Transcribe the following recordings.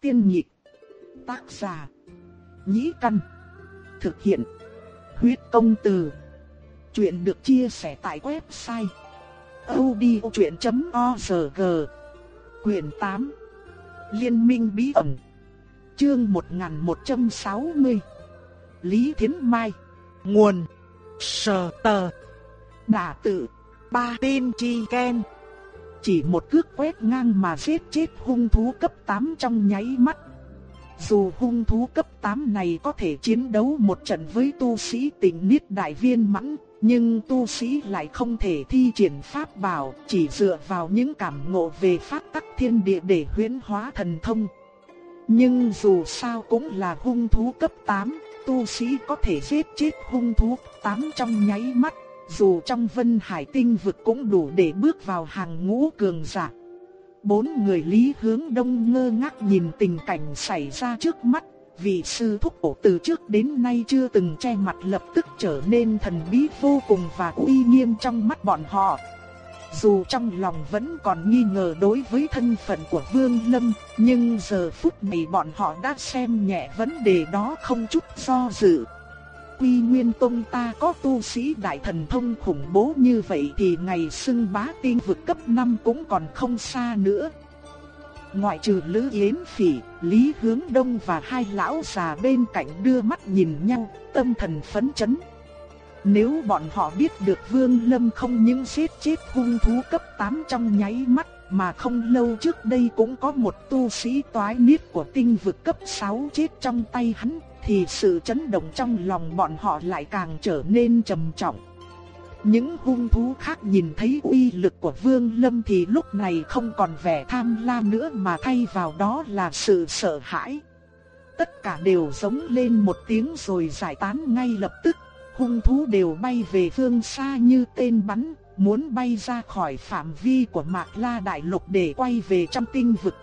Tiên nhị Tác giả. Nhĩ căn. Thực hiện. Huyết công từ. Chuyện được chia sẻ tại website. odchuyện.org Quyền 8 Liên minh bí ẩn Chương 1160 Lý Thiến Mai Nguồn Sở tờ Đả tự, Ba Tin chi ken chỉ một cước quét ngang mà giết chết hung thú cấp 8 trong nháy mắt dù hung thú cấp 8 này có thể chiến đấu một trận với tu sĩ tỉnh niết đại viên mãn, nhưng tu sĩ lại không thể thi triển pháp bảo, chỉ dựa vào những cảm ngộ về pháp tắc thiên địa để huyễn hóa thần thông. Nhưng dù sao cũng là hung thú cấp 8, tu sĩ có thể giết chết hung thú 8 trong nháy mắt, dù trong vân hải tinh vực cũng đủ để bước vào hàng ngũ cường giả. Bốn người Lý Hướng Đông ngơ ngác nhìn tình cảnh xảy ra trước mắt, vị sư thúc cổ từ trước đến nay chưa từng che mặt lập tức trở nên thần bí vô cùng và uy nghiêm trong mắt bọn họ. Dù trong lòng vẫn còn nghi ngờ đối với thân phận của Vương Lâm, nhưng giờ phút này bọn họ đã xem nhẹ vấn đề đó không chút do dự. Quy Nguyên Tông ta có tu sĩ đại thần thông khủng bố như vậy thì ngày xưng bá tiên vực cấp 5 cũng còn không xa nữa. Ngoại trừ Lữ Yến Phỉ, Lý Hướng Đông và hai lão già bên cạnh đưa mắt nhìn nhau, tâm thần phấn chấn. Nếu bọn họ biết được Vương Lâm không những giết chết hung thú cấp 8 trong nháy mắt, mà không lâu trước đây cũng có một tu sĩ toái niết của tinh vực cấp 6 chết trong tay hắn, thì sự chấn động trong lòng bọn họ lại càng trở nên trầm trọng. Những hung thú khác nhìn thấy uy lực của Vương Lâm thì lúc này không còn vẻ tham lam nữa mà thay vào đó là sự sợ hãi. Tất cả đều giống lên một tiếng rồi giải tán ngay lập tức, hung thú đều bay về phương xa như tên bắn, muốn bay ra khỏi phạm vi của Mạc La Đại Lục để quay về trong tinh vực.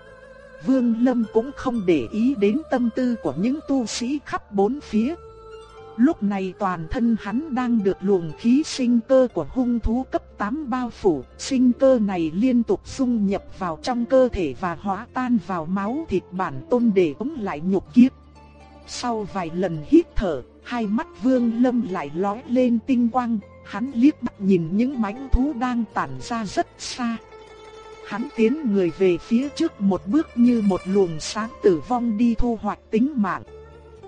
Vương Lâm cũng không để ý đến tâm tư của những tu sĩ khắp bốn phía. Lúc này toàn thân hắn đang được luồng khí sinh cơ của hung thú cấp 8 bao phủ, sinh cơ này liên tục xung nhập vào trong cơ thể và hóa tan vào máu thịt bản tôn để ống lại nhục kiếp. Sau vài lần hít thở, hai mắt Vương Lâm lại lóe lên tinh quang, hắn liếc mắt nhìn những mãnh thú đang tản ra rất xa. Hắn tiến người về phía trước một bước như một luồng sáng tử vong đi thu hoạch tính mạng.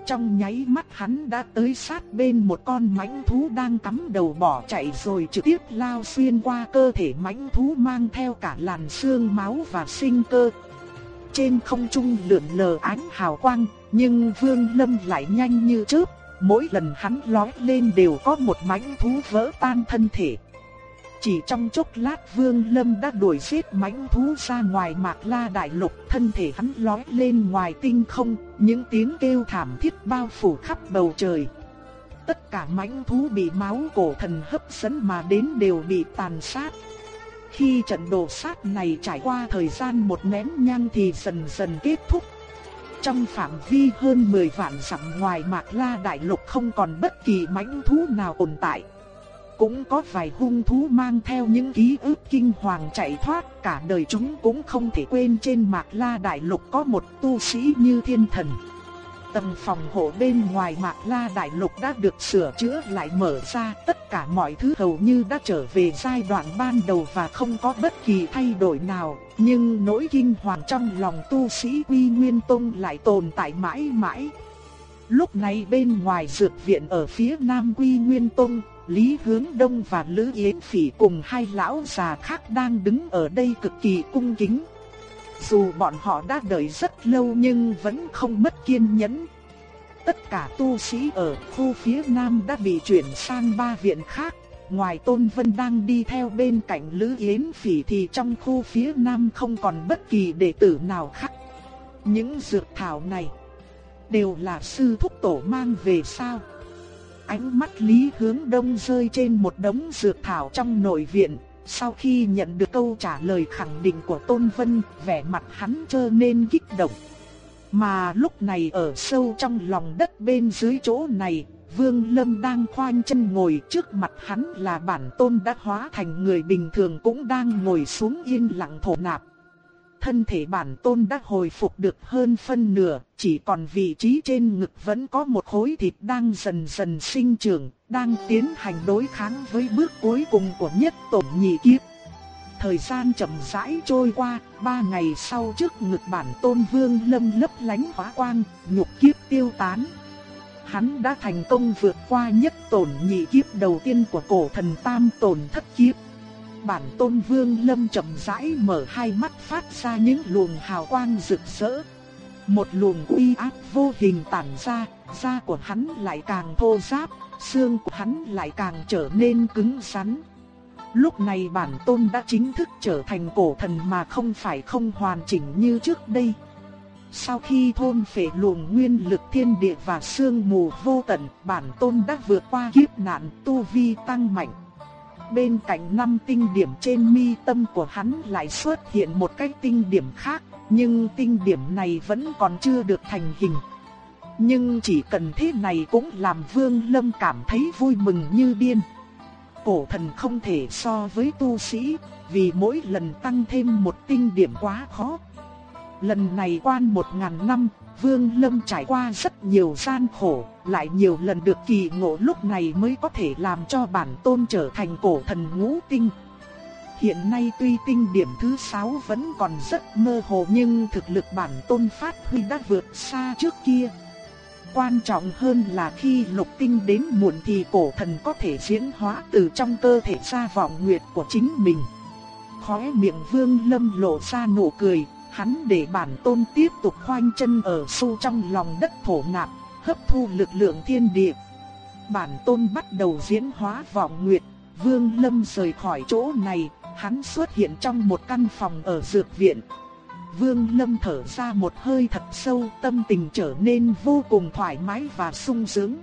Trong nháy mắt hắn đã tới sát bên một con mãnh thú đang cắm đầu bỏ chạy rồi trực tiếp lao xuyên qua cơ thể mãnh thú mang theo cả làn xương máu và sinh cơ. Trên không trung lượn lờ ánh hào quang, nhưng Vương Lâm lại nhanh như chớp, mỗi lần hắn lói lên đều có một mãnh thú vỡ tan thân thể. Chỉ trong chốc lát Vương Lâm đã đuổi giết mãnh thú ra ngoài Mạc La Đại Lục, thân thể hắn lói lên ngoài tinh không, những tiếng kêu thảm thiết bao phủ khắp bầu trời. Tất cả mãnh thú bị máu cổ thần hấp dẫn mà đến đều bị tàn sát. Khi trận đồ sát này trải qua thời gian một nén nhang thì dần dần kết thúc. Trong phạm vi hơn 10 vạn dặm ngoài Mạc La Đại Lục không còn bất kỳ mãnh thú nào tồn tại. Cũng có vài hung thú mang theo những ký ức kinh hoàng chạy thoát, cả đời chúng cũng không thể quên trên Mạc La Đại Lục có một tu sĩ như thiên thần. Tầng phòng hộ bên ngoài Mạc La Đại Lục đã được sửa chữa lại mở ra, tất cả mọi thứ hầu như đã trở về giai đoạn ban đầu và không có bất kỳ thay đổi nào, nhưng nỗi kinh hoàng trong lòng tu sĩ Quy Nguyên Tông lại tồn tại mãi mãi. Lúc này bên ngoài dược viện ở phía nam Quy Nguyên Tông, Lý Hướng Đông và Lữ Yến Phỉ cùng hai lão già khác đang đứng ở đây cực kỳ cung kính. Dù bọn họ đã đợi rất lâu nhưng vẫn không mất kiên nhẫn. Tất cả tu sĩ ở khu phía nam đã bị chuyển sang ba viện khác. Ngoài Tôn Vân đang đi theo bên cạnh Lữ Yến Phỉ thì trong khu phía nam không còn bất kỳ đệ tử nào khác. Những dược thảo này đều là sư thúc tổ mang về sao? Ánh mắt Lý Hướng Đông rơi trên một đống dược thảo trong nội viện, sau khi nhận được câu trả lời khẳng định của Tôn Vân, vẻ mặt hắn trở nên kích động. Mà lúc này ở sâu trong lòng đất bên dưới chỗ này, Vương Lâm đang khoanh chân ngồi trước mặt hắn là bản tôn đã hóa thành người bình thường cũng đang ngồi xuống yên lặng thổ nạp thân thể bản tôn đã hồi phục được hơn phân nửa, chỉ còn vị trí trên ngực vẫn có một khối thịt đang dần dần sinh trưởng, đang tiến hành đối kháng với bước cuối cùng của nhất tổn nhị kiếp. Thời gian chậm rãi trôi qua, ba ngày sau trước ngực bản tôn vương lâm lấp lánh hóa quang, nhục kiếp tiêu tán. Hắn đã thành công vượt qua nhất tổn nhị kiếp đầu tiên của cổ thần tam tổn thất kiếp. Bản tôn vương lâm chậm rãi mở hai mắt phát ra những luồng hào quang rực rỡ. Một luồng uy áp vô hình tản ra, da của hắn lại càng thô ráp, xương của hắn lại càng trở nên cứng rắn. Lúc này bản tôn đã chính thức trở thành cổ thần mà không phải không hoàn chỉnh như trước đây. Sau khi thôn phệ luồng nguyên lực thiên địa và sương mù vô tận, bản tôn đã vượt qua kiếp nạn tu vi tăng mạnh. Bên cạnh năm tinh điểm trên mi tâm của hắn lại xuất hiện một cái tinh điểm khác, nhưng tinh điểm này vẫn còn chưa được thành hình. Nhưng chỉ cần thế này cũng làm Vương Lâm cảm thấy vui mừng như điên. Cổ thần không thể so với tu sĩ, vì mỗi lần tăng thêm một tinh điểm quá khó. Lần này quan một ngàn năm, Vương Lâm trải qua rất nhiều gian khổ, lại nhiều lần được kỳ ngộ lúc này mới có thể làm cho bản tôn trở thành cổ thần ngũ tinh. Hiện nay tuy tinh điểm thứ 6 vẫn còn rất mơ hồ nhưng thực lực bản tôn phát huy đã vượt xa trước kia. Quan trọng hơn là khi lục tinh đến muộn thì cổ thần có thể diễn hóa từ trong cơ thể ra vọng nguyệt của chính mình. Khóe miệng vương lâm lộ ra nụ cười, hắn để bản tôn tiếp tục khoanh chân ở sâu trong lòng đất thổ nạp, hấp thu lực lượng thiên địa. Bản tôn bắt đầu diễn hóa vọng nguyệt, vương lâm rời khỏi chỗ này, hắn xuất hiện trong một căn phòng ở dược viện. Vương Lâm thở ra một hơi thật sâu, tâm tình trở nên vô cùng thoải mái và sung sướng.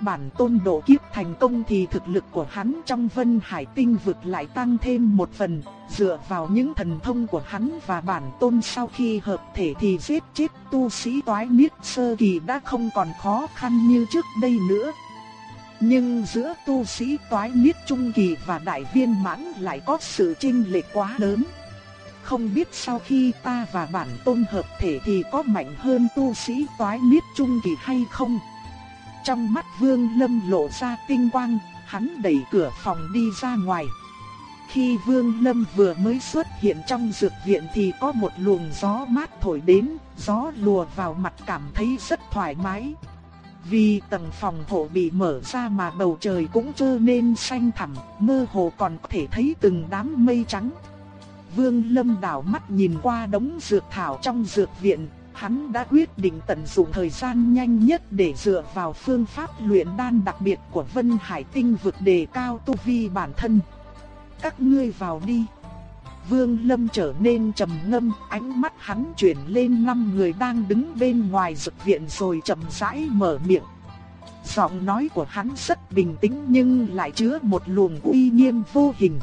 Bản tôn độ kiếp thành công thì thực lực của hắn trong vân hải tinh vực lại tăng thêm một phần, dựa vào những thần thông của hắn và bản tôn sau khi hợp thể thì giết chết tu sĩ toái niết sơ kỳ đã không còn khó khăn như trước đây nữa. Nhưng giữa tu sĩ toái niết trung kỳ và đại viên mãn lại có sự chênh lệch quá lớn. Không biết sau khi ta và bản tôn hợp thể thì có mạnh hơn tu sĩ toái niết trung kỳ hay không? Trong mắt Vương Lâm lộ ra tinh quang, hắn đẩy cửa phòng đi ra ngoài. Khi Vương Lâm vừa mới xuất hiện trong dược viện thì có một luồng gió mát thổi đến, gió lùa vào mặt cảm thấy rất thoải mái. Vì tầng phòng hộ bị mở ra mà bầu trời cũng trở nên xanh thẳm, mơ hồ còn có thể thấy từng đám mây trắng. Vương Lâm đảo mắt nhìn qua đống dược thảo trong dược viện, hắn đã quyết định tận dụng thời gian nhanh nhất để dựa vào phương pháp luyện đan đặc biệt của Vân Hải Tinh vực đề cao tu vi bản thân. Các ngươi vào đi. Vương Lâm trở nên trầm ngâm, ánh mắt hắn chuyển lên năm người đang đứng bên ngoài dược viện rồi chậm rãi mở miệng. Giọng nói của hắn rất bình tĩnh nhưng lại chứa một luồng uy nghiêm vô hình.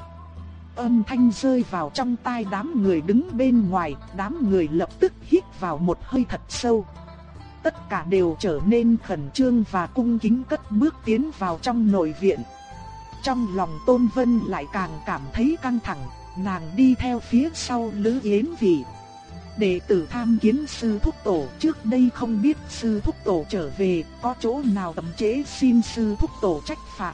Âm thanh rơi vào trong tai đám người đứng bên ngoài, đám người lập tức hít vào một hơi thật sâu. Tất cả đều trở nên khẩn trương và cung kính cất bước tiến vào trong nội viện. Trong lòng Tôn Vân lại càng cảm thấy căng thẳng, nàng đi theo phía sau Lữ Yến Vị. Đệ tử tham kiến sư thúc tổ trước đây không biết sư thúc tổ trở về, có chỗ nào tầm chế xin sư thúc tổ trách phạt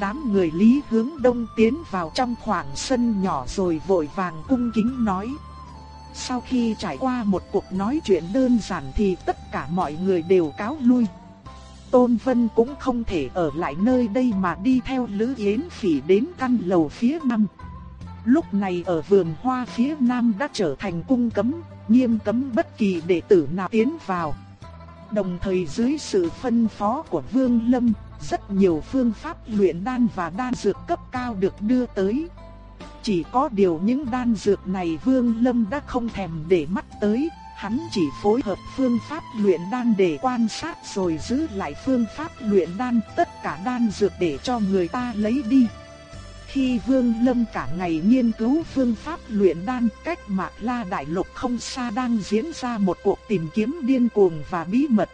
đám người Lý hướng đông tiến vào trong khoảng sân nhỏ rồi vội vàng cung kính nói. Sau khi trải qua một cuộc nói chuyện đơn giản thì tất cả mọi người đều cáo lui. Tôn Vân cũng không thể ở lại nơi đây mà đi theo Lữ Yến Phỉ đến căn lầu phía nam. Lúc này ở vườn hoa phía nam đã trở thành cung cấm, nghiêm cấm bất kỳ đệ tử nào tiến vào. Đồng thời dưới sự phân phó của Vương Lâm, rất nhiều phương pháp luyện đan và đan dược cấp cao được đưa tới. Chỉ có điều những đan dược này Vương Lâm đã không thèm để mắt tới, hắn chỉ phối hợp phương pháp luyện đan để quan sát rồi giữ lại phương pháp luyện đan tất cả đan dược để cho người ta lấy đi. Khi Vương Lâm cả ngày nghiên cứu phương pháp luyện đan cách Mạc La Đại Lục không xa đang diễn ra một cuộc tìm kiếm điên cuồng và bí mật.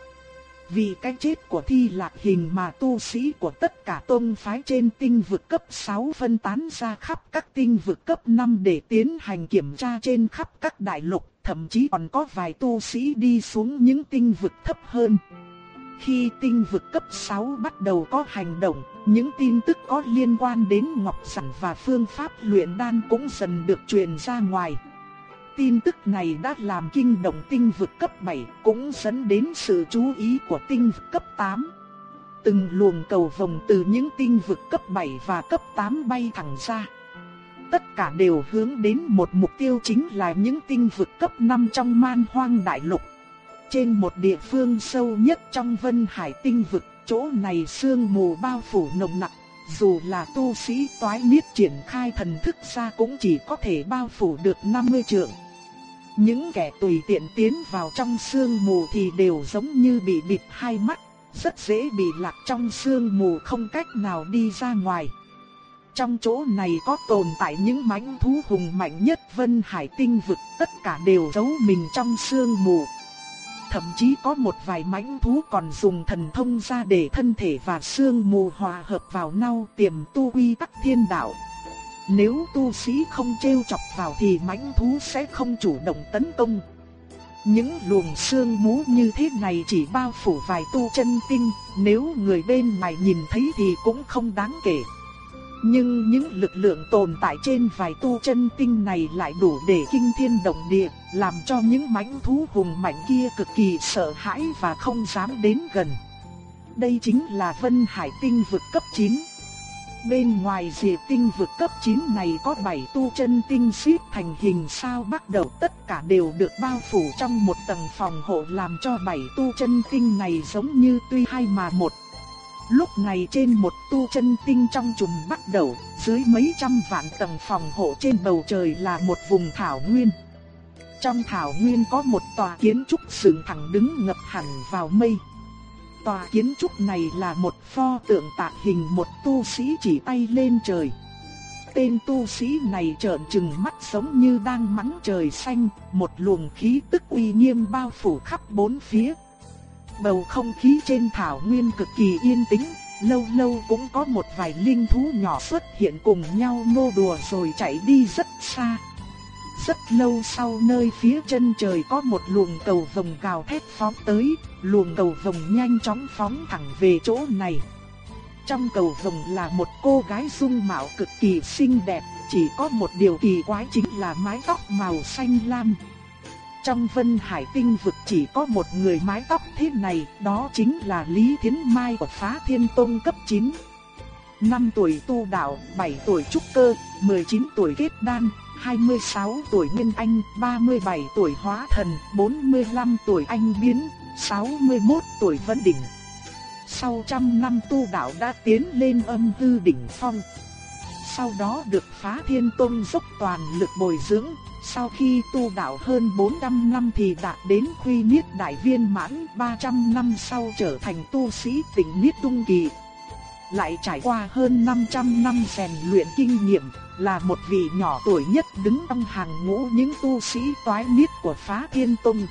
Vì cái chết của thi lạc hình mà tu sĩ của tất cả tôn phái trên tinh vực cấp 6 phân tán ra khắp các tinh vực cấp 5 để tiến hành kiểm tra trên khắp các đại lục, thậm chí còn có vài tu sĩ đi xuống những tinh vực thấp hơn. Khi tinh vực cấp 6 bắt đầu có hành động, những tin tức có liên quan đến Ngọc Sản và phương pháp luyện đan cũng dần được truyền ra ngoài. Tin tức này đã làm kinh động tinh vực cấp 7, cũng dẫn đến sự chú ý của tinh vực cấp 8. Từng luồng cầu vòng từ những tinh vực cấp 7 và cấp 8 bay thẳng ra. Tất cả đều hướng đến một mục tiêu chính là những tinh vực cấp 5 trong man hoang đại lục. Trên một địa phương sâu nhất trong vân hải tinh vực, chỗ này sương mù bao phủ nồng nặc. Dù là tu sĩ toái niết triển khai thần thức ra cũng chỉ có thể bao phủ được 50 trượng. Những kẻ tùy tiện tiến vào trong sương mù thì đều giống như bị bịt hai mắt, rất dễ bị lạc trong sương mù không cách nào đi ra ngoài. Trong chỗ này có tồn tại những mãnh thú hùng mạnh nhất Vân Hải tinh vực, tất cả đều giấu mình trong sương mù. Thậm chí có một vài mãnh thú còn dùng thần thông ra để thân thể và xương mù hòa hợp vào nhau tiềm tu quy tắc thiên đạo. Nếu tu sĩ không trêu chọc vào thì mãnh thú sẽ không chủ động tấn công. Những luồng sương mù như thế này chỉ bao phủ vài tu chân tinh, nếu người bên ngoài nhìn thấy thì cũng không đáng kể. Nhưng những lực lượng tồn tại trên vài tu chân tinh này lại đủ để kinh thiên động địa, làm cho những mãnh thú hùng mạnh kia cực kỳ sợ hãi và không dám đến gần. Đây chính là Vân Hải tinh vực cấp 9. Bên ngoài diệp tinh vực cấp 9 này có 7 tu chân tinh xếp thành hình sao bắt đầu tất cả đều được bao phủ trong một tầng phòng hộ làm cho 7 tu chân tinh này giống như tuy hai mà một. Lúc này trên một tu chân tinh trong trùng bắt đầu, dưới mấy trăm vạn tầng phòng hộ trên bầu trời là một vùng thảo nguyên. Trong thảo nguyên có một tòa kiến trúc sừng thẳng đứng ngập hẳn vào mây. Tòa kiến trúc này là một pho tượng tạc hình một tu sĩ chỉ tay lên trời. Tên tu sĩ này trợn trừng mắt giống như đang mắng trời xanh, một luồng khí tức uy nghiêm bao phủ khắp bốn phía. Bầu không khí trên thảo nguyên cực kỳ yên tĩnh, lâu lâu cũng có một vài linh thú nhỏ xuất hiện cùng nhau nô đùa rồi chạy đi rất xa. Rất lâu sau nơi phía chân trời có một luồng cầu vồng gào thét phóng tới, luồng cầu vồng nhanh chóng phóng thẳng về chỗ này. Trong cầu vồng là một cô gái dung mạo cực kỳ xinh đẹp, chỉ có một điều kỳ quái chính là mái tóc màu xanh lam. Trong vân hải tinh vực chỉ có một người mái tóc thế này, đó chính là Lý Thiến Mai của phá thiên tông cấp 9. 5 tuổi tu đạo, 7 tuổi trúc cơ, 19 tuổi kết đan, 26 tuổi Nguyên Anh, 37 tuổi Hóa Thần, 45 tuổi Anh Biến, 61 tuổi vấn Đỉnh. Sau trăm năm tu đạo đã tiến lên âm tư đỉnh phong. Sau đó được phá thiên tôn dốc toàn lực bồi dưỡng, sau khi tu đạo hơn 400 năm thì đạt đến khuy niết đại viên mãn 300 năm sau trở thành tu sĩ tỉnh niết trung kỳ. Lại trải qua hơn 500 năm rèn luyện kinh nghiệm, là một vị nhỏ tuổi nhất đứng trong hàng ngũ những tu sĩ toái niết của phá thiên tông.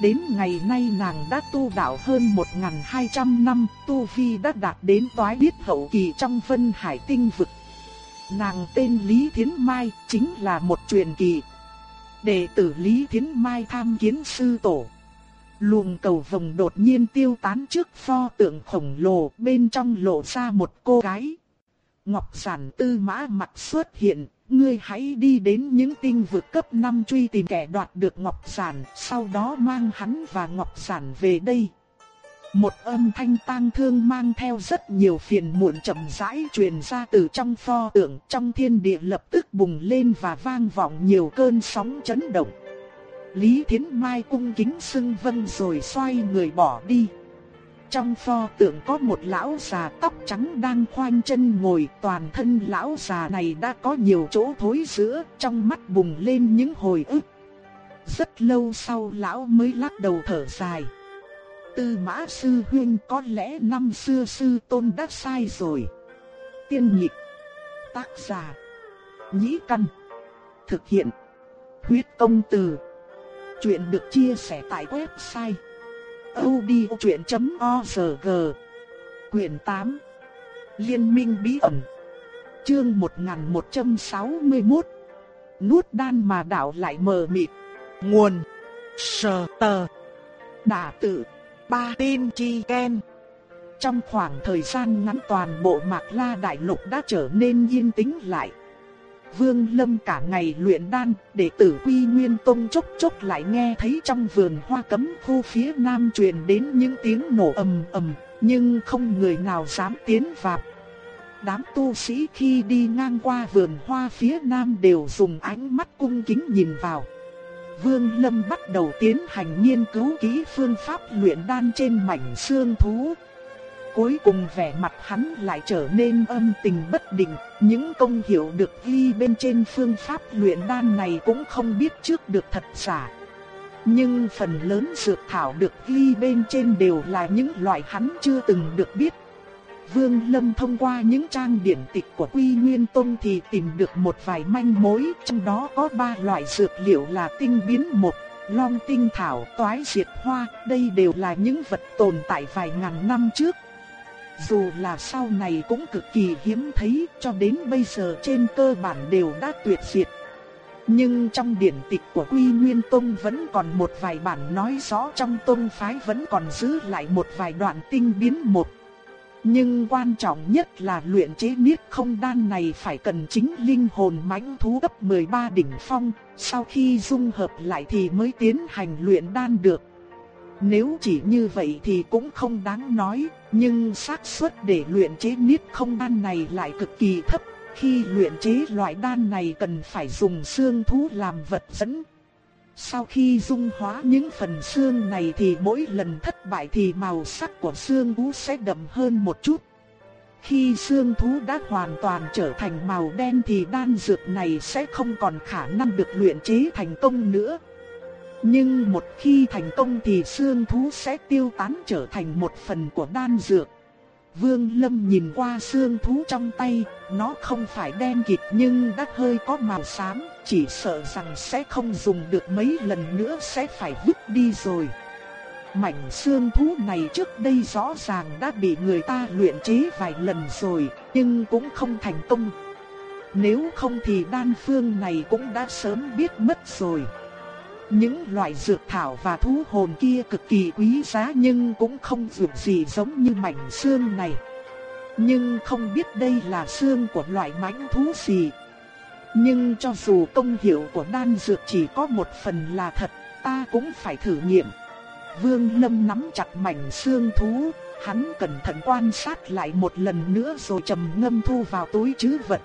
Đến ngày nay nàng đã tu đạo hơn 1.200 năm, tu vi đã đạt đến toái niết hậu kỳ trong phân hải tinh vực. Nàng tên Lý Thiến Mai, chính là một truyền kỳ. Đệ tử Lý Thiến Mai tham kiến sư tổ. Luồng cầu vồng đột nhiên tiêu tán trước pho tượng khổng lồ, bên trong lộ ra một cô gái. Ngọc Giản Tư Mã mặt xuất hiện, ngươi hãy đi đến những tinh vực cấp 5 truy tìm kẻ đoạt được Ngọc Giản, sau đó mang hắn và Ngọc Giản về đây. Một âm thanh tang thương mang theo rất nhiều phiền muộn chậm rãi truyền ra từ trong pho tượng trong thiên địa lập tức bùng lên và vang vọng nhiều cơn sóng chấn động. Lý Thiến Mai cung kính xưng vân rồi xoay người bỏ đi. Trong pho tượng có một lão già tóc trắng đang khoanh chân ngồi, toàn thân lão già này đã có nhiều chỗ thối rữa, trong mắt bùng lên những hồi ức. Rất lâu sau lão mới lắc đầu thở dài. Tư mã sư huyên có lẽ năm xưa sư tôn đã sai rồi. Tiên nhịp, tác giả, nhĩ căn, thực hiện, huyết công từ. Chuyện được chia sẻ tại website odchuyện.org, Quyền 8 Liên minh bí ẩn. Chương 1161 Nuốt đan mà đảo lại mờ mịt. Nguồn Sờ tờ. Đả tự Ba tin chi ken Trong khoảng thời gian ngắn toàn bộ Mạc La Đại Lục đã trở nên yên tĩnh lại Vương Lâm cả ngày luyện đan, đệ tử Quy Nguyên Tông chốc chốc lại nghe thấy trong vườn hoa cấm khu phía nam truyền đến những tiếng nổ ầm ầm, nhưng không người nào dám tiến vào. Đám tu sĩ khi đi ngang qua vườn hoa phía nam đều dùng ánh mắt cung kính nhìn vào. Vương Lâm bắt đầu tiến hành nghiên cứu kỹ phương pháp luyện đan trên mảnh xương thú, Cuối cùng vẻ mặt hắn lại trở nên âm tình bất định, những công hiệu được ghi bên trên phương pháp luyện đan này cũng không biết trước được thật giả. Nhưng phần lớn dược thảo được ghi bên trên đều là những loại hắn chưa từng được biết. Vương Lâm thông qua những trang điển tịch của Quy Nguyên Tông thì tìm được một vài manh mối, trong đó có ba loại dược liệu là tinh biến một, long tinh thảo, toái diệt hoa, đây đều là những vật tồn tại vài ngàn năm trước, dù là sau này cũng cực kỳ hiếm thấy cho đến bây giờ trên cơ bản đều đã tuyệt diệt. Nhưng trong điển tịch của Quy Nguyên Tông vẫn còn một vài bản nói rõ trong tông phái vẫn còn giữ lại một vài đoạn tinh biến một. Nhưng quan trọng nhất là luyện chế niết không đan này phải cần chính linh hồn mãnh thú cấp 13 đỉnh phong, sau khi dung hợp lại thì mới tiến hành luyện đan được. Nếu chỉ như vậy thì cũng không đáng nói, nhưng xác suất để luyện chế niết không đan này lại cực kỳ thấp. Khi luyện chế loại đan này cần phải dùng xương thú làm vật dẫn. Sau khi dung hóa những phần xương này thì mỗi lần thất bại thì màu sắc của xương thú sẽ đậm hơn một chút. Khi xương thú đã hoàn toàn trở thành màu đen thì đan dược này sẽ không còn khả năng được luyện chế thành công nữa. Nhưng một khi thành công thì xương thú sẽ tiêu tán trở thành một phần của đan dược. Vương Lâm nhìn qua xương thú trong tay, nó không phải đen kịt nhưng đã hơi có màu xám, chỉ sợ rằng sẽ không dùng được mấy lần nữa sẽ phải vứt đi rồi. Mảnh xương thú này trước đây rõ ràng đã bị người ta luyện chế vài lần rồi, nhưng cũng không thành công. Nếu không thì đan phương này cũng đã sớm biết mất rồi. Những loại dược thảo và thú hồn kia cực kỳ quý giá nhưng cũng không dược gì giống như mảnh xương này. Nhưng không biết đây là xương của loại mãnh thú gì. Nhưng cho dù công hiệu của đan dược chỉ có một phần là thật, ta cũng phải thử nghiệm. Vương Lâm nắm chặt mảnh xương thú, hắn cẩn thận quan sát lại một lần nữa rồi trầm ngâm thu vào túi trữ vật.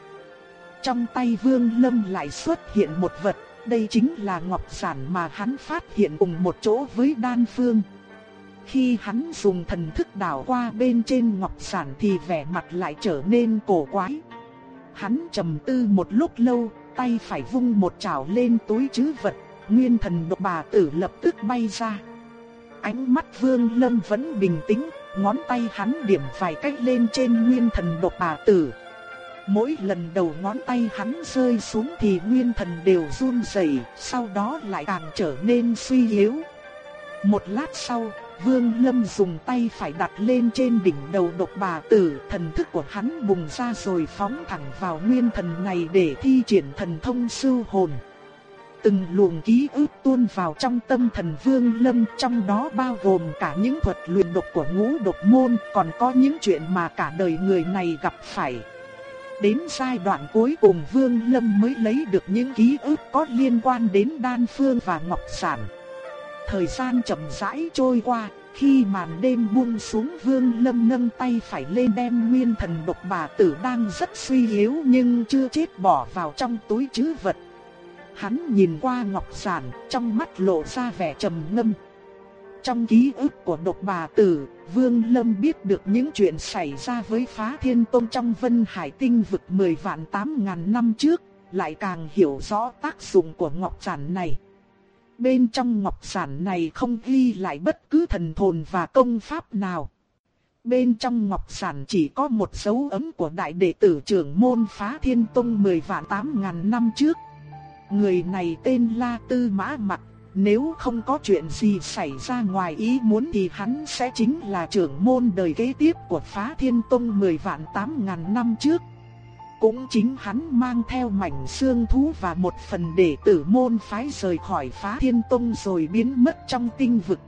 Trong tay Vương Lâm lại xuất hiện một vật đây chính là ngọc sản mà hắn phát hiện cùng một chỗ với đan phương. Khi hắn dùng thần thức đảo qua bên trên ngọc sản thì vẻ mặt lại trở nên cổ quái. Hắn trầm tư một lúc lâu, tay phải vung một chảo lên túi chứ vật, nguyên thần độc bà tử lập tức bay ra. Ánh mắt vương lâm vẫn bình tĩnh, ngón tay hắn điểm vài cách lên trên nguyên thần độc bà tử, Mỗi lần đầu ngón tay hắn rơi xuống thì nguyên thần đều run rẩy, sau đó lại càng trở nên suy yếu. Một lát sau, Vương Lâm dùng tay phải đặt lên trên đỉnh đầu độc bà tử, thần thức của hắn bùng ra rồi phóng thẳng vào nguyên thần này để thi triển thần thông sư hồn. Từng luồng ký ức tuôn vào trong tâm thần Vương Lâm, trong đó bao gồm cả những thuật luyện độc của ngũ độc môn, còn có những chuyện mà cả đời người này gặp phải. Đến giai đoạn cuối cùng Vương Lâm mới lấy được những ký ức có liên quan đến đan phương và ngọc sản. Thời gian chậm rãi trôi qua, khi màn đêm buông xuống Vương Lâm nâng tay phải lên đem nguyên thần độc bà tử đang rất suy yếu nhưng chưa chết bỏ vào trong túi chứ vật. Hắn nhìn qua ngọc sản, trong mắt lộ ra vẻ trầm ngâm. Trong ký ức của độc bà tử, Vương Lâm biết được những chuyện xảy ra với phá thiên tôn trong vân hải tinh vực 10 vạn 8 ngàn năm trước, lại càng hiểu rõ tác dụng của ngọc giản này. Bên trong ngọc giản này không ghi lại bất cứ thần thồn và công pháp nào. Bên trong ngọc giản chỉ có một dấu ấn của đại đệ tử trưởng môn phá thiên tông 10 vạn 8 ngàn năm trước. Người này tên La Tư Mã Mặc, nếu không có chuyện gì xảy ra ngoài ý muốn thì hắn sẽ chính là trưởng môn đời kế tiếp của phá thiên tông 10 vạn 8 ngàn năm trước. Cũng chính hắn mang theo mảnh xương thú và một phần đệ tử môn phái rời khỏi phá thiên tông rồi biến mất trong tinh vực.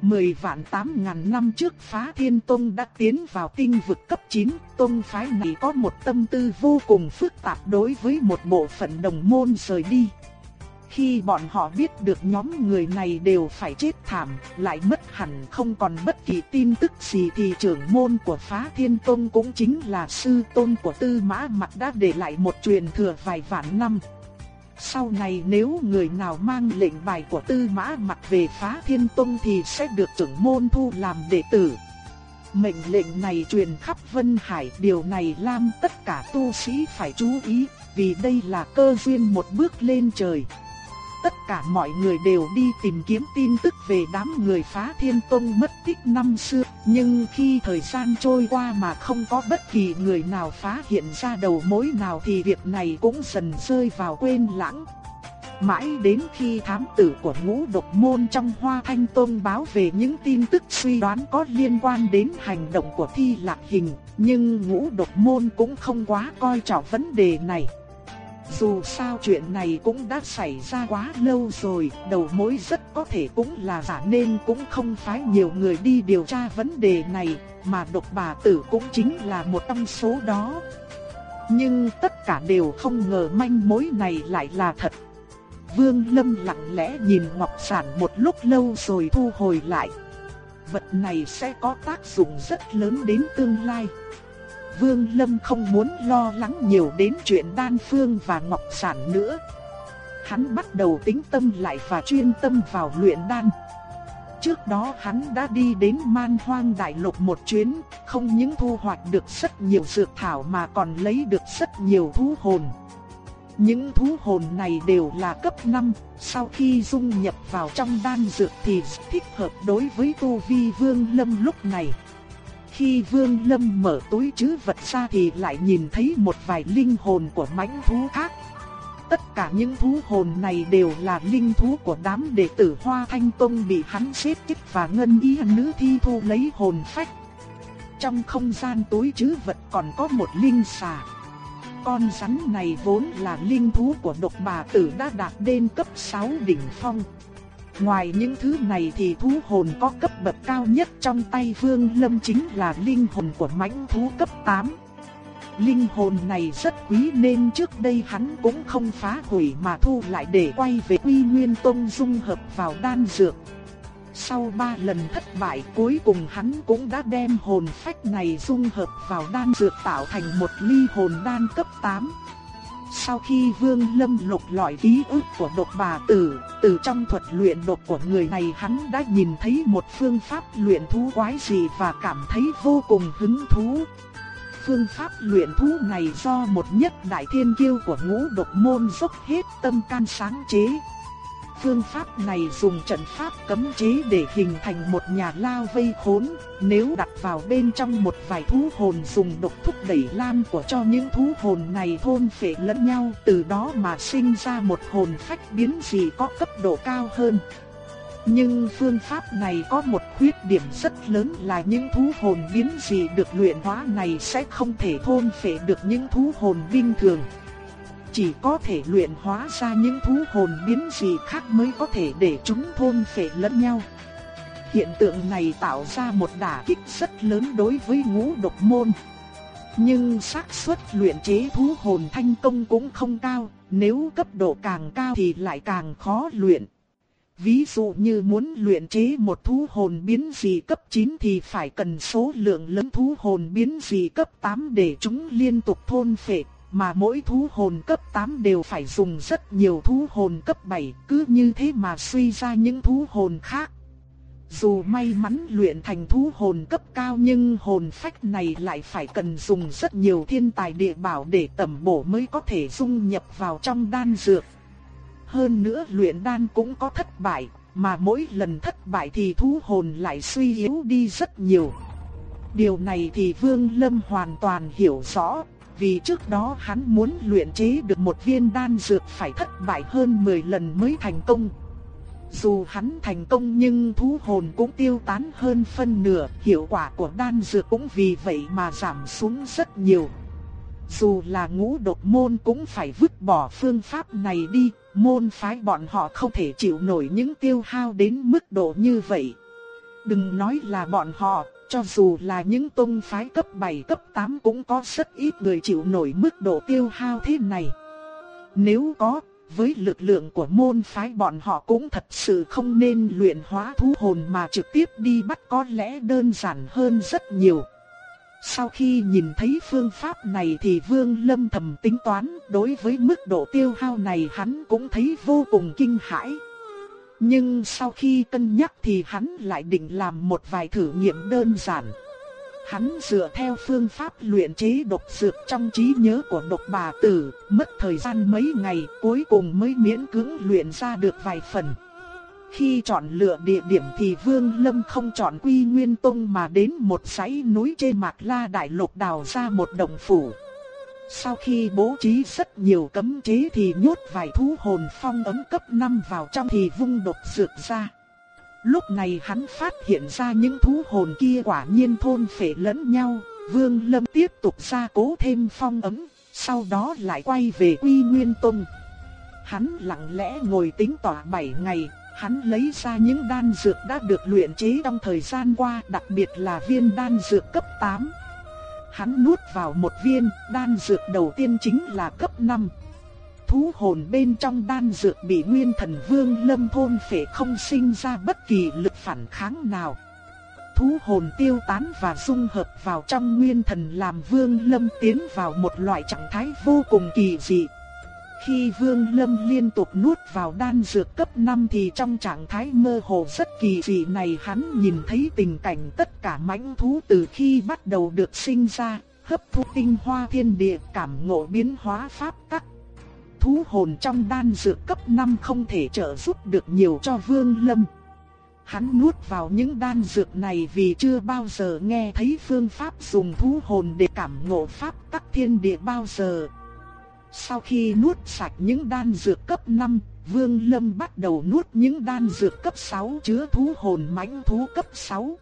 10 vạn 8 ngàn năm trước phá thiên tông đã tiến vào tinh vực cấp 9, tông phái này có một tâm tư vô cùng phức tạp đối với một bộ phận đồng môn rời đi. Khi bọn họ biết được nhóm người này đều phải chết thảm, lại mất hẳn không còn bất kỳ tin tức gì thì trưởng môn của phá thiên tông cũng chính là sư tôn của tư mã mặt đã để lại một truyền thừa vài vạn năm. Sau này nếu người nào mang lệnh bài của tư mã mặt về phá thiên tông thì sẽ được trưởng môn thu làm đệ tử. Mệnh lệnh này truyền khắp Vân Hải, điều này làm tất cả tu sĩ phải chú ý, vì đây là cơ duyên một bước lên trời tất cả mọi người đều đi tìm kiếm tin tức về đám người phá thiên tông mất tích năm xưa, nhưng khi thời gian trôi qua mà không có bất kỳ người nào phá hiện ra đầu mối nào thì việc này cũng dần rơi vào quên lãng. Mãi đến khi thám tử của ngũ độc môn trong Hoa Thanh Tông báo về những tin tức suy đoán có liên quan đến hành động của thi lạc hình, nhưng ngũ độc môn cũng không quá coi trọng vấn đề này. Dù sao chuyện này cũng đã xảy ra quá lâu rồi, đầu mối rất có thể cũng là giả nên cũng không phái nhiều người đi điều tra vấn đề này, mà độc bà tử cũng chính là một trong số đó. Nhưng tất cả đều không ngờ manh mối này lại là thật. Vương Lâm lặng lẽ nhìn Ngọc Sản một lúc lâu rồi thu hồi lại. Vật này sẽ có tác dụng rất lớn đến tương lai. Vương Lâm không muốn lo lắng nhiều đến chuyện đan phương và ngọc sản nữa. Hắn bắt đầu tính tâm lại và chuyên tâm vào luyện đan. Trước đó hắn đã đi đến man hoang đại lục một chuyến, không những thu hoạch được rất nhiều dược thảo mà còn lấy được rất nhiều thú hồn. Những thú hồn này đều là cấp 5, sau khi dung nhập vào trong đan dược thì thích hợp đối với tu vi vương lâm lúc này. Khi Vương Lâm mở túi trữ vật ra thì lại nhìn thấy một vài linh hồn của mãnh thú khác. Tất cả những thú hồn này đều là linh thú của đám đệ tử Hoa Thanh Tông bị hắn xếp chích và ngân ý nữ thi thu lấy hồn phách. Trong không gian túi trữ vật còn có một linh xà. Con rắn này vốn là linh thú của độc bà tử đã đạt đến cấp 6 đỉnh phong. Ngoài những thứ này thì thú hồn có cấp bậc cao nhất trong tay Vương Lâm chính là linh hồn của mãnh thú cấp 8. Linh hồn này rất quý nên trước đây hắn cũng không phá hủy mà thu lại để quay về Quy Nguyên Tông dung hợp vào đan dược. Sau 3 lần thất bại, cuối cùng hắn cũng đã đem hồn phách này dung hợp vào đan dược tạo thành một ly hồn đan cấp 8. Sau khi Vương Lâm lục lọi ký ức của độc bà tử, từ trong thuật luyện độc của người này hắn đã nhìn thấy một phương pháp luyện thú quái dị và cảm thấy vô cùng hứng thú. Phương pháp luyện thú này do một nhất đại thiên kiêu của ngũ độc môn dốc hết tâm can sáng chế, Phương pháp này dùng trận pháp cấm chế để hình thành một nhà lao vây khốn, nếu đặt vào bên trong một vài thú hồn dùng độc thúc đẩy lam của cho những thú hồn này thôn phệ lẫn nhau, từ đó mà sinh ra một hồn phách biến dị có cấp độ cao hơn. Nhưng phương pháp này có một khuyết điểm rất lớn là những thú hồn biến dị được luyện hóa này sẽ không thể thôn phệ được những thú hồn bình thường chỉ có thể luyện hóa ra những thú hồn biến dị khác mới có thể để chúng thôn phệ lẫn nhau. Hiện tượng này tạo ra một đả kích rất lớn đối với ngũ độc môn. Nhưng xác suất luyện chế thú hồn thành công cũng không cao, nếu cấp độ càng cao thì lại càng khó luyện. Ví dụ như muốn luyện chế một thú hồn biến dị cấp 9 thì phải cần số lượng lớn thú hồn biến dị cấp 8 để chúng liên tục thôn phệ mà mỗi thú hồn cấp 8 đều phải dùng rất nhiều thú hồn cấp 7, cứ như thế mà suy ra những thú hồn khác. Dù may mắn luyện thành thú hồn cấp cao nhưng hồn phách này lại phải cần dùng rất nhiều thiên tài địa bảo để tẩm bổ mới có thể dung nhập vào trong đan dược. Hơn nữa luyện đan cũng có thất bại, mà mỗi lần thất bại thì thú hồn lại suy yếu đi rất nhiều. Điều này thì Vương Lâm hoàn toàn hiểu rõ, vì trước đó hắn muốn luyện chế được một viên đan dược phải thất bại hơn 10 lần mới thành công. Dù hắn thành công nhưng thú hồn cũng tiêu tán hơn phân nửa, hiệu quả của đan dược cũng vì vậy mà giảm xuống rất nhiều. Dù là ngũ độc môn cũng phải vứt bỏ phương pháp này đi, môn phái bọn họ không thể chịu nổi những tiêu hao đến mức độ như vậy. Đừng nói là bọn họ, cho dù là những tông phái cấp 7 cấp 8 cũng có rất ít người chịu nổi mức độ tiêu hao thế này. Nếu có, với lực lượng của môn phái bọn họ cũng thật sự không nên luyện hóa thú hồn mà trực tiếp đi bắt có lẽ đơn giản hơn rất nhiều. Sau khi nhìn thấy phương pháp này thì Vương Lâm thầm tính toán, đối với mức độ tiêu hao này hắn cũng thấy vô cùng kinh hãi. Nhưng sau khi cân nhắc thì hắn lại định làm một vài thử nghiệm đơn giản. Hắn dựa theo phương pháp luyện chế độc dược trong trí nhớ của độc bà tử, mất thời gian mấy ngày cuối cùng mới miễn cưỡng luyện ra được vài phần. Khi chọn lựa địa điểm thì Vương Lâm không chọn Quy Nguyên Tông mà đến một dãy núi trên Mạc La Đại Lục đào ra một động phủ. Sau khi bố trí rất nhiều cấm chế thì nhốt vài thú hồn phong ấm cấp 5 vào trong thì vung độc dược ra. Lúc này hắn phát hiện ra những thú hồn kia quả nhiên thôn phệ lẫn nhau, Vương Lâm tiếp tục gia cố thêm phong ấm, sau đó lại quay về Quy Nguyên Tông. Hắn lặng lẽ ngồi tính tỏa 7 ngày, hắn lấy ra những đan dược đã được luyện chế trong thời gian qua, đặc biệt là viên đan dược cấp 8. Hắn nuốt vào một viên, đan dược đầu tiên chính là cấp 5. Thú hồn bên trong đan dược bị nguyên thần vương lâm thôn phệ không sinh ra bất kỳ lực phản kháng nào. Thú hồn tiêu tán và dung hợp vào trong nguyên thần làm vương lâm tiến vào một loại trạng thái vô cùng kỳ dị. Khi Vương Lâm liên tục nuốt vào đan dược cấp 5 thì trong trạng thái mơ hồ rất kỳ dị này hắn nhìn thấy tình cảnh tất cả mãnh thú từ khi bắt đầu được sinh ra, hấp thu tinh hoa thiên địa cảm ngộ biến hóa pháp tắc. Thú hồn trong đan dược cấp 5 không thể trợ giúp được nhiều cho Vương Lâm. Hắn nuốt vào những đan dược này vì chưa bao giờ nghe thấy phương pháp dùng thú hồn để cảm ngộ pháp tắc thiên địa bao giờ. Sau khi nuốt sạch những đan dược cấp 5, Vương Lâm bắt đầu nuốt những đan dược cấp 6 chứa thú hồn mãnh thú cấp 6.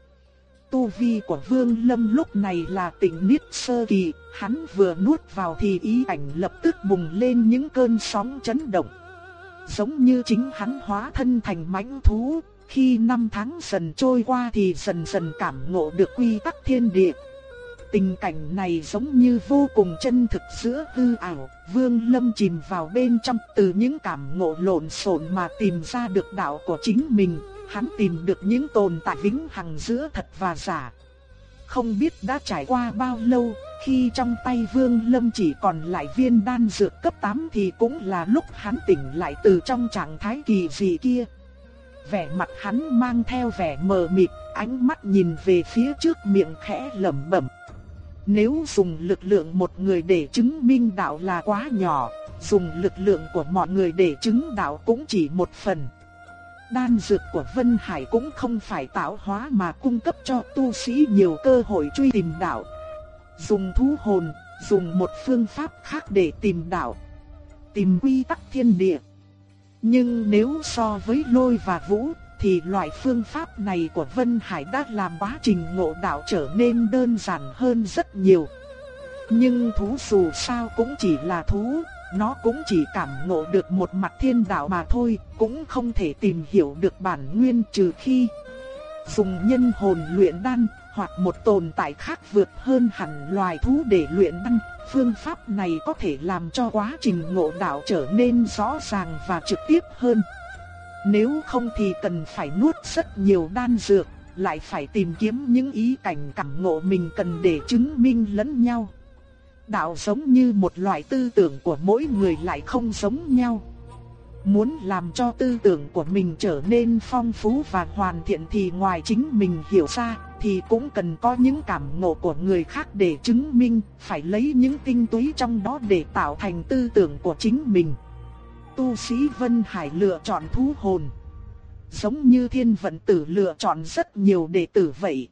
Tu vi của Vương Lâm lúc này là tỉnh niết sơ kỳ, hắn vừa nuốt vào thì ý ảnh lập tức bùng lên những cơn sóng chấn động. Giống như chính hắn hóa thân thành mãnh thú, khi năm tháng dần trôi qua thì dần dần cảm ngộ được quy tắc thiên địa, Tình cảnh này giống như vô cùng chân thực giữa hư ảo, Vương Lâm chìm vào bên trong từ những cảm ngộ lộn xộn mà tìm ra được đạo của chính mình, hắn tìm được những tồn tại vĩnh hằng giữa thật và giả. Không biết đã trải qua bao lâu, khi trong tay Vương Lâm chỉ còn lại viên đan dược cấp 8 thì cũng là lúc hắn tỉnh lại từ trong trạng thái kỳ dị kia. Vẻ mặt hắn mang theo vẻ mờ mịt, ánh mắt nhìn về phía trước miệng khẽ lẩm bẩm. Nếu dùng lực lượng một người để chứng minh đạo là quá nhỏ, dùng lực lượng của mọi người để chứng đạo cũng chỉ một phần. Đan dược của Vân Hải cũng không phải tạo hóa mà cung cấp cho tu sĩ nhiều cơ hội truy tìm đạo. Dùng thú hồn, dùng một phương pháp khác để tìm đạo. Tìm quy tắc thiên địa. Nhưng nếu so với lôi và vũ, thì loại phương pháp này của Vân Hải đã làm quá trình ngộ đạo trở nên đơn giản hơn rất nhiều. Nhưng thú dù sao cũng chỉ là thú, nó cũng chỉ cảm ngộ được một mặt thiên đạo mà thôi, cũng không thể tìm hiểu được bản nguyên trừ khi dùng nhân hồn luyện đan, hoặc một tồn tại khác vượt hơn hẳn loài thú để luyện đan. Phương pháp này có thể làm cho quá trình ngộ đạo trở nên rõ ràng và trực tiếp hơn. Nếu không thì cần phải nuốt rất nhiều đan dược, lại phải tìm kiếm những ý cảnh cảm ngộ mình cần để chứng minh lẫn nhau. Đạo giống như một loại tư tưởng của mỗi người lại không giống nhau. Muốn làm cho tư tưởng của mình trở nên phong phú và hoàn thiện thì ngoài chính mình hiểu ra thì cũng cần có những cảm ngộ của người khác để chứng minh, phải lấy những tinh túy trong đó để tạo thành tư tưởng của chính mình tu sĩ Vân Hải lựa chọn thú hồn. Giống như thiên vận tử lựa chọn rất nhiều đệ tử vậy.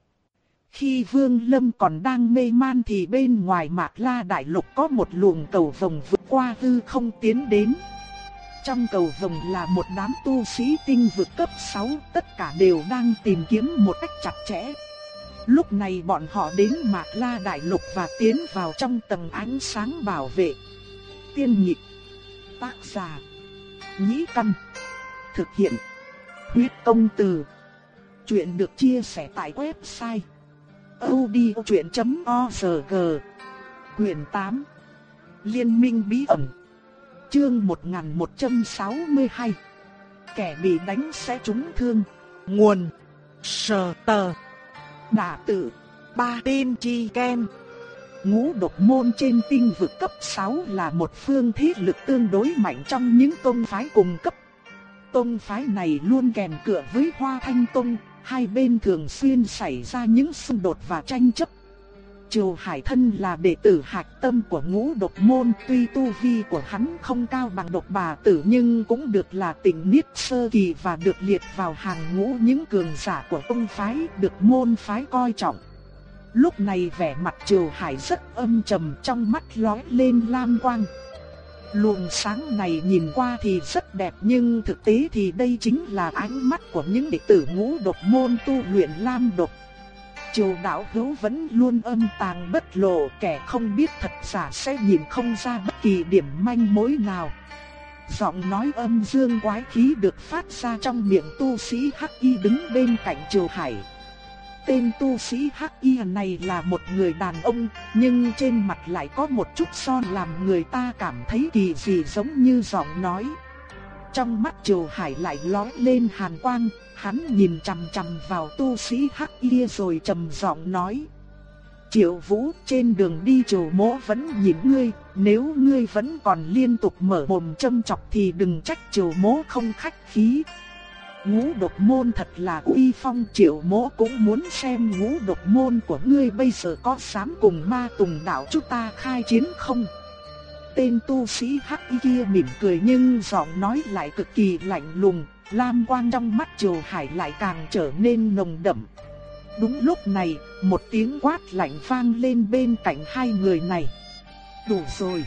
Khi Vương Lâm còn đang mê man thì bên ngoài Mạc La Đại Lục có một luồng cầu vồng vượt qua hư không tiến đến. Trong cầu vồng là một đám tu sĩ tinh vực cấp 6, tất cả đều đang tìm kiếm một cách chặt chẽ. Lúc này bọn họ đến Mạc La Đại Lục và tiến vào trong tầng ánh sáng bảo vệ. Tiên nhịp, tác giả, nhĩ căn, thực hiện, huyết công từ. Chuyện được chia sẻ tại website. odchuyện.org Quyền 8 Liên minh bí ẩn. Chương 1162 Kẻ bị đánh sẽ trúng thương. Nguồn. Sờ tờ. Đả tự Ba tin chi ken Ngũ độc môn trên tinh vực cấp 6 là một phương thế lực tương đối mạnh trong những tôn phái cùng cấp. Tôn phái này luôn kèm cửa với Hoa Thanh Tông, hai bên thường xuyên xảy ra những xung đột và tranh chấp. Triều Hải Thân là đệ tử hạch tâm của ngũ độc môn, tuy tu vi của hắn không cao bằng độc bà tử nhưng cũng được là tỉnh niết sơ kỳ và được liệt vào hàng ngũ những cường giả của tông phái được môn phái coi trọng. Lúc này vẻ mặt Triều Hải rất âm trầm trong mắt lóe lên lam quang. Luồng sáng này nhìn qua thì rất đẹp nhưng thực tế thì đây chính là ánh mắt của những đệ tử ngũ độc môn tu luyện lam độc. Triều đạo hữu vẫn luôn âm tàng bất lộ, kẻ không biết thật giả sẽ nhìn không ra bất kỳ điểm manh mối nào. Giọng nói âm dương quái khí được phát ra trong miệng tu sĩ Hắc Y đứng bên cạnh Triều Hải. Tên tu sĩ Hắc Y này là một người đàn ông, nhưng trên mặt lại có một chút son làm người ta cảm thấy kỳ dị giống như giọng nói. Trong mắt Triều Hải lại lóe lên hàn quang, hắn nhìn chằm chằm vào tu sĩ Hắc Y rồi trầm giọng nói: "Triệu Vũ, trên đường đi Triều Mỗ vẫn nhìn ngươi, nếu ngươi vẫn còn liên tục mở mồm châm chọc thì đừng trách Triều Mỗ không khách khí." Ngũ độc môn thật là uy phong triệu mỗ cũng muốn xem ngũ độc môn của ngươi bây giờ có dám cùng ma tùng đạo chúng ta khai chiến không? Tên tu sĩ hắc y kia mỉm cười nhưng giọng nói lại cực kỳ lạnh lùng, lam quang trong mắt triều hải lại càng trở nên nồng đậm. Đúng lúc này, một tiếng quát lạnh vang lên bên cạnh hai người này. Đủ rồi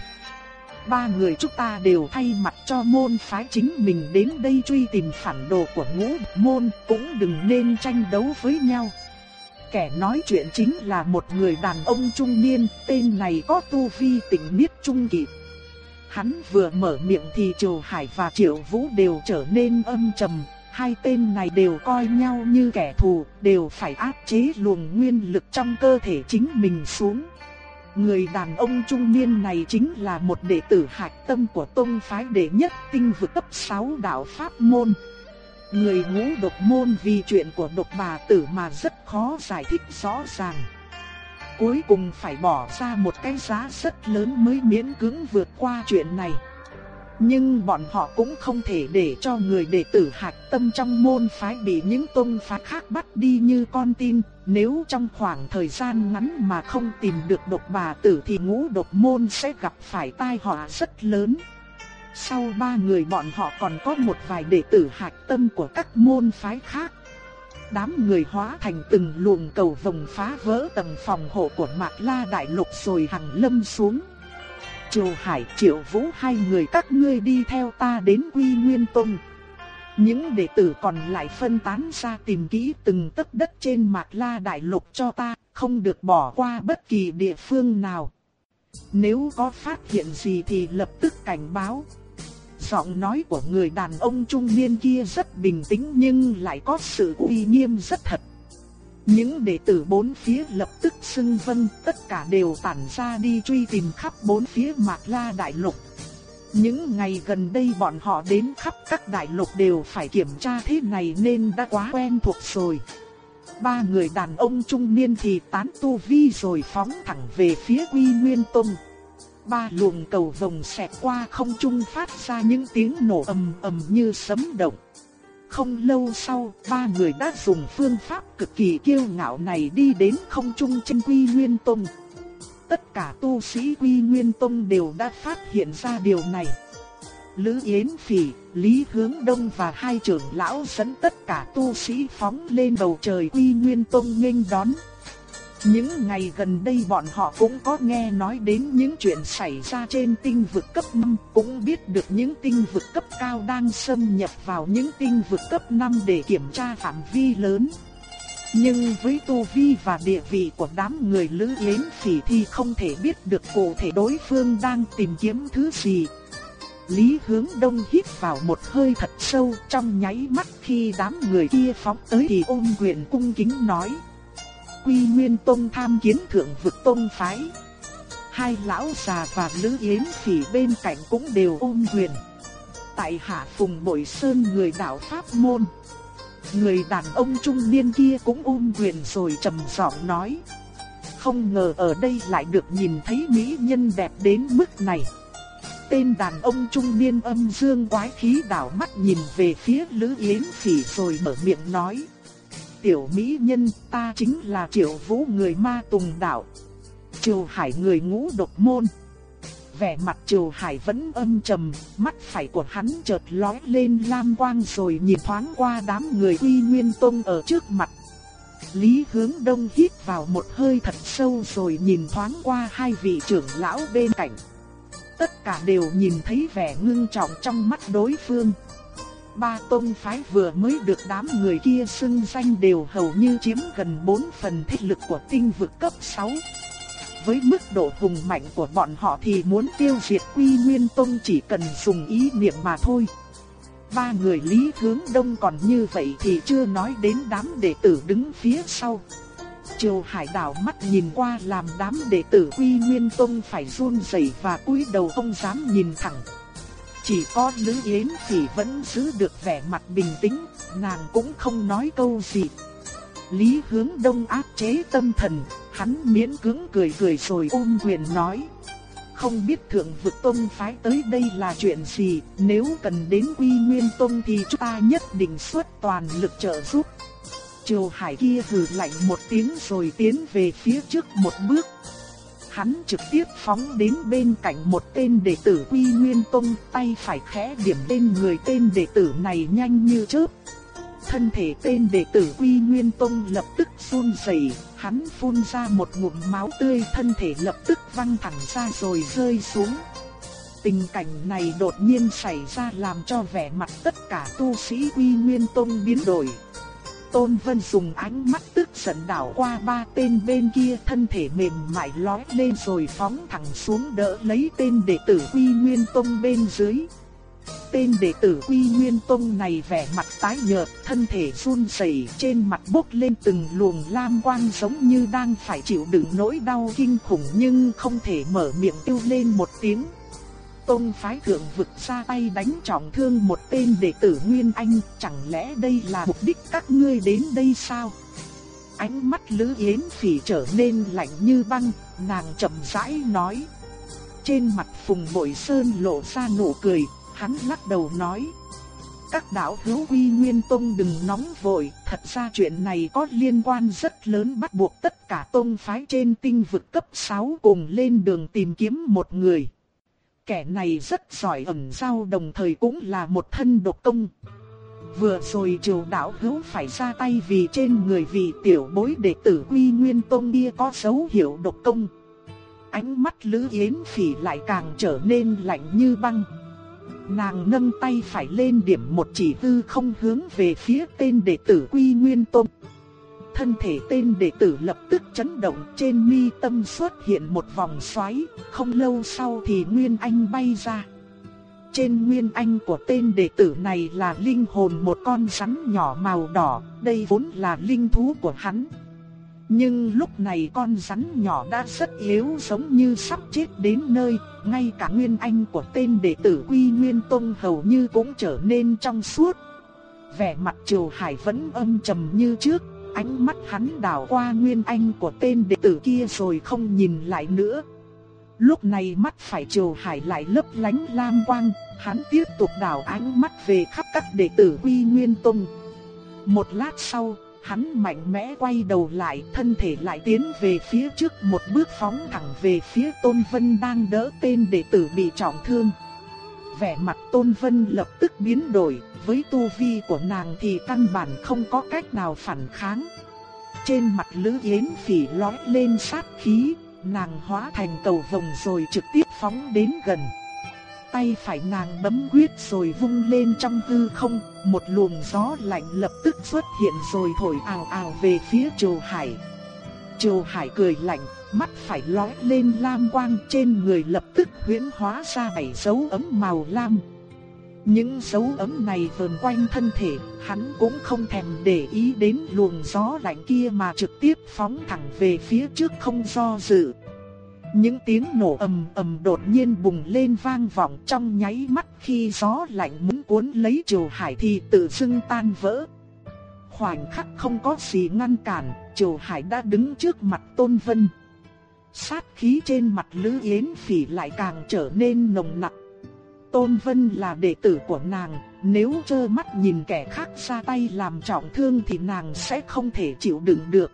ba người chúng ta đều thay mặt cho môn phái chính mình đến đây truy tìm phản đồ của ngũ môn, cũng đừng nên tranh đấu với nhau. Kẻ nói chuyện chính là một người đàn ông trung niên, tên này có tu vi tỉnh miết trung kỳ. Hắn vừa mở miệng thì Triều Hải và Triệu Vũ đều trở nên âm trầm, hai tên này đều coi nhau như kẻ thù, đều phải áp chế luồng nguyên lực trong cơ thể chính mình xuống. Người đàn ông trung niên này chính là một đệ tử hạch tâm của tôn phái đệ nhất tinh vực cấp 6 đạo Pháp môn. Người ngũ độc môn vì chuyện của độc bà tử mà rất khó giải thích rõ ràng. Cuối cùng phải bỏ ra một cái giá rất lớn mới miễn cưỡng vượt qua chuyện này. Nhưng bọn họ cũng không thể để cho người đệ tử hạch tâm trong môn phái bị những tôn phái khác bắt đi như con tin. Nếu trong khoảng thời gian ngắn mà không tìm được độc bà tử thì ngũ độc môn sẽ gặp phải tai họa rất lớn. Sau ba người bọn họ còn có một vài đệ tử hạch tâm của các môn phái khác. Đám người hóa thành từng luồng cầu vòng phá vỡ tầng phòng hộ của Mạc La Đại Lục rồi hằng lâm xuống. Triều Hải Triệu Vũ hai người các ngươi đi theo ta đến Quy Nguyên Tông. Những đệ tử còn lại phân tán ra tìm kỹ từng tấc đất trên Mạc La Đại Lục cho ta, không được bỏ qua bất kỳ địa phương nào. Nếu có phát hiện gì thì lập tức cảnh báo. Giọng nói của người đàn ông trung niên kia rất bình tĩnh nhưng lại có sự uy nghiêm rất thật. Những đệ tử bốn phía lập tức xưng vân, tất cả đều tản ra đi truy tìm khắp bốn phía Mạc La Đại Lục. Những ngày gần đây bọn họ đến khắp các đại lục đều phải kiểm tra thế này nên đã quá quen thuộc rồi. Ba người đàn ông trung niên thì tán tu vi rồi phóng thẳng về phía Quy Nguyên Tông. Ba luồng cầu vồng xẹt qua không trung phát ra những tiếng nổ ầm ầm như sấm động. Không lâu sau, ba người đã dùng phương pháp cực kỳ kiêu ngạo này đi đến không trung trên Quy Nguyên Tông. Tất cả tu sĩ Quy Nguyên Tông đều đã phát hiện ra điều này. Lữ Yến Phỉ, Lý Hướng Đông và hai trưởng lão dẫn tất cả tu sĩ phóng lên bầu trời Quy Nguyên Tông nghênh đón. Những ngày gần đây bọn họ cũng có nghe nói đến những chuyện xảy ra trên tinh vực cấp 5, cũng biết được những tinh vực cấp cao đang xâm nhập vào những tinh vực cấp 5 để kiểm tra phạm vi lớn. Nhưng với tu vi và địa vị của đám người Lữ Yến Phỉ thì không thể biết được cụ thể đối phương đang tìm kiếm thứ gì. Lý Hướng Đông hít vào một hơi thật sâu trong nháy mắt khi đám người kia phóng tới thì ôm quyền cung kính nói. Quy Nguyên Tông tham kiến thượng vực tông phái. Hai lão già và Lữ Yến Phỉ bên cạnh cũng đều ôm quyền. Tại Hạ Phùng Bội Sơn người đạo Pháp Môn. Người đàn ông trung niên kia cũng ôm quyền rồi trầm giọng nói. Không ngờ ở đây lại được nhìn thấy mỹ nhân đẹp đến mức này. Tên đàn ông trung niên âm dương quái khí đảo mắt nhìn về phía Lữ Yến Phỉ rồi mở miệng nói. Tiểu mỹ nhân ta chính là triệu vũ người ma tùng đạo, Triều Hải người ngũ độc môn. Vẻ mặt Triều Hải vẫn âm trầm, mắt phải của hắn chợt lóe lên lam quang rồi nhìn thoáng qua đám người uy Nguyên Tông ở trước mặt. Lý Hướng Đông hít vào một hơi thật sâu rồi nhìn thoáng qua hai vị trưởng lão bên cạnh. Tất cả đều nhìn thấy vẻ ngưng trọng trong mắt đối phương. Ba tôn phái vừa mới được đám người kia xưng danh đều hầu như chiếm gần 4 phần thế lực của tinh vực cấp 6 với mức độ hùng mạnh của bọn họ thì muốn tiêu diệt Quy Nguyên tôn chỉ cần dùng ý niệm mà thôi. Ba người Lý Hướng Đông còn như vậy thì chưa nói đến đám đệ tử đứng phía sau. Triều Hải đảo mắt nhìn qua làm đám đệ tử Quy Nguyên Tông phải run rẩy và cúi đầu không dám nhìn thẳng. Chỉ có Lữ Yến Phỉ vẫn giữ được vẻ mặt bình tĩnh, nàng cũng không nói câu gì. Lý Hướng Đông áp chế tâm thần, Hắn miễn cưỡng cười cười rồi ôm quyền nói. Không biết thượng vực tông phái tới đây là chuyện gì, nếu cần đến quy nguyên tông thì chúng ta nhất định xuất toàn lực trợ giúp. Triều Hải kia hừ lạnh một tiếng rồi tiến về phía trước một bước. Hắn trực tiếp phóng đến bên cạnh một tên đệ tử Quy Nguyên Tông, tay phải khẽ điểm lên người tên đệ tử này nhanh như chớp. Thân thể tên đệ tử Quy Nguyên Tông lập tức run rẩy, hắn phun ra một ngụm máu tươi, thân thể lập tức văng thẳng ra rồi rơi xuống. Tình cảnh này đột nhiên xảy ra làm cho vẻ mặt tất cả tu sĩ Quy Nguyên Tông biến đổi. Tôn Vân dùng ánh mắt tức giận đảo qua ba tên bên kia, thân thể mềm mại lói lên rồi phóng thẳng xuống đỡ lấy tên đệ tử Quy Nguyên Tông bên dưới. Tên đệ tử Quy Nguyên Tông này vẻ mặt tái nhợt, thân thể run rẩy, trên mặt bốc lên từng luồng lam quang giống như đang phải chịu đựng nỗi đau kinh khủng nhưng không thể mở miệng kêu lên một tiếng. Tôn phái thượng vực ra tay đánh trọng thương một tên đệ tử Nguyên Anh, chẳng lẽ đây là mục đích các ngươi đến đây sao? Ánh mắt Lữ Yến Phỉ trở nên lạnh như băng, nàng chậm rãi nói. Trên mặt Phùng Bội Sơn lộ ra nụ cười, Hắn lắc đầu nói. Các đạo hữu quy nguyên tông đừng nóng vội, thật ra chuyện này có liên quan rất lớn bắt buộc tất cả tông phái trên tinh vực cấp 6 cùng lên đường tìm kiếm một người. Kẻ này rất giỏi ẩn giao đồng thời cũng là một thân độc công. Vừa rồi triều đạo hữu phải ra tay vì trên người vị tiểu bối đệ tử quy nguyên tông kia có dấu hiệu độc công. Ánh mắt Lữ Yến Phỉ lại càng trở nên lạnh như băng. Nàng nâng tay phải lên điểm một chỉ tư không hướng về phía tên đệ tử Quy Nguyên Tôn. Thân thể tên đệ tử lập tức chấn động trên mi tâm xuất hiện một vòng xoáy, không lâu sau thì Nguyên Anh bay ra. Trên Nguyên Anh của tên đệ tử này là linh hồn một con rắn nhỏ màu đỏ, đây vốn là linh thú của hắn. Nhưng lúc này con rắn nhỏ đã rất yếu giống như sắp chết đến nơi, ngay cả nguyên anh của tên đệ tử Quy Nguyên Tông hầu như cũng trở nên trong suốt. Vẻ mặt Triều Hải vẫn âm trầm như trước, ánh mắt hắn đảo qua nguyên anh của tên đệ tử kia rồi không nhìn lại nữa. Lúc này mắt phải Triều Hải lại lấp lánh lam quang, hắn tiếp tục đảo ánh mắt về khắp các đệ tử Quy Nguyên Tông. Một lát sau, Hắn mạnh mẽ quay đầu lại, thân thể lại tiến về phía trước một bước phóng thẳng về phía Tôn Vân đang đỡ tên đệ tử bị trọng thương. Vẻ mặt Tôn Vân lập tức biến đổi, với tu vi của nàng thì căn bản không có cách nào phản kháng. trên mặt Lữ Yến Phỉ lóe lên sát khí, nàng hóa thành cầu vồng rồi trực tiếp phóng đến gần. Tay phải nàng bấm quyết rồi vung lên trong hư không, một luồng gió lạnh lập tức xuất hiện rồi thổi ào ào về phía Triều Hải. Triều Hải cười lạnh, mắt phải lóe lên lam quang trên người lập tức huyễn hóa ra bảy dấu ấm màu lam. Những dấu ấm này vờn quanh thân thể, hắn cũng không thèm để ý đến luồng gió lạnh kia mà trực tiếp phóng thẳng về phía trước không do dự. Những tiếng nổ ầm ầm đột nhiên bùng lên vang vọng trong nháy mắt khi gió lạnh muốn cuốn lấy Triều Hải thì tự dưng tan vỡ. Khoảnh khắc không có gì ngăn cản, Triều Hải đã đứng trước mặt Tôn Vân. Sát khí trên mặt Lữ Yến Phỉ lại càng trở nên nồng nặc. Tôn Vân là đệ tử của nàng, nếu trơ mắt nhìn kẻ khác ra tay làm trọng thương thì nàng sẽ không thể chịu đựng được.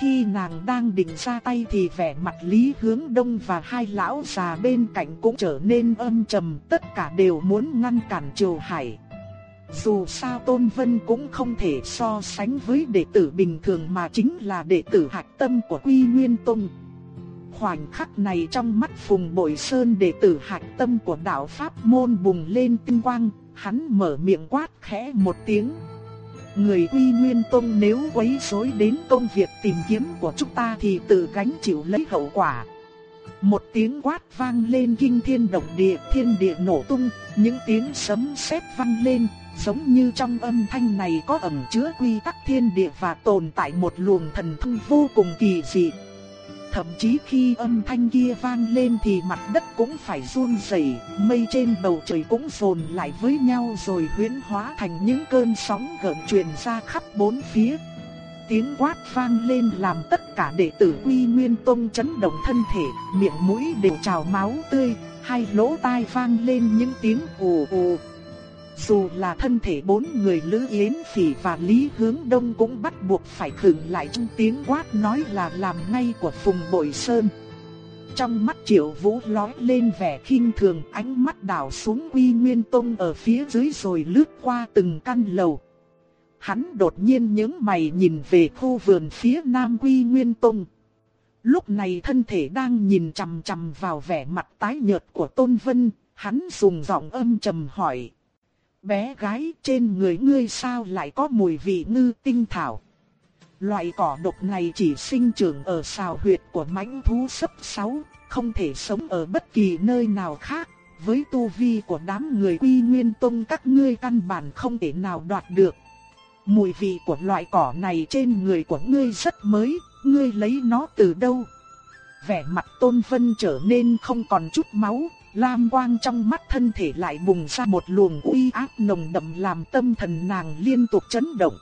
Khi nàng đang định ra tay thì vẻ mặt Lý Hướng Đông và hai lão già bên cạnh cũng trở nên âm trầm, tất cả đều muốn ngăn cản Triều Hải. Dù sao Tôn Vân cũng không thể so sánh với đệ tử bình thường mà chính là đệ tử hạch tâm của Quy Nguyên Tông. Khoảnh khắc này trong mắt Phùng Bội Sơn đệ tử hạch tâm của đạo Pháp môn bùng lên tinh quang, hắn mở miệng quát khẽ một tiếng. Người uy Nguyên Tông nếu quấy rối đến công việc tìm kiếm của chúng ta thì tự gánh chịu lấy hậu quả. Một tiếng quát vang lên kinh thiên động địa, thiên địa nổ tung, những tiếng sấm sét vang lên, giống như trong âm thanh này có ẩn chứa quy tắc thiên địa và tồn tại một luồng thần thông vô cùng kỳ dị. Thậm chí khi âm thanh kia vang lên thì mặt đất cũng phải run rẩy, mây trên bầu trời cũng phồn lại với nhau rồi huyễn hóa thành những cơn sóng gợn truyền ra khắp bốn phía. Tiếng quát vang lên làm tất cả đệ tử Quy Nguyên Tông chấn động thân thể, miệng mũi đều trào máu tươi, hai lỗ tai vang lên những tiếng ồ ồ. Dù là thân thể bốn người Lữ Yến Phỉ và Lý Hướng Đông cũng bắt buộc phải khựng lại trong tiếng quát nói là làm ngay của Phùng Bội Sơn. Trong mắt Triệu Vũ lóe lên vẻ khinh thường, ánh mắt đảo xuống Quy Nguyên Tông ở phía dưới rồi lướt qua từng căn lầu. Hắn đột nhiên nhướng mày nhìn về khu vườn phía nam Quy Nguyên Tông. Lúc này thân thể đang nhìn chằm chằm vào vẻ mặt tái nhợt của Tôn Vân, hắn dùng giọng âm trầm hỏi bé gái trên người ngươi sao lại có mùi vị ngư tinh thảo. Loại cỏ độc này chỉ sinh trưởng ở sào huyệt của mãnh thú sấp sáu, không thể sống ở bất kỳ nơi nào khác. Với tu vi của đám người quy nguyên tông các ngươi căn bản không thể nào đoạt được. Mùi vị của loại cỏ này trên người của ngươi rất mới, ngươi lấy nó từ đâu? Vẻ mặt tôn vân trở nên không còn chút máu, Lam quang trong mắt thân thể lại bùng ra một luồng uy áp nồng đậm làm tâm thần nàng liên tục chấn động.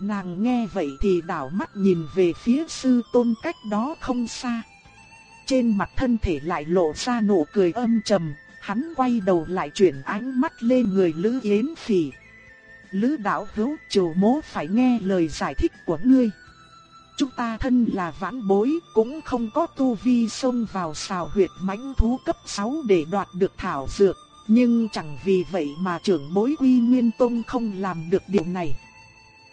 Nàng nghe vậy thì đảo mắt nhìn về phía sư tôn cách đó không xa. Trên mặt thân thể lại lộ ra nụ cười âm trầm, hắn quay đầu lại chuyển ánh mắt lên người Lữ Yến Phỉ. Lữ đạo hữu chủ mố phải nghe lời giải thích của ngươi. Chúng ta thân là vãn bối, cũng không có tu vi xông vào xào huyệt mãnh thú cấp 6 để đoạt được thảo dược. Nhưng chẳng vì vậy mà trưởng bối quy nguyên tông không làm được điều này.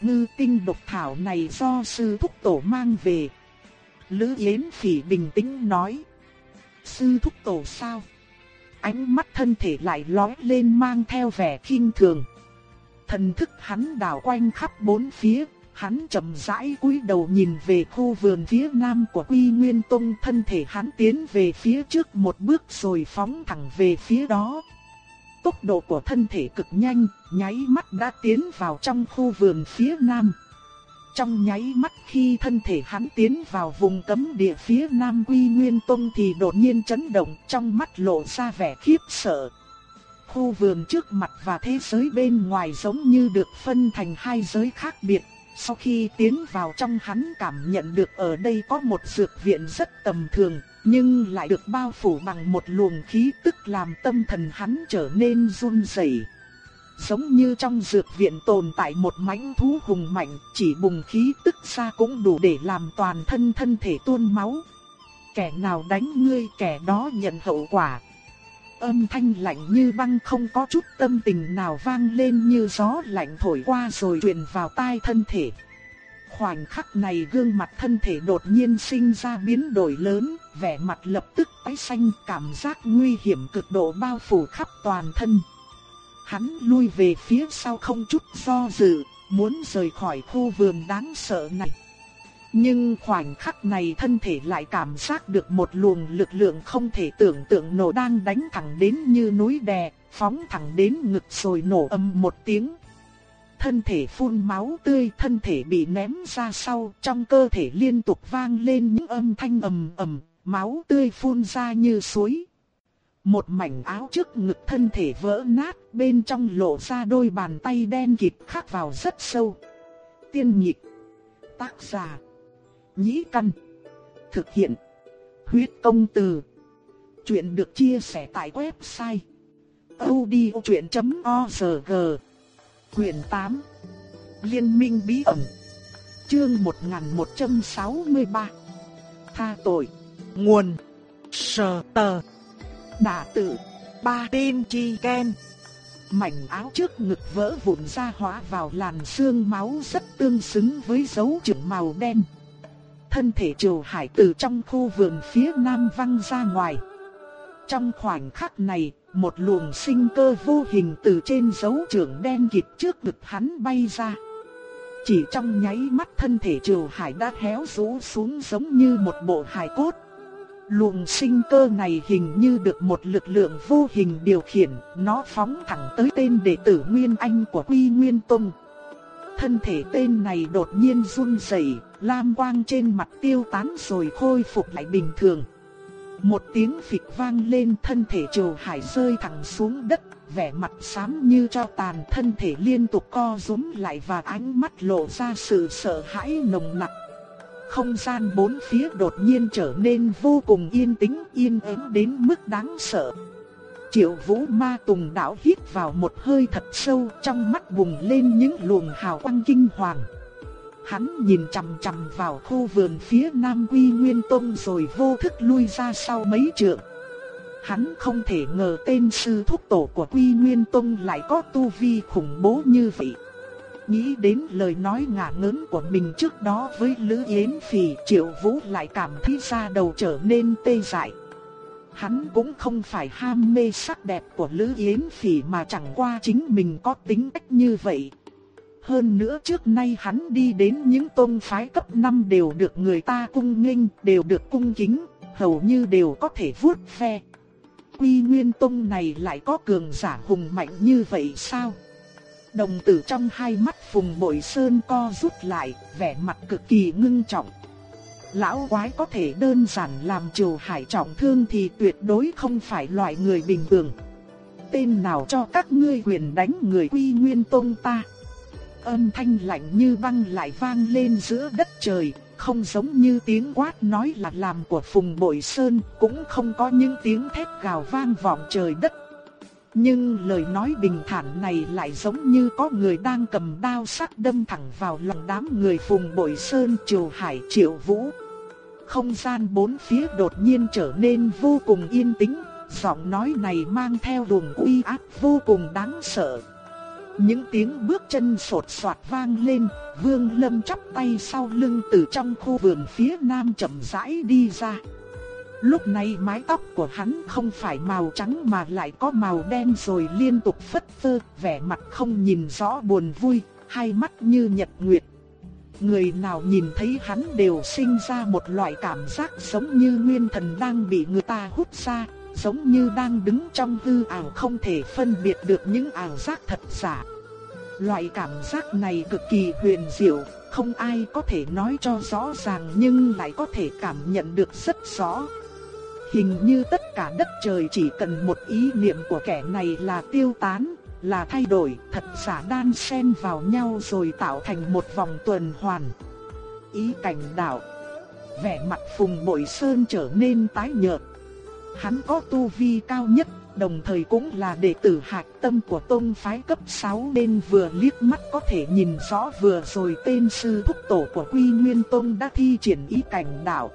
Ngư tinh độc thảo này do sư thúc tổ mang về. Lữ Yến Phỉ bình tĩnh nói. Sư thúc tổ sao? Ánh mắt thân thể lại lóe lên mang theo vẻ khinh thường. Thần thức hắn đảo quanh khắp bốn phía, Hắn chậm rãi cúi đầu nhìn về khu vườn phía nam của Quy Nguyên Tông, thân thể hắn tiến về phía trước một bước rồi phóng thẳng về phía đó. Tốc độ của thân thể cực nhanh, nháy mắt đã tiến vào trong khu vườn phía nam. Trong nháy mắt khi thân thể hắn tiến vào vùng cấm địa phía nam Quy Nguyên Tông thì đột nhiên chấn động, trong mắt lộ ra vẻ khiếp sợ. Khu vườn trước mặt và thế giới bên ngoài giống như được phân thành hai giới khác biệt, sau khi tiến vào trong hắn cảm nhận được ở đây có một dược viện rất tầm thường, nhưng lại được bao phủ bằng một luồng khí tức làm tâm thần hắn trở nên run rẩy. Giống như trong dược viện tồn tại một mãnh thú hùng mạnh, chỉ bùng khí tức ra cũng đủ để làm toàn thân thân thể tuôn máu. Kẻ nào đánh ngươi kẻ đó nhận hậu quả. Âm thanh lạnh như băng không có chút tâm tình nào vang lên như gió lạnh thổi qua rồi truyền vào tai thân thể. Khoảnh khắc này gương mặt thân thể đột nhiên sinh ra biến đổi lớn, vẻ mặt lập tức tái xanh cảm giác nguy hiểm cực độ bao phủ khắp toàn thân. Hắn lui về phía sau không chút do dự, muốn rời khỏi khu vườn đáng sợ này. Nhưng khoảnh khắc này thân thể lại cảm giác được một luồng lực lượng không thể tưởng tượng nổ đang đánh thẳng đến như núi đè, phóng thẳng đến ngực rồi nổ âm một tiếng. Thân thể phun máu tươi, thân thể bị ném ra sau, trong cơ thể liên tục vang lên những âm thanh ầm ầm, máu tươi phun ra như suối. Một mảnh áo trước ngực thân thể vỡ nát, bên trong lộ ra đôi bàn tay đen kịt khắc vào rất sâu. Tiên nhịp, tác giả, nhĩ căn, thực hiện, huyết công từ. Chuyện được chia sẻ tại website. odchuyện.org Quyền 8 Liên minh bí ẩn. Chương 1163 Tha tội. Nguồn. Sờ tờ. Đả tử. Ba tên chi ken Mảnh áo trước ngực vỡ vụn ra hóa vào làn xương máu rất tương xứng với dấu chữ màu đen. Thân thể triều hải từ trong khu vườn phía nam văng ra ngoài. Trong khoảnh khắc này, một luồng sinh cơ vô hình từ trên dấu trưởng đen kịt trước ngực hắn bay ra. Chỉ trong nháy mắt thân thể Triều Hải đã héo rũ xuống giống như một bộ hài cốt. Luồng sinh cơ này hình như được một lực lượng vô hình điều khiển, nó phóng thẳng tới tên đệ tử Nguyên Anh của Quy Nguyên Tông. Thân thể tên này đột nhiên run rẩy, lam quang trên mặt tiêu tán rồi khôi phục lại bình thường. Một tiếng phịch vang lên thân thể Triều Hải rơi thẳng xuống đất, vẻ mặt xám như cho tàn thân thể liên tục co rúm lại và ánh mắt lộ ra sự sợ hãi nồng nặc. Không gian bốn phía đột nhiên trở nên vô cùng yên tĩnh yên ắng đến mức đáng sợ. Triệu vũ ma tùng đảo hít vào một hơi thật sâu, trong mắt bùng lên những luồng hào quang kinh hoàng. Hắn nhìn chằm chằm vào khu vườn phía Nam Quy Nguyên Tông rồi vô thức lui ra sau mấy trượng. Hắn không thể ngờ tên sư thúc tổ của Quy Nguyên Tông lại có tu vi khủng bố như vậy. Nghĩ đến lời nói ngả ngớn của mình trước đó với Lữ Yến Phỉ Triệu Vũ lại cảm thấy da đầu trở nên tê dại. Hắn cũng không phải ham mê sắc đẹp của Lữ Yến Phỉ mà chẳng qua chính mình có tính cách như vậy. Hơn nữa trước nay hắn đi đến những tôn phái cấp 5 đều được người ta cung nghênh, đều được cung kính, hầu như đều có thể vuốt ve. Quy Nguyên Tông này lại có cường giả hùng mạnh như vậy sao? Đồng tử trong hai mắt Phùng Bội Sơn co rút lại, vẻ mặt cực kỳ ngưng trọng. Lão quái có thể đơn giản làm triều hải trọng thương thì tuyệt đối không phải loại người bình thường. Tên nào cho các ngươi quyền đánh người Quy Nguyên Tông ta? âm thanh lạnh như băng lại vang lên giữa đất trời, không giống như tiếng quát nói là làm của Phùng Bội Sơn, cũng không có những tiếng thét gào vang vọng trời đất. Nhưng lời nói bình thản này lại giống như có người đang cầm đao sắc đâm thẳng vào lòng đám người Phùng Bội Sơn Triều Hải Triệu Vũ. Không gian bốn phía đột nhiên trở nên vô cùng yên tĩnh, giọng nói này mang theo luồng uy áp vô cùng đáng sợ. Những tiếng bước chân sột soạt vang lên, Vương Lâm chắp tay sau lưng từ trong khu vườn phía nam chậm rãi đi ra. Lúc này mái tóc của hắn không phải màu trắng mà lại có màu đen rồi liên tục phất phơ, vẻ mặt không nhìn rõ buồn vui, hai mắt như nhật nguyệt. Người nào nhìn thấy hắn đều sinh ra một loại cảm giác giống như nguyên thần đang bị người ta hút ra, giống như đang đứng trong hư ảo không thể phân biệt được những ảo giác thật giả. Loại cảm giác này cực kỳ huyền diệu, không ai có thể nói cho rõ ràng nhưng lại có thể cảm nhận được rất rõ. Hình như tất cả đất trời chỉ cần một ý niệm của kẻ này là tiêu tán, là thay đổi, thật giả đan xen vào nhau rồi tạo thành một vòng tuần hoàn. Ý cảnh đạo Vẻ mặt Phùng Bội Sơn trở nên tái nhợt. Hắn có tu vi cao nhất, đồng thời cũng là đệ tử hạch tâm của tôn phái cấp 6 nên vừa liếc mắt có thể nhìn rõ vừa rồi tên sư thúc tổ của Quy Nguyên Tông đã thi triển ý cảnh đạo.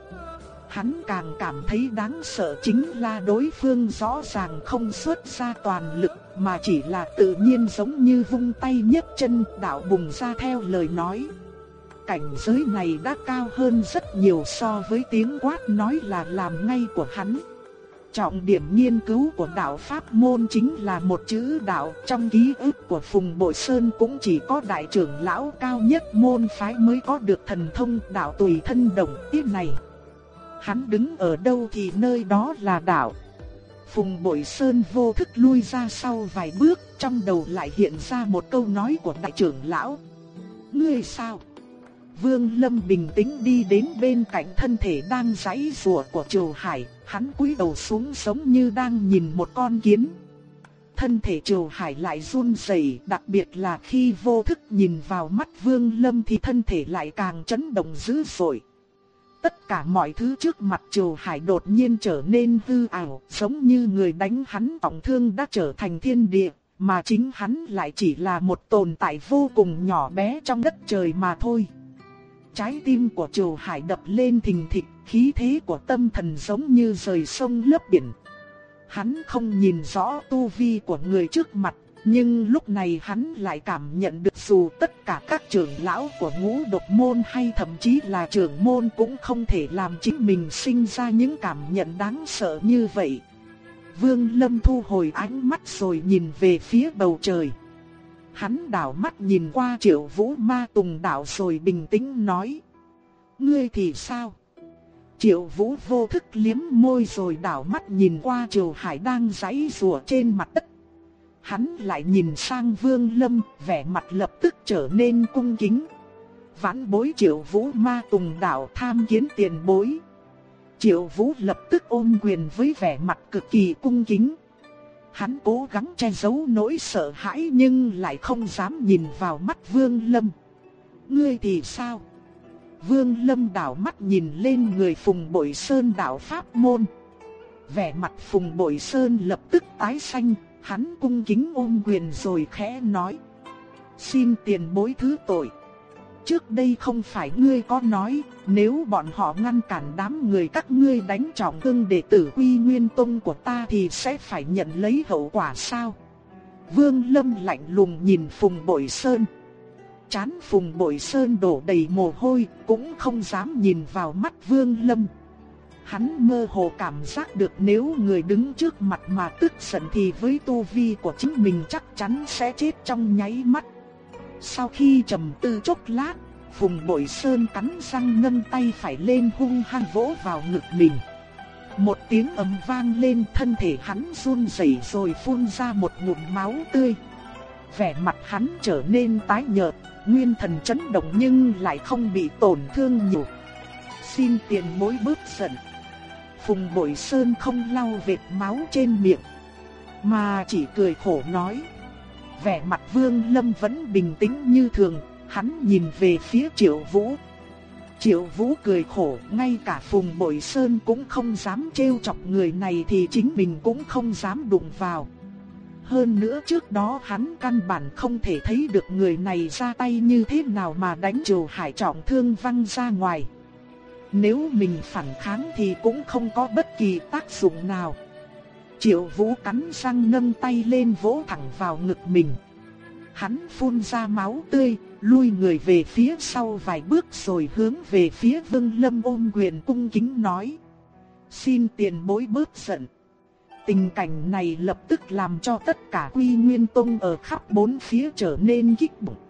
Hắn càng cảm thấy đáng sợ chính là đối phương rõ ràng không xuất ra toàn lực, mà chỉ là tự nhiên giống như vung tay nhấc chân đạo bùng ra theo lời nói. cảnh giới này đã cao hơn rất nhiều so với tiếng quát nói là làm ngay của hắn. Trọng điểm nghiên cứu của đạo Pháp môn chính là một chữ đạo, trong ký ức của Phùng Bội Sơn cũng chỉ có đại trưởng lão cao nhất môn phái mới có được thần thông đạo tùy thân đồng tiếp này. Hắn đứng ở đâu thì nơi đó là đạo. Phùng Bội Sơn vô thức lui ra sau vài bước trong đầu lại hiện ra một câu nói của đại trưởng lão. Ngươi sao? Vương Lâm bình tĩnh đi đến bên cạnh thân thể đang giãy giụa của Triều Hải, hắn cúi đầu xuống giống như đang nhìn một con kiến. Thân thể Triều Hải lại run rẩy, đặc biệt là khi vô thức nhìn vào mắt Vương Lâm thì thân thể lại càng chấn động dữ dội. Tất cả mọi thứ trước mặt Triều Hải đột nhiên trở nên hư ảo, giống như người đánh hắn trọng thương đã trở thành thiên địa, mà chính hắn lại chỉ là một tồn tại vô cùng nhỏ bé trong đất trời mà thôi. Trái tim của Triều Hải đập lên thình thịch, khí thế của tâm thần giống như rời sông lấp biển. Hắn không nhìn rõ tu vi của người trước mặt, nhưng lúc này hắn lại cảm nhận được dù tất cả các trưởng lão của ngũ độc môn hay thậm chí là trưởng môn cũng không thể làm chính mình sinh ra những cảm nhận đáng sợ như vậy. Vương Lâm thu hồi ánh mắt rồi nhìn về phía bầu trời. Hắn đảo mắt nhìn qua triệu vũ ma tùng đảo rồi bình tĩnh nói. Ngươi thì sao? Triệu vũ vô thức liếm môi rồi đảo mắt nhìn qua triều hải đang giãy rùa trên mặt đất. Hắn lại nhìn sang vương lâm, vẻ mặt lập tức trở nên cung kính. Vãn bối triệu vũ ma tùng đảo tham kiến tiền bối. Triệu vũ lập tức ôm quyền với vẻ mặt cực kỳ cung kính. Hắn cố gắng che giấu nỗi sợ hãi nhưng lại không dám nhìn vào mắt Vương Lâm. Ngươi thì sao? Vương Lâm đảo mắt nhìn lên người Phùng Bội Sơn đạo Pháp môn. Vẻ mặt Phùng Bội Sơn lập tức tái xanh, hắn cung kính ôm quyền rồi khẽ nói. Xin tiền bối thứ tội. Trước đây không phải ngươi có nói, nếu bọn họ ngăn cản đám người các ngươi đánh trọng thương đệ tử quy nguyên tông của ta thì sẽ phải nhận lấy hậu quả sao? Vương Lâm lạnh lùng nhìn Phùng Bội Sơn. Chán Phùng Bội Sơn đổ đầy mồ hôi, cũng không dám nhìn vào mắt Vương Lâm. Hắn mơ hồ cảm giác được nếu người đứng trước mặt mà tức giận thì với tu vi của chính mình chắc chắn sẽ chết trong nháy mắt. Sau khi trầm tư chốc lát, Phùng Bội Sơn cắn răng nâng tay phải lên hung hăng vỗ vào ngực mình. Một tiếng ầm vang lên thân thể hắn run rẩy rồi phun ra một ngụm máu tươi. Vẻ mặt hắn trở nên tái nhợt, nguyên thần chấn động nhưng lại không bị tổn thương nhiều. Xin tiền mối bớt giận. Phùng Bội Sơn không lau vệt máu trên miệng, mà chỉ cười khổ nói vẻ mặt Vương Lâm vẫn bình tĩnh như thường, hắn nhìn về phía Triệu Vũ. Triệu Vũ cười khổ, ngay cả Phùng Bội Sơn cũng không dám trêu chọc người này thì chính mình cũng không dám đụng vào. Hơn nữa trước đó hắn căn bản không thể thấy được người này ra tay như thế nào mà đánh Triều Hải trọng thương văng ra ngoài. Nếu mình phản kháng thì cũng không có bất kỳ tác dụng nào. Triệu Vũ cắn răng nâng tay lên vỗ thẳng vào ngực mình. Hắn phun ra máu tươi, lui người về phía sau vài bước rồi hướng về phía Vương Lâm ôm quyền cung kính nói. Xin tiền bối bớt giận. Tình cảnh này lập tức làm cho tất cả quy nguyên tông ở khắp bốn phía trở nên kích bụng.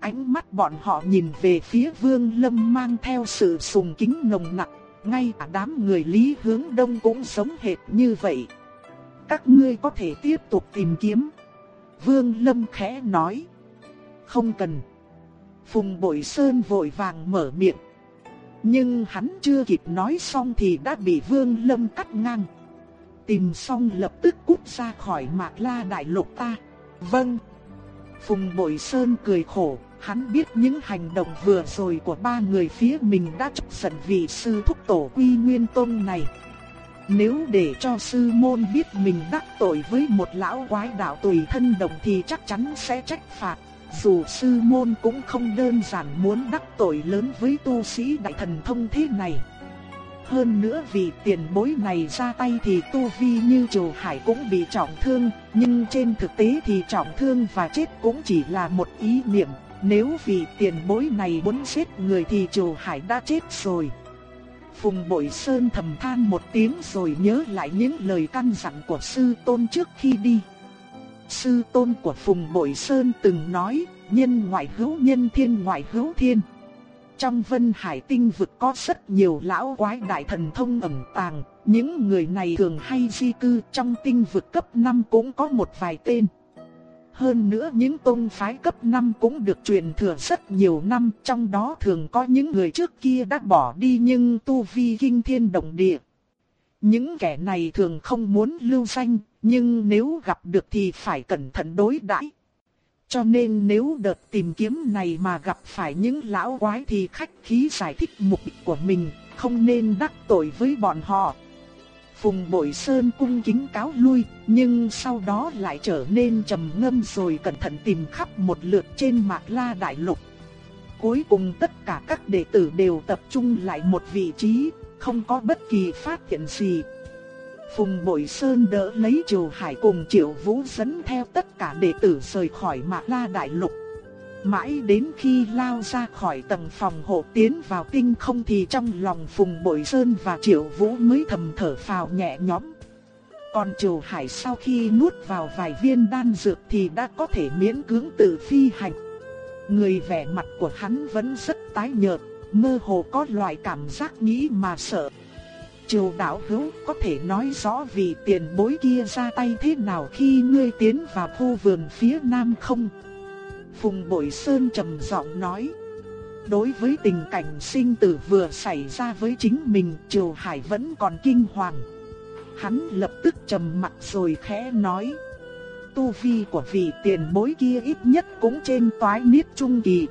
Ánh mắt bọn họ nhìn về phía Vương Lâm mang theo sự sùng kính nồng nặc, ngay cả đám người Lý Hướng Đông cũng sống hệt như vậy các ngươi có thể tiếp tục tìm kiếm. Vương Lâm khẽ nói. Không cần. Phùng Bội Sơn vội vàng mở miệng. Nhưng hắn chưa kịp nói xong thì đã bị Vương Lâm cắt ngang. Tìm xong lập tức cút ra khỏi mạc la đại lục ta. Vâng. Phùng Bội Sơn cười khổ, hắn biết những hành động vừa rồi của ba người phía mình đã chọc giận vị sư thúc tổ quy nguyên tôn này. Nếu để cho sư môn biết mình đắc tội với một lão quái đạo tùy thân đồng thì chắc chắn sẽ trách phạt. Dù sư môn cũng không đơn giản muốn đắc tội lớn với tu sĩ đại thần thông thế này. Hơn nữa vì tiền bối này ra tay thì tu vi như trù Hải cũng bị trọng thương, nhưng trên thực tế thì trọng thương và chết cũng chỉ là một ý niệm, nếu vì tiền bối này muốn giết người thì Triều Hải đã chết rồi. Phùng Bội Sơn thầm than một tiếng rồi nhớ lại những lời căn dặn của sư tôn trước khi đi. Sư tôn của Phùng Bội Sơn từng nói, nhân ngoại hữu nhân thiên ngoại hữu thiên. Trong vân hải tinh vực có rất nhiều lão quái đại thần thông ẩn tàng, những người này thường hay di cư trong tinh vực cấp 5 cũng có một vài tên. Hơn nữa những tôn phái cấp 5 cũng được truyền thừa rất nhiều năm, trong đó thường có những người trước kia đã bỏ đi nhưng tu vi kinh thiên động địa. Những kẻ này thường không muốn lưu danh, nhưng nếu gặp được thì phải cẩn thận đối đãi. Cho nên nếu đợt tìm kiếm này mà gặp phải những lão quái thì khách khí giải thích mục đích của mình, không nên đắc tội với bọn họ. Phùng Bội Sơn cung kính cáo lui, nhưng sau đó lại trở nên trầm ngâm rồi cẩn thận tìm khắp một lượt trên Mạc La Đại Lục. Cuối cùng tất cả các đệ tử đều tập trung lại một vị trí, không có bất kỳ phát hiện gì. Phùng Bội Sơn đỡ lấy Triều Hải cùng Triệu Vũ dẫn theo tất cả đệ tử rời khỏi Mạc La Đại Lục. Mãi đến khi lao ra khỏi tầng phòng hộ tiến vào tinh không thì trong lòng Phùng Bội Sơn và Triệu Vũ mới thầm thở phào nhẹ nhõm. Còn Triều Hải sau khi nuốt vào vài viên đan dược thì đã có thể miễn cưỡng tự phi hành. Người vẻ mặt của hắn vẫn rất tái nhợt, mơ hồ có loại cảm giác nghĩ mà sợ. Triều đạo hữu có thể nói rõ vì tiền bối kia ra tay thế nào khi ngươi tiến vào khu vườn phía nam không? Phùng Bội Sơn trầm giọng nói. Đối với tình cảnh sinh tử vừa xảy ra với chính mình, Triều Hải vẫn còn kinh hoàng. Hắn lập tức trầm mặt rồi khẽ nói. Tu vi của vị tiền bối kia ít nhất cũng trên toái niết trung kỳ.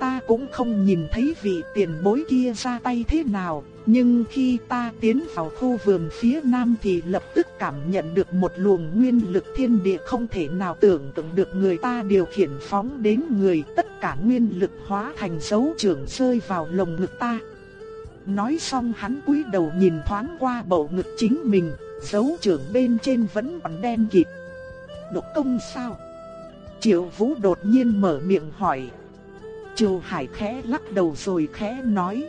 Ta cũng không nhìn thấy vị tiền bối kia ra tay thế nào, nhưng khi ta tiến vào khu vườn phía nam thì lập tức cảm nhận được một luồng nguyên lực thiên địa không thể nào tưởng tượng được người ta điều khiển phóng đến người tất cả nguyên lực hóa thành dấu trưởng rơi vào lồng ngực ta. Nói xong hắn cúi đầu nhìn thoáng qua bầu ngực chính mình, dấu trưởng bên trên vẫn còn đen kịt. Độc công sao? Triệu Vũ đột nhiên mở miệng hỏi. Triều Hải khẽ lắc đầu rồi khẽ nói.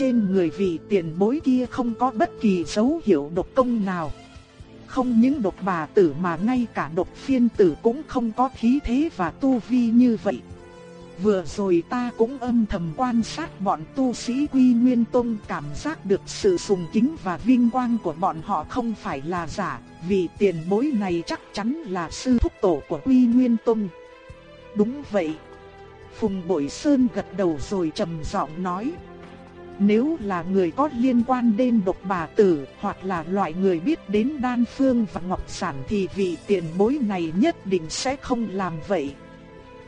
Trên người vị tiền bối kia không có bất kỳ dấu hiệu độc công nào. Không những độc bà tử mà ngay cả độc phiên tử cũng không có khí thế và tu vi như vậy. Vừa rồi ta cũng âm thầm quan sát bọn tu sĩ Quy Nguyên Tông cảm giác được sự sùng kính và vinh quang của bọn họ không phải là giả, vì tiền bối này chắc chắn là sư thúc tổ của Quy Nguyên Tông. Đúng vậy. Phùng Bội Sơn gật đầu rồi trầm giọng nói. Nếu là người có liên quan đến độc bà tử hoặc là loại người biết đến đan phương và ngọc sản thì vị tiền bối này nhất định sẽ không làm vậy.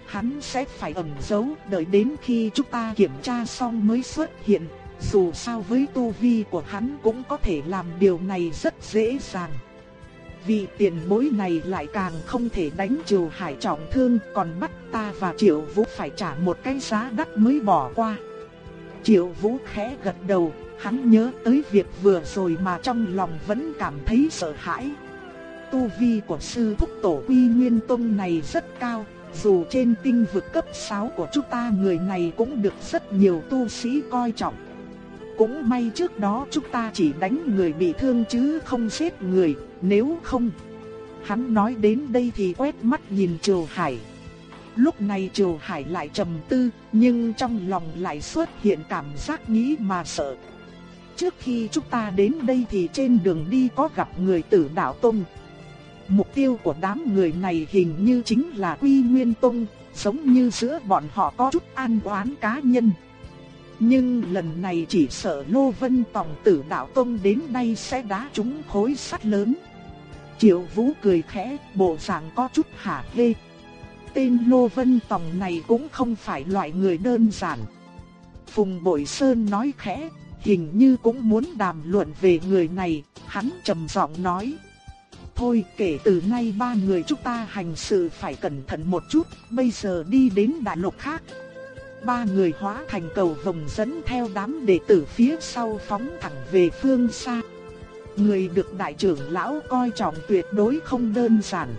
Hắn sẽ phải ẩn giấu, đợi đến khi chúng ta kiểm tra xong mới xuất hiện. Dù sao với tu vi của hắn cũng có thể làm điều này rất dễ dàng. Vị tiền bối này lại càng không thể đánh trừ Hải trọng thương, còn bắt ta và Triệu Vũ phải trả một cái giá đắt mới bỏ qua. Triệu Vũ khẽ gật đầu, hắn nhớ tới việc vừa rồi mà trong lòng vẫn cảm thấy sợ hãi. Tu vi của sư thúc tổ Quy Nguyên Tông này rất cao, dù trên tinh vực cấp 6 của chúng ta người này cũng được rất nhiều tu sĩ coi trọng. Cũng may trước đó chúng ta chỉ đánh người bị thương chứ không giết người, nếu không. Hắn nói đến đây thì quét mắt nhìn Triều Hải. Lúc này Triều Hải lại trầm tư, nhưng trong lòng lại xuất hiện cảm giác nghĩ mà sợ. Trước khi chúng ta đến đây thì trên đường đi có gặp người tử đạo Tông. Mục tiêu của đám người này hình như chính là Quy Nguyên Tông, giống như giữa bọn họ có chút an oán cá nhân. Nhưng lần này chỉ sợ Lô Vân Tòng tử đạo Tông đến đây sẽ đá trúng khối sắt lớn. Triệu Vũ cười khẽ, bộ dạng có chút hả hê tên Lô Vân Tòng này cũng không phải loại người đơn giản. Phùng Bội Sơn nói khẽ, hình như cũng muốn đàm luận về người này, hắn trầm giọng nói. Thôi kể từ nay ba người chúng ta hành sự phải cẩn thận một chút, bây giờ đi đến đại lục khác. Ba người hóa thành cầu vòng dẫn theo đám đệ tử phía sau phóng thẳng về phương xa. Người được đại trưởng lão coi trọng tuyệt đối không đơn giản.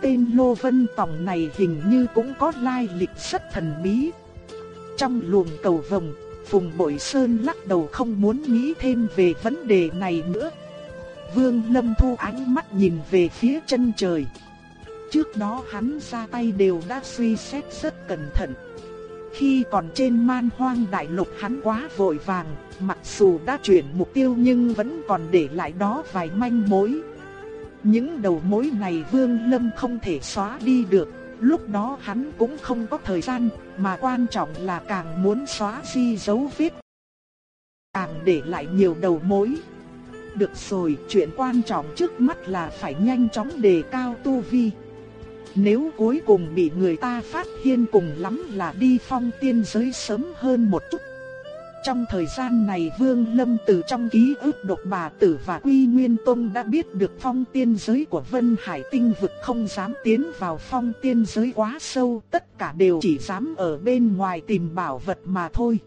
Tên Lô Vân Tòng này hình như cũng có lai lịch rất thần bí. Trong luồng cầu vồng, Phùng Bội Sơn lắc đầu không muốn nghĩ thêm về vấn đề này nữa. Vương Lâm thu ánh mắt nhìn về phía chân trời. Trước đó hắn ra tay đều đã suy xét rất cẩn thận. Khi còn trên man hoang đại lục hắn quá vội vàng, mặc dù đã chuyển mục tiêu nhưng vẫn còn để lại đó vài manh mối. Những đầu mối này Vương Lâm không thể xóa đi được, lúc đó hắn cũng không có thời gian, mà quan trọng là càng muốn xóa di dấu vết. Càng để lại nhiều đầu mối. Được rồi, chuyện quan trọng trước mắt là phải nhanh chóng đề cao tu vi. Nếu cuối cùng bị người ta phát hiện cùng lắm là đi phong tiên giới sớm hơn một chút. Trong thời gian này Vương Lâm từ trong ký ức độc bà tử và Quy Nguyên Tông đã biết được phong tiên giới của Vân Hải tinh vực không dám tiến vào phong tiên giới quá sâu, tất cả đều chỉ dám ở bên ngoài tìm bảo vật mà thôi.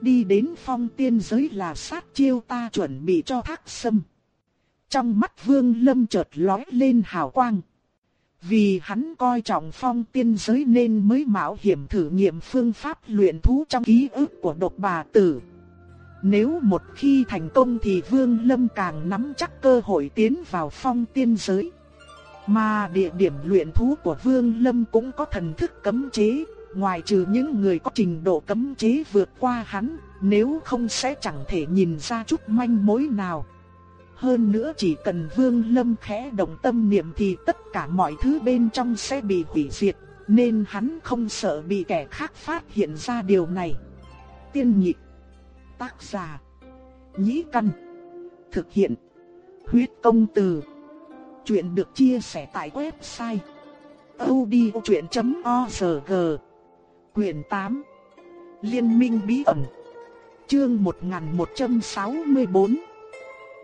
Đi đến phong tiên giới là sát chiêu ta chuẩn bị cho thác sâm. Trong mắt Vương Lâm chợt lóe lên hào quang. Vì hắn coi trọng phong tiên giới nên mới mạo hiểm thử nghiệm phương pháp luyện thú trong ký ức của độc bà tử. Nếu một khi thành công thì Vương Lâm càng nắm chắc cơ hội tiến vào phong tiên giới. Mà địa điểm luyện thú của Vương Lâm cũng có thần thức cấm chế, ngoài trừ những người có trình độ cấm chế vượt qua hắn, nếu không sẽ chẳng thể nhìn ra chút manh mối nào. Hơn nữa chỉ cần Vương Lâm khẽ động tâm niệm thì tất cả mọi thứ bên trong sẽ bị hủy diệt, nên hắn không sợ bị kẻ khác phát hiện ra điều này. Tiên nhị Tác giả Nhĩ Căn Thực hiện Huyết công từ. Chuyện được chia sẻ tại website odchuyện.org Quyền 8 Liên minh bí ẩn Chương 1164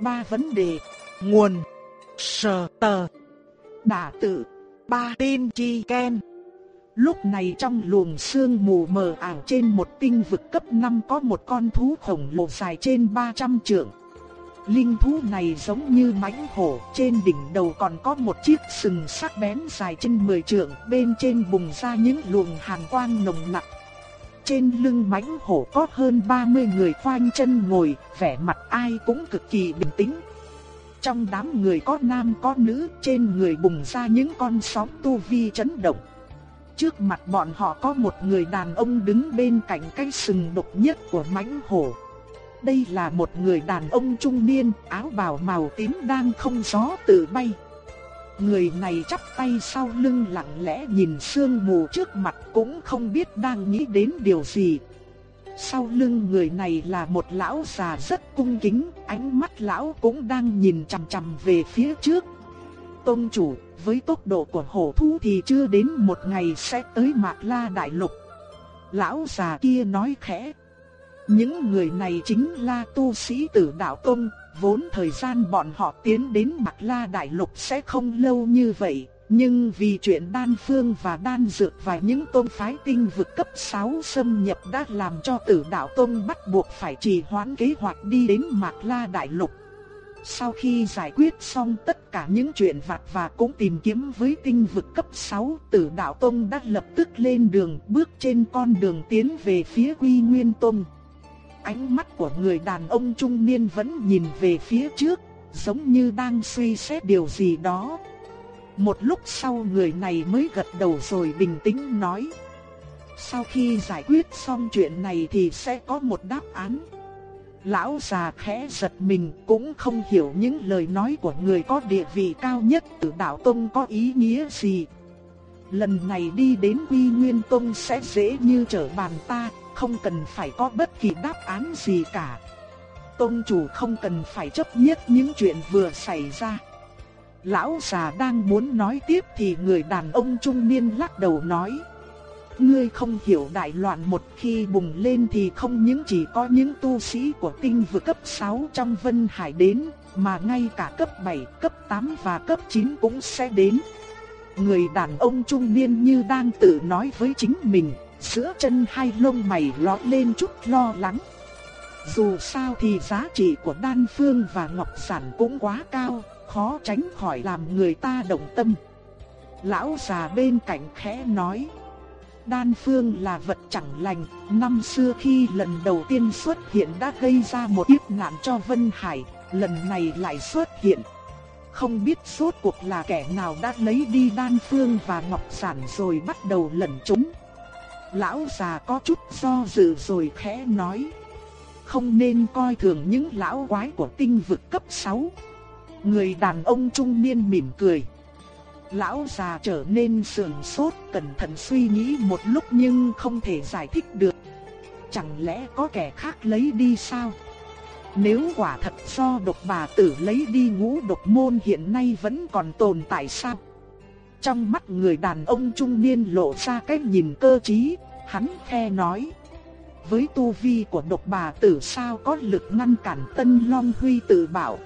Ba vấn đề. Nguồn. Sở tờ. Đả tự. Ba tin chi ken. Lúc này trong luồng sương mù mờ ảo trên một tinh vực cấp 5 có một con thú khổng lồ dài trên 300 trượng. Linh thú này giống như mãnh hổ, trên đỉnh đầu còn có một chiếc sừng sắc bén dài trên 10 trượng, bên trên bùng ra những luồng hàn quang nồng nặc. Trên lưng mãnh hổ có hơn 30 người khoanh chân ngồi, vẻ mặt ai cũng cực kỳ bình tĩnh. Trong đám người có nam có nữ, trên người bùng ra những con sóng tu vi chấn động. Trước mặt bọn họ có một người đàn ông đứng bên cạnh cái sừng độc nhất của mãnh hổ. Đây là một người đàn ông trung niên, áo bào màu tím đang không gió tự bay. Người này chắp tay sau lưng lặng lẽ nhìn sương mù trước mặt cũng không biết đang nghĩ đến điều gì. Sau lưng người này là một lão già rất cung kính, ánh mắt lão cũng đang nhìn chằm chằm về phía trước. Tôn chủ, với tốc độ của hổ thú thì chưa đến một ngày sẽ tới Mạc La Đại Lục. Lão già kia nói khẽ. Những người này chính là tu sĩ tử đạo tôn, vốn thời gian bọn họ tiến đến Mạc La Đại Lục sẽ không lâu như vậy, nhưng vì chuyện đan phương và đan dược và những tôn phái tinh vực cấp 6 xâm nhập đã làm cho tử đạo tôn bắt buộc phải trì hoãn kế hoạch đi đến Mạc La Đại Lục. Sau khi giải quyết xong tất cả những chuyện vặt và cũng tìm kiếm với tinh vực cấp 6, tử đạo tông đã lập tức lên đường bước trên con đường tiến về phía quy nguyên tông. Ánh mắt của người đàn ông trung niên vẫn nhìn về phía trước, giống như đang suy xét điều gì đó. Một lúc sau người này mới gật đầu rồi bình tĩnh nói. Sau khi giải quyết xong chuyện này thì sẽ có một đáp án. Lão già khẽ giật mình cũng không hiểu những lời nói của người có địa vị cao nhất từ đạo tông có ý nghĩa gì. Lần này đi đến Quy Nguyên Tông sẽ dễ như trở bàn ta, không cần phải có bất kỳ đáp án gì cả. Tông chủ không cần phải chấp nhất những chuyện vừa xảy ra. Lão già đang muốn nói tiếp thì người đàn ông trung niên lắc đầu nói. Ngươi không hiểu đại loạn một khi bùng lên thì không những chỉ có những tu sĩ của tinh vực cấp 6 trong Vân Hải đến, mà ngay cả cấp 7, cấp 8 và cấp 9 cũng sẽ đến. Người đàn ông trung niên như đang tự nói với chính mình, giữa chân hai lông mày lóe lên chút lo lắng. Dù sao thì giá trị của đan phương và ngọc sản cũng quá cao, khó tránh khỏi làm người ta động tâm. Lão già bên cạnh khẽ nói. Đan phương là vật chẳng lành, năm xưa khi lần đầu tiên xuất hiện đã gây ra một kiếp nạn cho Vân Hải, lần này lại xuất hiện. Không biết suốt cuộc là kẻ nào đã lấy đi đan phương và ngọc sản rồi bắt đầu lẩn trốn. Lão già có chút do dự rồi khẽ nói. Không nên coi thường những lão quái của tinh vực cấp 6. Người đàn ông trung niên mỉm cười. Lão già trở nên sườn sốt, cẩn thận suy nghĩ một lúc nhưng không thể giải thích được. Chẳng lẽ có kẻ khác lấy đi sao? Nếu quả thật do độc bà tử lấy đi ngũ độc môn hiện nay vẫn còn tồn tại sao? Trong mắt người đàn ông trung niên lộ ra cái nhìn cơ trí, hắn khe nói. Với tu vi của độc bà tử sao có lực ngăn cản tân long huy tự bảo.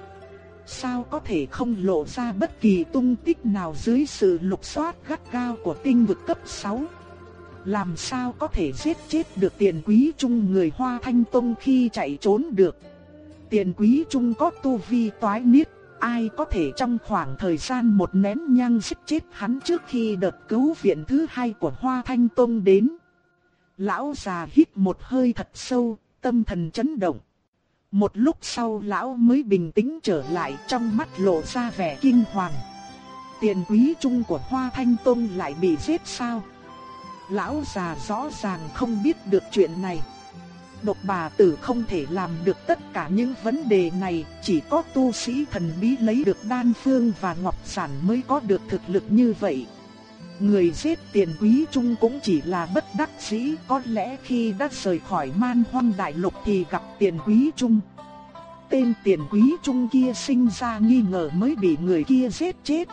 Sao có thể không lộ ra bất kỳ tung tích nào dưới sự lục soát gắt gao của tinh vực cấp 6? Làm sao có thể giết chết được tiền quý trung người Hoa Thanh Tông khi chạy trốn được? Tiền quý trung có tu vi toái niết, ai có thể trong khoảng thời gian một nén nhang giết chết hắn trước khi đợt cứu viện thứ hai của Hoa Thanh Tông đến? Lão già hít một hơi thật sâu, tâm thần chấn động. Một lúc sau lão mới bình tĩnh trở lại trong mắt lộ ra vẻ kinh hoàng. Tiền quý trung của Hoa Thanh Tông lại bị giết sao? Lão già rõ ràng không biết được chuyện này. Độc bà tử không thể làm được tất cả những vấn đề này, chỉ có tu sĩ thần bí lấy được đan phương và ngọc sản mới có được thực lực như vậy. Người giết tiền quý trung cũng chỉ là bất đắc dĩ, có lẽ khi đã rời khỏi man hoang đại lục thì gặp tiền quý trung. Tên tiền quý trung kia sinh ra nghi ngờ mới bị người kia giết chết.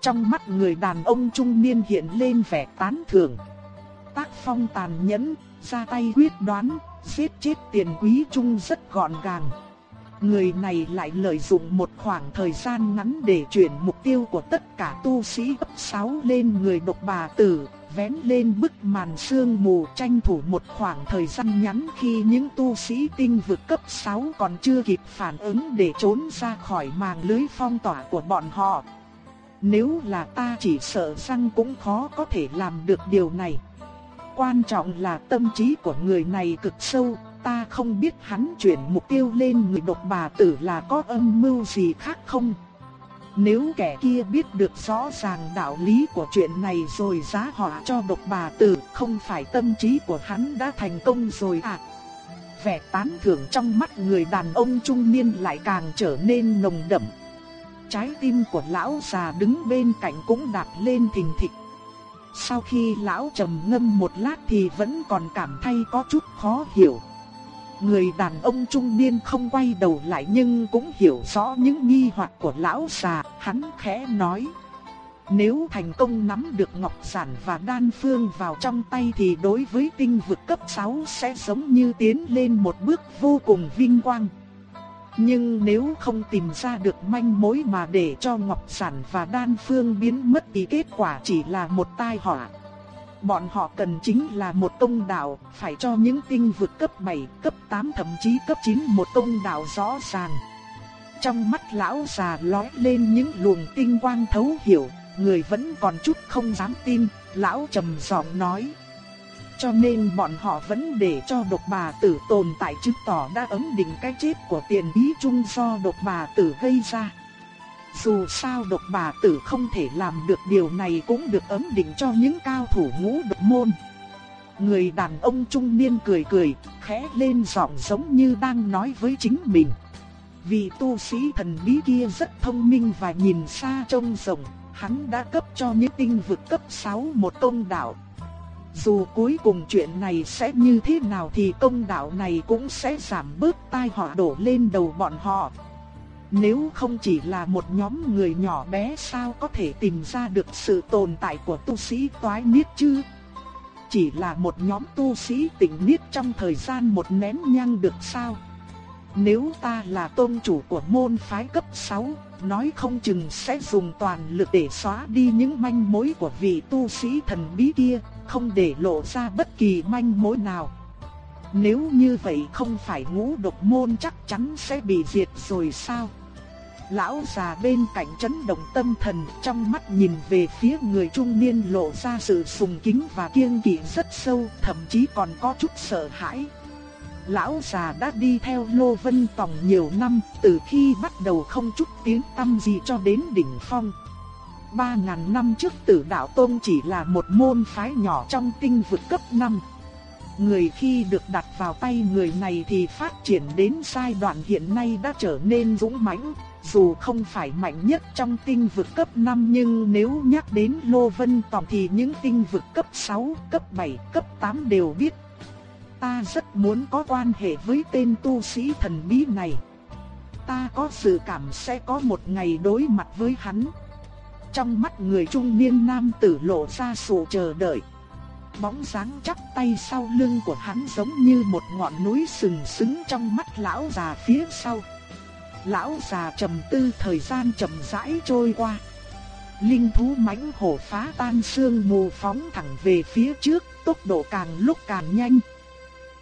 Trong mắt người đàn ông trung niên hiện lên vẻ tán thưởng. Tác phong tàn nhẫn, ra tay quyết đoán, giết chết tiền quý trung rất gọn gàng. Người này lại lợi dụng một khoảng thời gian ngắn để chuyển mục tiêu của tất cả tu sĩ cấp 6 lên người độc bà tử, vén lên bức màn sương mù tranh thủ một khoảng thời gian ngắn khi những tu sĩ tinh vực cấp 6 còn chưa kịp phản ứng để trốn ra khỏi màng lưới phong tỏa của bọn họ. Nếu là ta chỉ sợ rằng cũng khó có thể làm được điều này. Quan trọng là tâm trí của người này cực sâu, ta không biết hắn chuyển mục tiêu lên người độc bà tử là có âm mưu gì khác không. Nếu kẻ kia biết được rõ ràng đạo lý của chuyện này rồi giá họa cho độc bà tử, không phải tâm trí của hắn đã thành công rồi à? Vẻ tán thưởng trong mắt người đàn ông trung niên lại càng trở nên nồng đậm. Trái tim của lão già đứng bên cạnh cũng đạp lên thình thịch. Sau khi lão trầm ngâm một lát thì vẫn còn cảm thấy có chút khó hiểu. Người đàn ông trung niên không quay đầu lại nhưng cũng hiểu rõ những nghi hoặc của lão già, hắn khẽ nói. Nếu thành công nắm được ngọc sản và đan phương vào trong tay thì đối với tinh vực cấp 6 sẽ giống như tiến lên một bước vô cùng vinh quang. Nhưng nếu không tìm ra được manh mối mà để cho ngọc sản và đan phương biến mất thì kết quả chỉ là một tai họa. Bọn họ cần chính là một công đạo, phải cho những tinh vực cấp 7, cấp 8 thậm chí cấp 9 một công đạo rõ ràng. Trong mắt lão già lóe lên những luồng tinh quang thấu hiểu, người vẫn còn chút không dám tin, lão trầm giọng nói. Cho nên bọn họ vẫn để cho độc bà tử tồn tại chứng tỏ đã ấm định cái chết của tiền bí trung do độc bà tử gây ra. Dù sao độc bà tử không thể làm được điều này cũng được ấm định cho những cao thủ ngũ độc môn. Người đàn ông trung niên cười cười, khẽ lên giọng giống như đang nói với chính mình. Vì tu sĩ thần bí kia rất thông minh và nhìn xa trông rộng, hắn đã cấp cho những tinh vực cấp 6 một công đạo. Dù cuối cùng chuyện này sẽ như thế nào thì công đạo này cũng sẽ giảm bớt tai họa đổ lên đầu bọn họ. Nếu không chỉ là một nhóm người nhỏ bé sao có thể tìm ra được sự tồn tại của tu sĩ toái niết chứ? Chỉ là một nhóm tu sĩ tỉnh niết trong thời gian một nén nhang được sao? Nếu ta là tôn chủ của môn phái cấp 6, nói không chừng sẽ dùng toàn lực để xóa đi những manh mối của vị tu sĩ thần bí kia, không để lộ ra bất kỳ manh mối nào. Nếu như vậy không phải ngũ độc môn chắc chắn sẽ bị diệt rồi sao? Lão già bên cạnh chấn động tâm thần, trong mắt nhìn về phía người trung niên lộ ra sự sùng kính và kiêng kỵ rất sâu, thậm chí còn có chút sợ hãi. Lão già đã đi theo Lô Vân Tòng nhiều năm, từ khi bắt đầu không chút tiếng tâm gì cho đến đỉnh phong. Ba ngàn năm trước tử đạo Tôn chỉ là một môn phái nhỏ trong tinh vực cấp 5. Người khi được đặt vào tay người này thì phát triển đến giai đoạn hiện nay đã trở nên dũng mãnh, dù không phải mạnh nhất trong tinh vực cấp 5 nhưng nếu nhắc đến Lô Vân Tòng thì những tinh vực cấp 6, cấp 7, cấp 8 đều biết. Ta rất muốn có quan hệ với tên tu sĩ thần bí này. Ta có dự cảm sẽ có một ngày đối mặt với hắn. Trong mắt người trung niên nam tử lộ ra sự chờ đợi. Bóng dáng chắp tay sau lưng của hắn giống như một ngọn núi sừng sững trong mắt lão già phía sau. Lão già trầm tư thời gian chậm rãi trôi qua. Linh thú mãnh hổ phá tan xương mù phóng thẳng về phía trước, tốc độ càng lúc càng nhanh.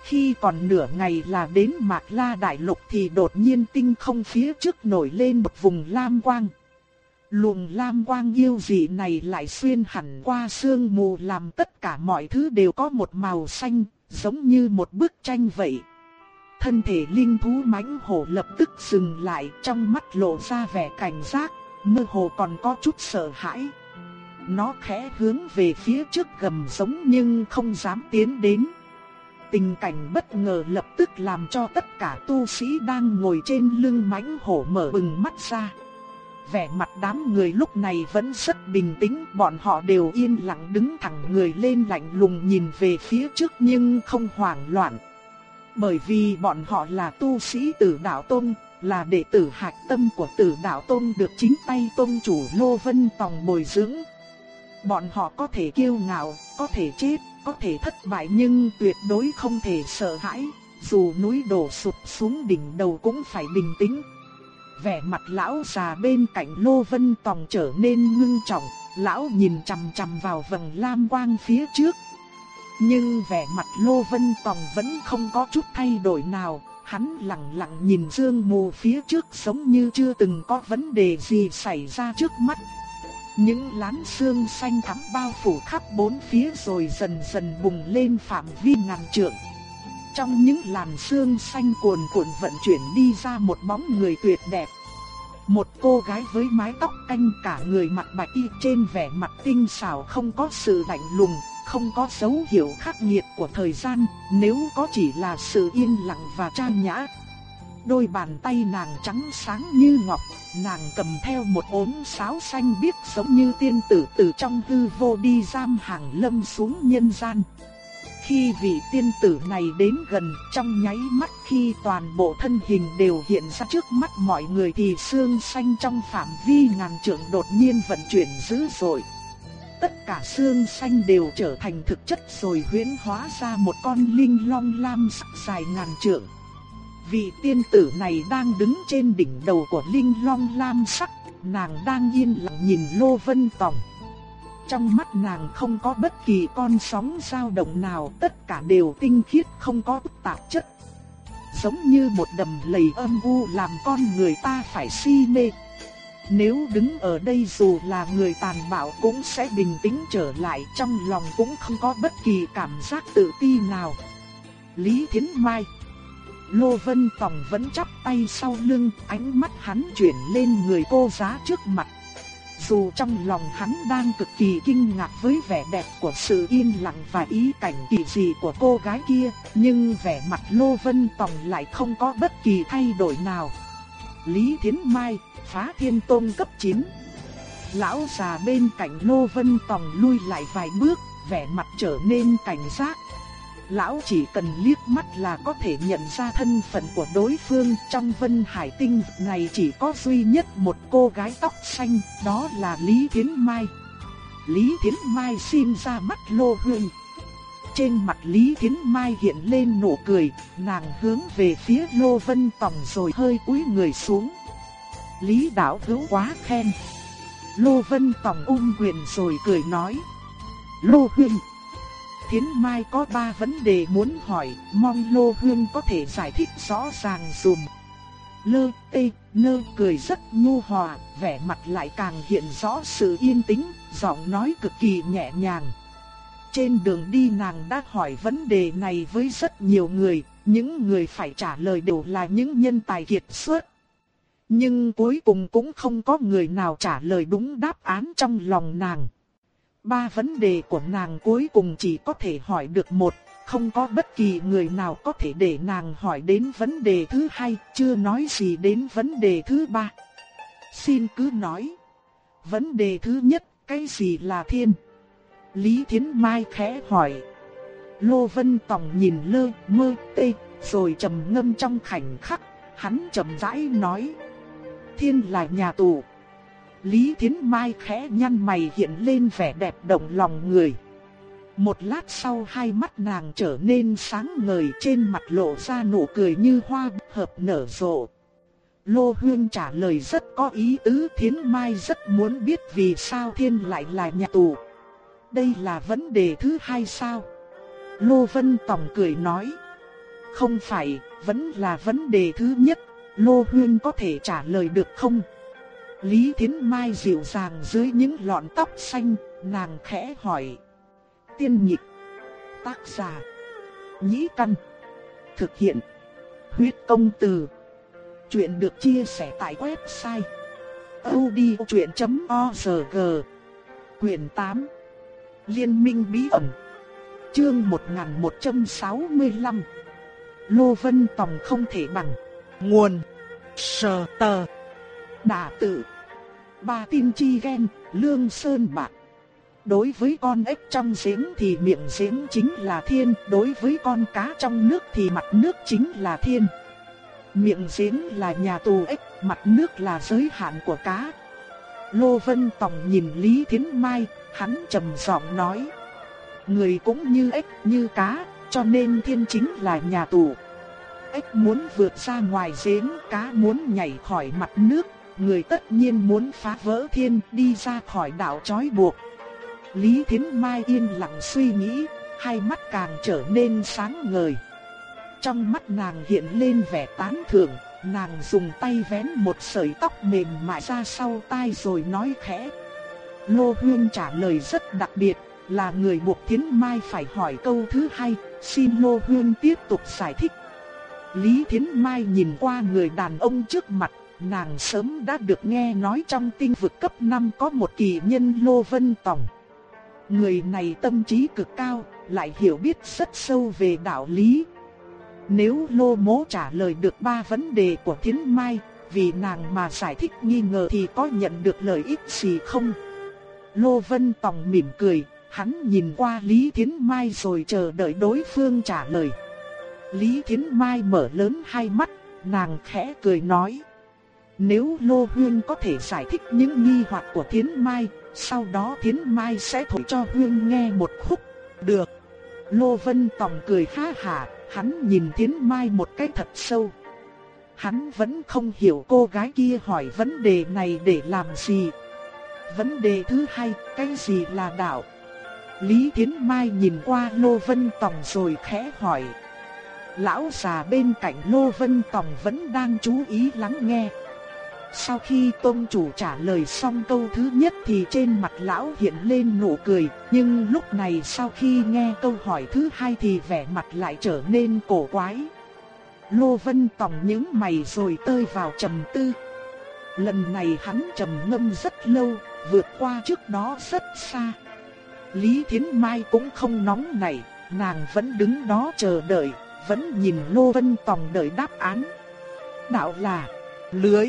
Khi còn nửa ngày là đến Mạc La Đại Lục thì đột nhiên tinh không phía trước nổi lên một vùng lam quang. Luồng lam quang yêu dị này lại xuyên hẳn qua sương mù làm tất cả mọi thứ đều có một màu xanh, giống như một bức tranh vậy. Thân thể linh thú mãnh hổ lập tức dừng lại trong mắt lộ ra vẻ cảnh giác, mơ hồ còn có chút sợ hãi. Nó khẽ hướng về phía trước gầm giống nhưng không dám tiến đến. Tình cảnh bất ngờ lập tức làm cho tất cả tu sĩ đang ngồi trên lưng mãnh hổ mở bừng mắt ra. Vẻ mặt đám người lúc này vẫn rất bình tĩnh, bọn họ đều yên lặng đứng thẳng người lên lạnh lùng nhìn về phía trước nhưng không hoảng loạn. Bởi vì bọn họ là tu sĩ tử đạo tôn, là đệ tử hạch tâm của tử đạo tôn được chính tay tôn chủ Lô Vân Tòng bồi dưỡng. Bọn họ có thể kiêu ngạo, có thể chết, có thể thất bại nhưng tuyệt đối không thể sợ hãi, dù núi đổ sụp xuống đỉnh đầu cũng phải bình tĩnh. Vẻ mặt lão già bên cạnh Lô Vân Tòng trở nên ngưng trọng, lão nhìn chằm chằm vào vầng lam quang phía trước. Nhưng vẻ mặt Lô Vân Tòng vẫn không có chút thay đổi nào, hắn lặng lặng nhìn dương mù phía trước giống như chưa từng có vấn đề gì xảy ra trước mắt. Những lán xương xanh thắm bao phủ khắp bốn phía rồi dần dần bùng lên phạm vi ngàn trượng. Trong những làn xương xanh cuồn cuộn vận chuyển đi ra một bóng người tuyệt đẹp. Một cô gái với mái tóc canh cả người mặt bạch y trên vẻ mặt tinh xảo không có sự lạnh lùng, không có dấu hiệu khắc nghiệt của thời gian, nếu có chỉ là sự yên lặng và trang nhã. Đôi bàn tay nàng trắng sáng như ngọc, nàng cầm theo một ốm sáo xanh biếc giống như tiên tử từ trong hư vô đi giam hàng lâm xuống nhân gian. Khi vị tiên tử này đến gần, trong nháy mắt khi toàn bộ thân hình đều hiện ra trước mắt mọi người thì xương xanh trong phạm vi ngàn trượng đột nhiên vận chuyển dữ dội. Tất cả xương xanh đều trở thành thực chất rồi huyễn hóa ra một con linh long lam sắc dài ngàn trượng. Vị tiên tử này đang đứng trên đỉnh đầu của linh long lam sắc, nàng đang yên lặng nhìn Lô Vân Tòng. Trong mắt nàng không có bất kỳ con sóng dao động nào, tất cả đều tinh khiết không có tạp chất. Giống như một đầm lầy âm u làm con người ta phải si mê. Nếu đứng ở đây dù là người tàn bạo cũng sẽ bình tĩnh trở lại trong lòng cũng không có bất kỳ cảm giác tự ti nào. Lý Thiến Mai Lô Vân Tòng vẫn chắp tay sau lưng, ánh mắt hắn chuyển lên người cô giá trước mặt. Dù trong lòng hắn đang cực kỳ kinh ngạc với vẻ đẹp của sự yên lặng và ý cảnh kỳ dị của cô gái kia, nhưng vẻ mặt Lô Vân Tòng lại không có bất kỳ thay đổi nào. Lý Thiến Mai, phá thiên tôn cấp 9. Lão già bên cạnh Lô Vân Tòng lui lại vài bước, vẻ mặt trở nên cảnh giác, lão chỉ cần liếc mắt là có thể nhận ra thân phận của đối phương. Trong Vân Hải Tinh này chỉ có duy nhất một cô gái tóc xanh, đó là Lý Thiến Mai. Lý Thiến Mai xin ra mắt Lô Hương. Trên mặt Lý Thiến Mai hiện lên nụ cười, nàng hướng về phía Lô Vân Tòng rồi hơi cúi người xuống. Lý Đạo hữu quá khen. Lô Vân Tòng ung quyền rồi cười nói. Lô Hương Thiến Mai có ba vấn đề muốn hỏi, mong Lô Hương có thể giải thích rõ ràng dùm. lơ, tê, nơ cười rất nhu hòa, vẻ mặt lại càng hiện rõ sự yên tĩnh, giọng nói cực kỳ nhẹ nhàng. Trên đường đi nàng đã hỏi vấn đề này với rất nhiều người, những người phải trả lời đều là những nhân tài kiệt xuất. Nhưng cuối cùng cũng không có người nào trả lời đúng đáp án trong lòng nàng. Ba vấn đề của nàng cuối cùng chỉ có thể hỏi được một, không có bất kỳ người nào có thể để nàng hỏi đến vấn đề thứ hai, chưa nói gì đến vấn đề thứ ba. Xin cứ nói. Vấn đề thứ nhất, cái gì là thiên? Lý Thiến Mai khẽ hỏi. Lô Vân Tòng nhìn lơ, mơ, tê, rồi trầm ngâm trong khoảnh khắc, hắn trầm rãi nói. Thiên là nhà tù. Lý Thiến Mai khẽ nhăn mày hiện lên vẻ đẹp động lòng người. Một lát sau hai mắt nàng trở nên sáng ngời trên mặt lộ ra nụ cười như hoa hợp nở rộ. Lô Huyên trả lời rất có ý tứ Thiến Mai rất muốn biết vì sao thiên lại là nhà tù. Đây là vấn đề thứ hai sao? Lô Vân Tòng cười nói. Không phải, vẫn là vấn đề thứ nhất. Lô Huyên có thể trả lời được không? Lý Thiến Mai dịu dàng dưới những lọn tóc xanh, nàng khẽ hỏi. Tiên nhịp, tác giả, nhĩ căn, thực hiện, huyết công từ. Chuyện được chia sẻ tại website odchuyện.org Quyền 8 Liên minh bí ẩn. Chương 1165 Lô Vân Tòng không thể bằng. Nguồn Sờ tờ. Đà tự Ba tin chi ghen Lương Sơn Bạc. Đối với con ếch trong giếng thì miệng giếng chính là thiên Đối với con cá trong nước thì mặt nước chính là thiên. Miệng giếng là nhà tù ếch Mặt nước là giới hạn của cá. Lô Vân Tòng nhìn Lý Thiến Mai Hắn trầm giọng nói. Người cũng như ếch như cá Cho nên thiên chính là nhà tù. Ếch muốn vượt ra ngoài giếng, cá muốn nhảy khỏi mặt nước, người tất nhiên muốn phá vỡ thiên đi ra khỏi đảo trói buộc. Lý Thiến Mai yên lặng suy nghĩ, hai mắt càng trở nên sáng ngời. Trong mắt nàng hiện lên vẻ tán thưởng, nàng dùng tay vén một sợi tóc mềm mại ra sau tai rồi nói khẽ. Lô Huyên trả lời rất đặc biệt, là người buộc Thiến Mai phải hỏi câu thứ hai, xin Lô Huyên tiếp tục giải thích. Lý Thiến Mai nhìn qua người đàn ông trước mặt, nàng sớm đã được nghe nói trong tinh vực cấp 5 có một kỳ nhân Lô Vân Tòng. Người này tâm trí cực cao, lại hiểu biết rất sâu về đạo lý. Nếu Lô mỗ trả lời được ba vấn đề của Thiến Mai, vì nàng mà giải thích nghi ngờ thì có nhận được lợi ích gì không? Lô Vân Tòng mỉm cười, hắn nhìn qua Lý Thiến Mai rồi chờ đợi đối phương trả lời. Lý Thiến Mai mở lớn hai mắt, nàng khẽ cười nói. Nếu Lô Huyên có thể giải thích những nghi hoặc của Thiến Mai, sau đó Thiến Mai sẽ thổi cho Huyên nghe một khúc. Được. Lô Vân Tòng cười ha hà, hắn nhìn Thiến Mai một cái thật sâu. Hắn vẫn không hiểu cô gái kia hỏi vấn đề này để làm gì. Vấn đề thứ hai, cái gì là đạo? Lý Thiến Mai nhìn qua Lô Vân Tòng rồi khẽ hỏi. Lão già bên cạnh Lô Vân Tòng vẫn đang chú ý lắng nghe. Sau khi tôn chủ trả lời xong câu thứ nhất thì trên mặt lão hiện lên nụ cười, nhưng lúc này sau khi nghe câu hỏi thứ hai thì vẻ mặt lại trở nên cổ quái. Lô Vân Tòng những mày rồi tơi vào trầm tư. Lần này hắn trầm ngâm rất lâu, vượt qua trước đó rất xa. Lý Thiến Mai cũng không nóng nảy, nàng vẫn đứng đó chờ đợi vẫn nhìn Lô Vân Tòng đợi đáp án. Đạo là lưới.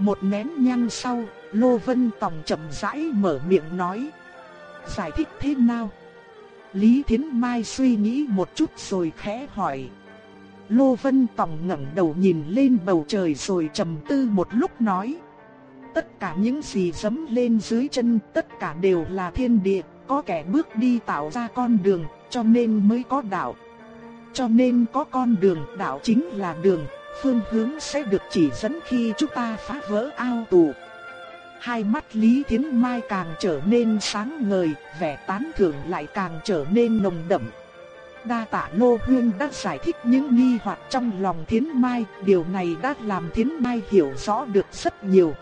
Một nén nhang sau, Lô Vân Tòng chậm rãi mở miệng nói. Giải thích thế nào? Lý Thiến Mai suy nghĩ một chút rồi khẽ hỏi. Lô Vân Tòng ngẩng đầu nhìn lên bầu trời rồi trầm tư một lúc nói. Tất cả những gì dấm lên dưới chân tất cả đều là thiên địa, có kẻ bước đi tạo ra con đường, cho nên mới có đạo. Cho nên có con đường đạo chính là đường, phương hướng sẽ được chỉ dẫn khi chúng ta phá vỡ ao tù. Hai mắt Lý Thiến Mai càng trở nên sáng ngời, vẻ tán thưởng lại càng trở nên nồng đậm. Đa tạ Lô Huyên đã giải thích những nghi hoặc trong lòng Thiến Mai, điều này đã làm Thiến Mai hiểu rõ được rất nhiều.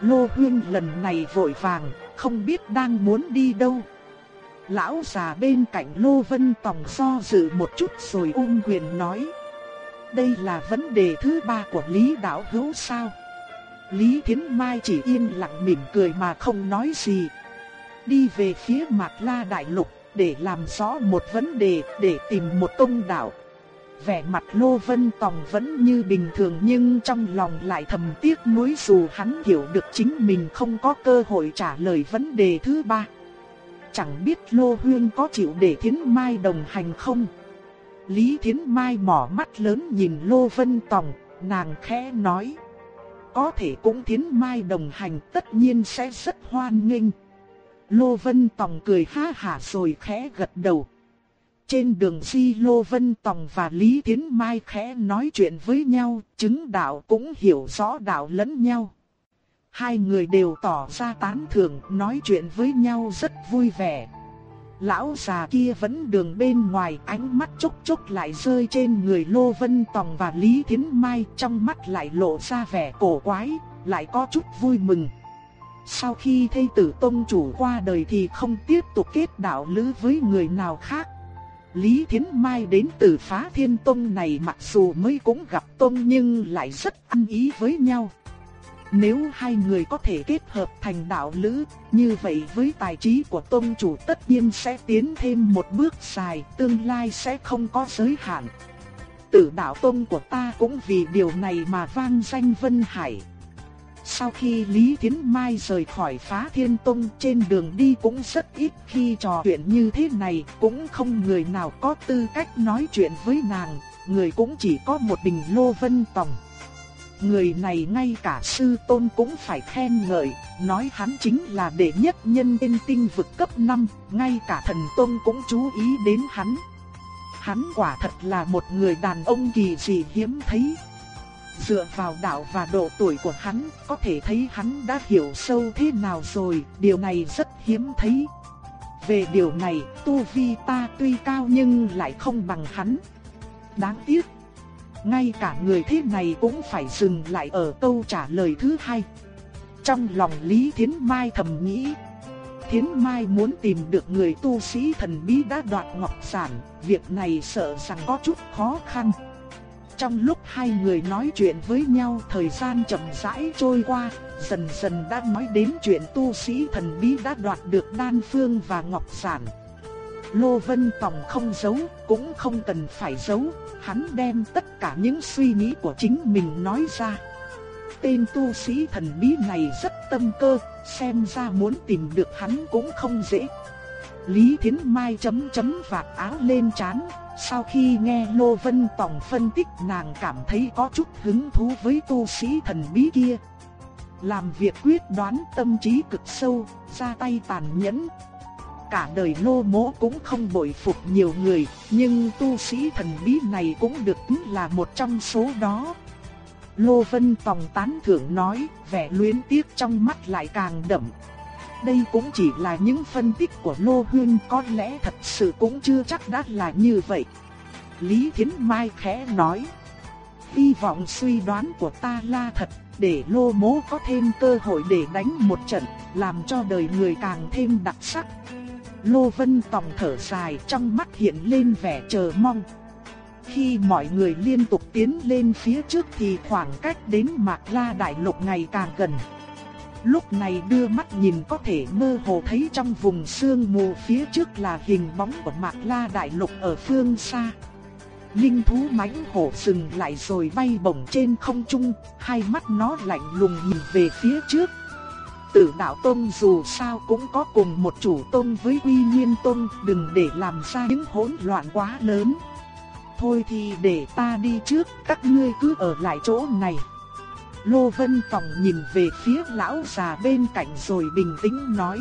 Lô Huyên lần này vội vàng, không biết đang muốn đi đâu. Lão già bên cạnh Lô Vân Tòng do dự một chút rồi ung quyền nói. Đây là vấn đề thứ ba của Lý Đạo Hữu sao? Lý Thiến Mai chỉ yên lặng mỉm cười mà không nói gì. Đi về phía Mạc La Đại Lục để làm rõ một vấn đề, để tìm một công đạo. Vẻ mặt Lô Vân Tòng vẫn như bình thường nhưng trong lòng lại thầm tiếc nuối dù hắn hiểu được chính mình không có cơ hội trả lời vấn đề thứ ba. Chẳng biết Lô Huyên có chịu để Thiến Mai đồng hành không? Lý Thiến Mai mỏ mắt lớn nhìn Lô Vân Tòng, nàng khẽ nói. Có thể cũng Thiến Mai đồng hành tất nhiên sẽ rất hoan nghênh. Lô Vân Tòng cười ha hả rồi khẽ gật đầu. Trên đường di Lô Vân Tòng và Lý Thiến Mai khẽ nói chuyện với nhau, chứng đạo cũng hiểu rõ đạo lẫn nhau. Hai người đều tỏ ra tán thưởng, nói chuyện với nhau rất vui vẻ. Lão già kia vẫn đường bên ngoài ánh mắt chốc chốc lại rơi trên người Lô Vân Tòng và Lý Thiến Mai trong mắt lại lộ ra vẻ cổ quái, lại có chút vui mừng. Sau khi thây tử tông chủ qua đời thì không tiếp tục kết đạo lữ với người nào khác. Lý Thiến Mai đến từ phá thiên tông này mặc dù mới cũng gặp tông nhưng lại rất ăn ý với nhau. Nếu hai người có thể kết hợp thành đạo lữ, như vậy với tài trí của tôn chủ tất nhiên sẽ tiến thêm một bước dài, tương lai sẽ không có giới hạn. Tử đạo tôn của ta cũng vì điều này mà vang danh Vân Hải. Sau khi Lý Thiến Mai rời khỏi phá thiên tông trên đường đi cũng rất ít khi trò chuyện như thế này, cũng không người nào có tư cách nói chuyện với nàng, người cũng chỉ có một bình lô vân tòng. Người này ngay cả sư tôn cũng phải khen ngợi, nói hắn chính là đệ nhất nhân trên tinh vực cấp 5, ngay cả thần tôn cũng chú ý đến hắn. Hắn quả thật là một người đàn ông kỳ dị hiếm thấy. Dựa vào đạo và độ tuổi của hắn, có thể thấy hắn đã hiểu sâu thế nào rồi, điều này rất hiếm thấy. Về điều này, tu vi ta tuy cao nhưng lại không bằng hắn. Đáng tiếc, ngay cả người thế này cũng phải dừng lại ở câu trả lời thứ hai. Trong lòng Lý Thiến Mai thầm nghĩ, Thiến Mai muốn tìm được người tu sĩ thần bí đã đoạt ngọc sản, việc này sợ rằng có chút khó khăn. Trong lúc hai người nói chuyện với nhau thời gian chậm rãi trôi qua, dần dần đã nói đến chuyện tu sĩ thần bí đã đoạt được đan phương và ngọc sản. Lô Vân Tòng không giấu, cũng không cần phải giấu, hắn đem tất cả những suy nghĩ của chính mình nói ra. Tên tu sĩ thần bí này rất tâm cơ, xem ra muốn tìm được hắn cũng không dễ. Lý Thiến Mai chấm chấm vạt áo lên chán, sau khi nghe Lô Vân Tòng phân tích nàng cảm thấy có chút hứng thú với tu sĩ thần bí kia. Làm việc quyết đoán tâm trí cực sâu, ra tay tàn nhẫn. Cả đời Lô Mỗ cũng không bội phục nhiều người, nhưng tu sĩ thần bí này cũng được tính là một trong số đó. Lô Vân Tòng tán thưởng nói, vẻ luyến tiếc trong mắt lại càng đậm. Đây cũng chỉ là những phân tích của Lô Huyên có lẽ thật sự cũng chưa chắc đã là như vậy. Lý Thiến Mai khẽ nói. Hy vọng suy đoán của ta là thật, để Lô Mố có thêm cơ hội để đánh một trận, làm cho đời người càng thêm đặc sắc. Lô Vân Tòng thở dài trong mắt hiện lên vẻ chờ mong. Khi mọi người liên tục tiến lên phía trước thì khoảng cách đến Mạc La Đại Lục ngày càng gần. Lúc này đưa mắt nhìn có thể mơ hồ thấy trong vùng sương mù phía trước là hình bóng của Mạc La Đại Lục ở phương xa. Linh thú mãnh hổ dừng lại rồi bay bổng trên không trung, hai mắt nó lạnh lùng nhìn về phía trước. Tử đạo tôn dù sao cũng có cùng một chủ tôn với uy nhiên tôn đừng để làm ra những hỗn loạn quá lớn. Thôi thì để ta đi trước, các ngươi cứ ở lại chỗ này. Lô Vân Tòng nhìn về phía lão già bên cạnh rồi bình tĩnh nói.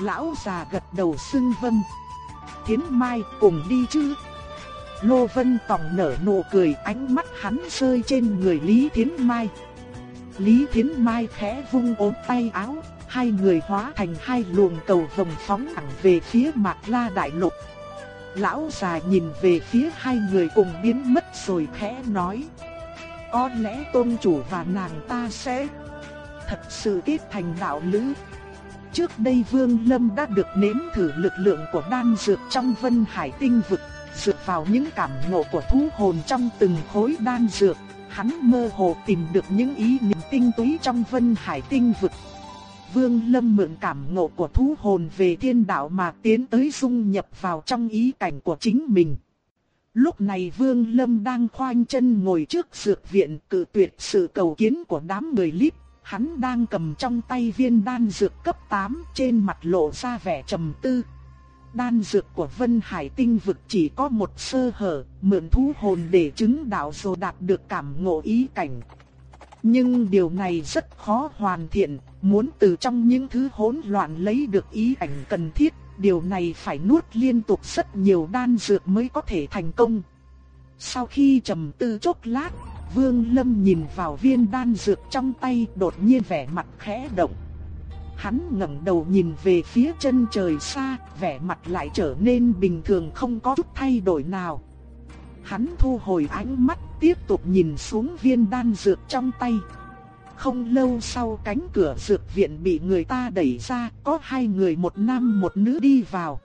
Lão già gật đầu xưng vâng. Thiến Mai cùng đi chứ. Lô Vân Tòng nở nụ cười ánh mắt hắn rơi trên người Lý Thiến Mai. Lý Thiến Mai khẽ vung ốm tay áo, hai người hóa thành hai luồng cầu vồng phóng thẳng về phía Mạc La Đại Lục. Lão già nhìn về phía hai người cùng biến mất rồi khẽ nói. Có lẽ tôn chủ và nàng ta sẽ thật sự kết thành đạo lữ. Trước đây Vương Lâm đã được nếm thử lực lượng của đan dược trong Vân Hải tinh vực, dựa vào những cảm ngộ của thú hồn trong từng khối đan dược, hắn mơ hồ tìm được những ý niệm tinh túy trong Vân Hải tinh vực. Vương Lâm mượn cảm ngộ của thú hồn về thiên đạo mà tiến tới dung nhập vào trong ý cảnh của chính mình. Lúc này Vương Lâm đang khoanh chân ngồi trước dược viện cự tuyệt sự cầu kiến của đám người líp. Hắn đang cầm trong tay viên đan dược cấp 8 trên mặt lộ ra vẻ trầm tư. Đan dược của Vân Hải tinh vực chỉ có một sơ hở, mượn thú hồn để chứng đạo rồi đạt được cảm ngộ ý cảnh. Nhưng điều này rất khó hoàn thiện, muốn từ trong những thứ hỗn loạn lấy được ý cảnh cần thiết, điều này phải nuốt liên tục rất nhiều đan dược mới có thể thành công. Sau khi trầm tư chốc lát, Vương Lâm nhìn vào viên đan dược trong tay đột nhiên vẻ mặt khẽ động. Hắn ngẩng đầu nhìn về phía chân trời xa, vẻ mặt lại trở nên bình thường không có chút thay đổi nào. Hắn thu hồi ánh mắt, tiếp tục nhìn xuống viên đan dược trong tay. Không lâu sau cánh cửa dược viện bị người ta đẩy ra, có hai người một nam một nữ đi vào.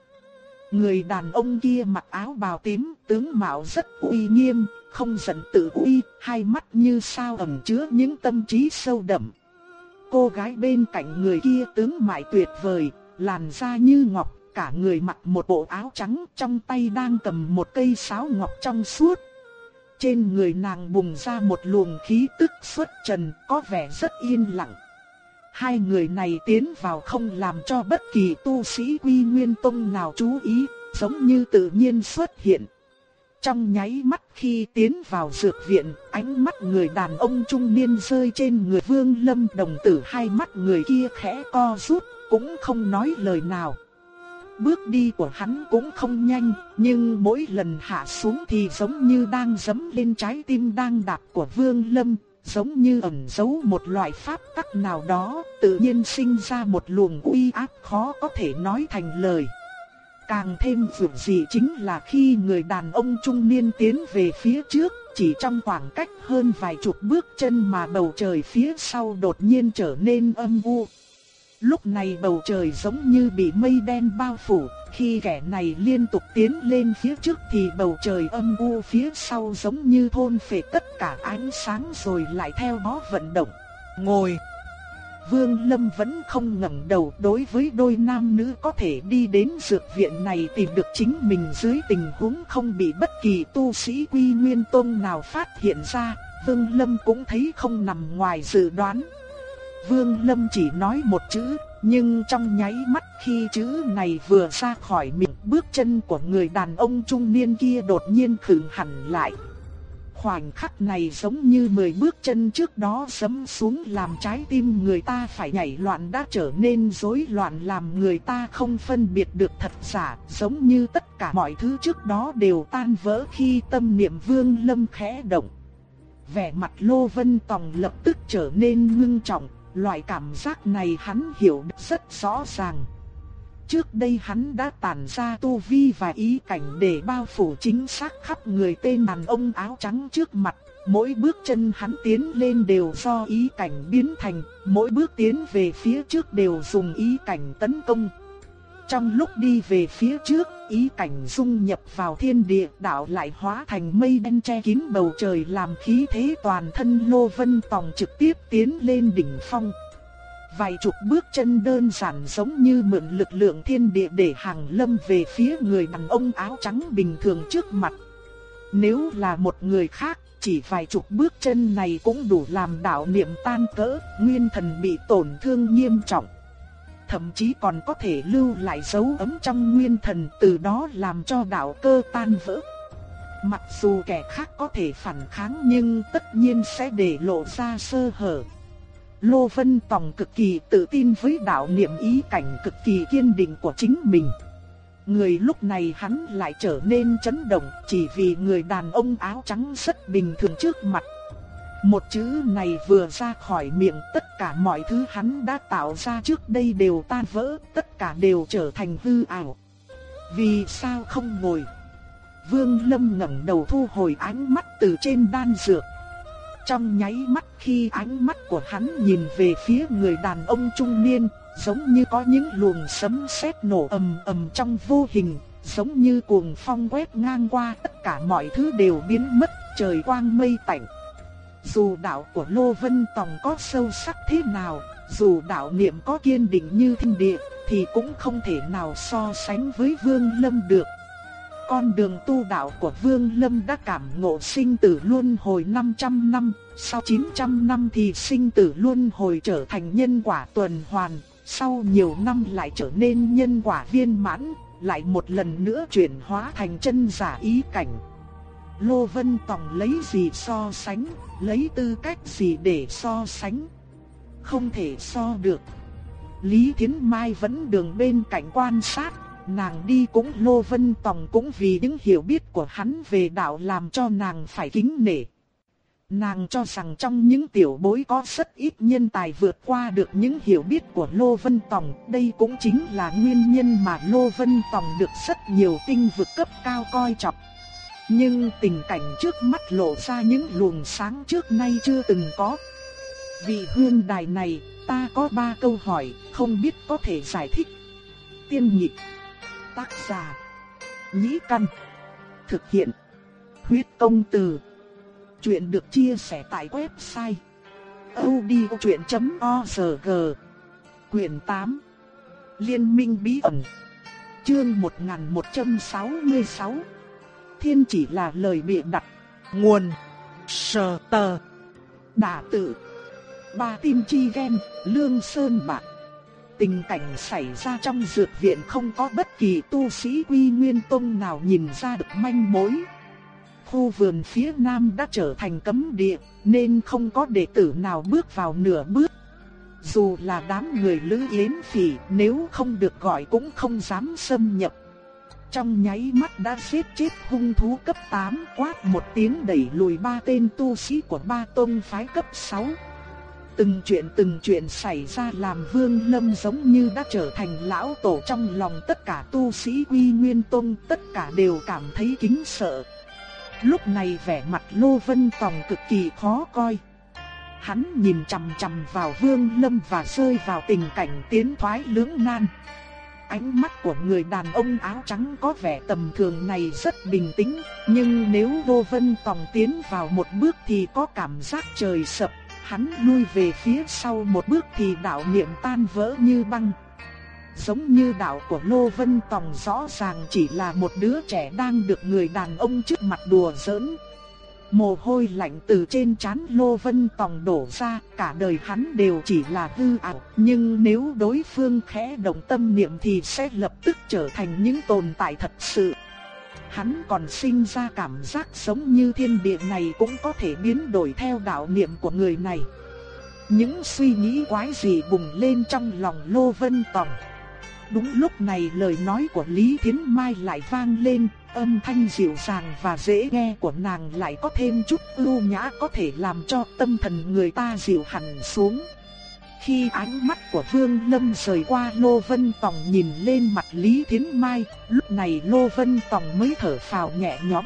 Người đàn ông kia mặc áo bào tím, tướng mạo rất uy nghiêm, không giận tự uy, hai mắt như sao ẩn chứa những tâm trí sâu đậm. Cô gái bên cạnh người kia tướng mạo tuyệt vời, làn da như ngọc, cả người mặc một bộ áo trắng, trong tay đang cầm một cây sáo ngọc trong suốt. Trên người nàng bùng ra một luồng khí tức xuất trần, có vẻ rất yên lặng. Hai người này tiến vào không làm cho bất kỳ tu sĩ quy nguyên tông nào chú ý, giống như tự nhiên xuất hiện. Trong nháy mắt khi tiến vào dược viện, ánh mắt người đàn ông trung niên rơi trên người vương lâm đồng tử hai mắt người kia khẽ co rút, cũng không nói lời nào. Bước đi của hắn cũng không nhanh, nhưng mỗi lần hạ xuống thì giống như đang giẫm lên trái tim đang đạp của Vương Lâm, giống như ẩn giấu một loại pháp tắc nào đó, tự nhiên sinh ra một luồng uy áp khó có thể nói thành lời. Càng thêm vượt gì chính là khi người đàn ông trung niên tiến về phía trước, chỉ trong khoảng cách hơn vài chục bước chân mà bầu trời phía sau đột nhiên trở nên âm u. Lúc này bầu trời giống như bị mây đen bao phủ, khi kẻ này liên tục tiến lên phía trước thì bầu trời âm u phía sau giống như thôn phệ tất cả ánh sáng rồi lại theo đó vận động. Ngồi Vương Lâm vẫn không ngẩng đầu đối với đôi nam nữ có thể đi đến dược viện này tìm được chính mình dưới tình huống không bị bất kỳ tu sĩ quy nguyên tôn nào phát hiện ra, Vương Lâm cũng thấy không nằm ngoài dự đoán. Vương Lâm chỉ nói một chữ, nhưng trong nháy mắt khi chữ này vừa ra khỏi miệng bước chân của người đàn ông trung niên kia đột nhiên khựng hẳn lại. Khoảnh khắc này giống như 10 bước chân trước đó sấm xuống làm trái tim người ta phải nhảy loạn đã trở nên rối loạn làm người ta không phân biệt được thật giả, giống như tất cả mọi thứ trước đó đều tan vỡ khi tâm niệm vương lâm khẽ động. Vẻ mặt Lô Vân Tòng lập tức trở nên ngưng trọng, loại cảm giác này hắn hiểu rất rõ ràng. Trước đây hắn đã tản ra tu vi và ý cảnh để bao phủ chính xác khắp người tên đàn ông áo trắng trước mặt. Mỗi bước chân hắn tiến lên đều do ý cảnh biến thành, mỗi bước tiến về phía trước đều dùng ý cảnh tấn công. Trong lúc đi về phía trước, ý cảnh dung nhập vào thiên địa đạo lại hóa thành mây đen che kín bầu trời làm khí thế toàn thân Lô Vân Tòng trực tiếp tiến lên đỉnh phong. Vài chục bước chân đơn giản giống như mượn lực lượng thiên địa để hàng lâm về phía người đàn ông áo trắng bình thường trước mặt. Nếu là một người khác, chỉ vài chục bước chân này cũng đủ làm đạo niệm tan cỡ, nguyên thần bị tổn thương nghiêm trọng. Thậm chí còn có thể lưu lại dấu ấm trong nguyên thần từ đó làm cho đạo cơ tan vỡ. Mặc dù kẻ khác có thể phản kháng nhưng tất nhiên sẽ để lộ ra sơ hở. Lô Vân Tòng cực kỳ tự tin với đạo niệm ý cảnh cực kỳ kiên định của chính mình. Người lúc này hắn lại trở nên chấn động chỉ vì người đàn ông áo trắng rất bình thường trước mặt. Một chữ này vừa ra khỏi miệng tất cả mọi thứ hắn đã tạo ra trước đây đều tan vỡ, tất cả đều trở thành hư ảo. Vì sao không ngồi? Vương Lâm ngẩng đầu thu hồi ánh mắt từ trên đan dược. Trong nháy mắt khi ánh mắt của hắn nhìn về phía người đàn ông trung niên, giống như có những luồng sấm sét nổ ầm ầm trong vô hình, giống như cuồng phong quét ngang qua tất cả mọi thứ đều biến mất, trời quang mây tạnh. Dù đạo của Lô Vân Tòng có sâu sắc thế nào, dù đạo niệm có kiên định như thiên địa, thì cũng không thể nào so sánh với Vương Lâm được. Con đường tu đạo của Vương Lâm đã cảm ngộ sinh tử luân hồi 500 năm, sau 900 năm thì sinh tử luân hồi trở thành nhân quả tuần hoàn, sau nhiều năm lại trở nên nhân quả viên mãn, lại một lần nữa chuyển hóa thành chân giả ý cảnh. Lô Vân Tòng lấy gì so sánh, lấy tư cách gì để so sánh? Không thể so được. Lý Thiến Mai vẫn đường bên cạnh quan sát, nàng đi cũng Lô Vân Tòng cũng vì những hiểu biết của hắn về đạo làm cho nàng phải kính nể. Nàng cho rằng trong những tiểu bối có rất ít nhân tài vượt qua được những hiểu biết của Lô Vân Tòng. Đây cũng chính là nguyên nhân mà Lô Vân Tòng được rất nhiều tinh vực cấp cao coi trọng. Nhưng tình cảnh trước mắt lộ ra những luồng sáng trước nay chưa từng có. Vị hương đài này, ta có ba câu hỏi, không biết có thể giải thích. Tiên nhị Tác giả. Nhĩ căn. Thực hiện. Huyết công từ. Chuyện được chia sẻ tại website. odchuyện.org Quyền 8 Liên minh bí ẩn, Chương 1166 Thiên chỉ là lời bịa đặt, Nguồn, Sờ tờ Đả tự, Ba tim chi ghen Lương Sơn Bạc Tình cảnh xảy ra trong dược viện không có bất kỳ tu sĩ quy nguyên tông nào nhìn ra được manh mối. Khu vườn phía nam đã trở thành cấm địa, nên không có đệ tử nào bước vào nửa bước. Dù là đám người Lữ Yến Phỉ nếu không được gọi cũng không dám xâm nhập. Trong nháy mắt đã giết chết hung thú cấp 8 quát một tiếng đẩy lùi ba tên tu sĩ của ba tông phái cấp 6. Từng chuyện từng chuyện xảy ra làm Vương Lâm giống như đã trở thành lão tổ trong lòng tất cả tu sĩ Quy Nguyên Tông, tất cả đều cảm thấy kính sợ. Lúc này vẻ mặt Lô Vân Tòng cực kỳ khó coi. Hắn nhìn chằm chằm vào Vương Lâm và rơi vào tình cảnh tiến thoái lưỡng nan. Ánh mắt của người đàn ông áo trắng có vẻ tầm thường này rất bình tĩnh, nhưng nếu Lô Vân Tòng tiến vào một bước thì có cảm giác trời sập Hắn lui về phía sau một bước thì đạo niệm tan vỡ như băng. Giống như đạo của Lô Vân Tòng rõ ràng chỉ là một đứa trẻ đang được người đàn ông trước mặt đùa giỡn. Mồ hôi lạnh từ trên trán Lô Vân Tòng đổ ra, cả đời hắn đều chỉ là hư ảo, nhưng nếu đối phương khẽ động tâm niệm thì sẽ lập tức trở thành những tồn tại thật sự hắn còn sinh ra cảm giác giống như thiên địa này cũng có thể biến đổi theo đạo niệm của người này. Những suy nghĩ quái gì bùng lên trong lòng Lô Vân Tòng. Đúng lúc này lời nói của Lý Thiến Mai lại vang lên, âm thanh dịu dàng và dễ nghe của nàng lại có thêm chút ưu nhã có thể làm cho tâm thần người ta dịu hẳn xuống. Khi ánh mắt của Vương Lâm rời qua Lô Vân Tòng nhìn lên mặt Lý Thiến Mai, lúc này Lô Vân Tòng mới thở phào nhẹ nhõm.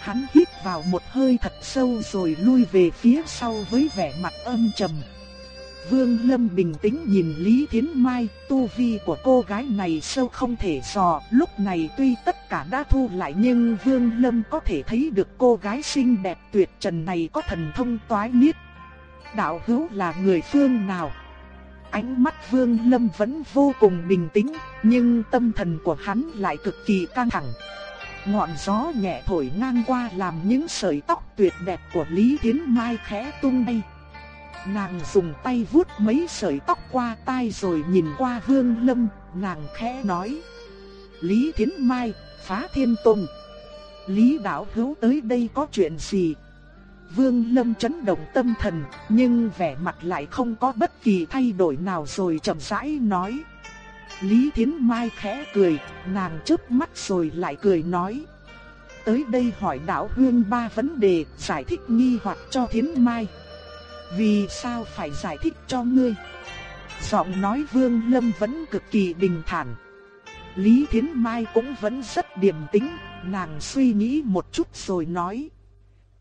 Hắn hít vào một hơi thật sâu rồi lui về phía sau với vẻ mặt âm trầm. Vương Lâm bình tĩnh nhìn Lý Thiến Mai, tu vi của cô gái này sâu không thể dò, lúc này tuy tất cả đã thu lại nhưng Vương Lâm có thể thấy được cô gái xinh đẹp tuyệt trần này có thần thông toái niết đạo hữu là người phương nào? Ánh mắt Vương Lâm vẫn vô cùng bình tĩnh, nhưng tâm thần của hắn lại cực kỳ căng thẳng. Ngọn gió nhẹ thổi ngang qua làm những sợi tóc tuyệt đẹp của Lý Thiến Mai khẽ tung bay. Nàng dùng tay vuốt mấy sợi tóc qua tai rồi nhìn qua Vương Lâm, nàng khẽ nói: "Lý Thiến Mai, phá thiên tông. Lý đạo hữu tới đây có chuyện gì?" Vương Lâm chấn động tâm thần, nhưng vẻ mặt lại không có bất kỳ thay đổi nào rồi chậm rãi nói. Lý Thiến Mai khẽ cười, nàng chớp mắt rồi lại cười nói. Tới đây hỏi đạo huyên ba vấn đề, giải thích nghi hoặc cho Thiến Mai. Vì sao phải giải thích cho ngươi? Giọng nói Vương Lâm vẫn cực kỳ bình thản. Lý Thiến Mai cũng vẫn rất điềm tĩnh, nàng suy nghĩ một chút rồi nói.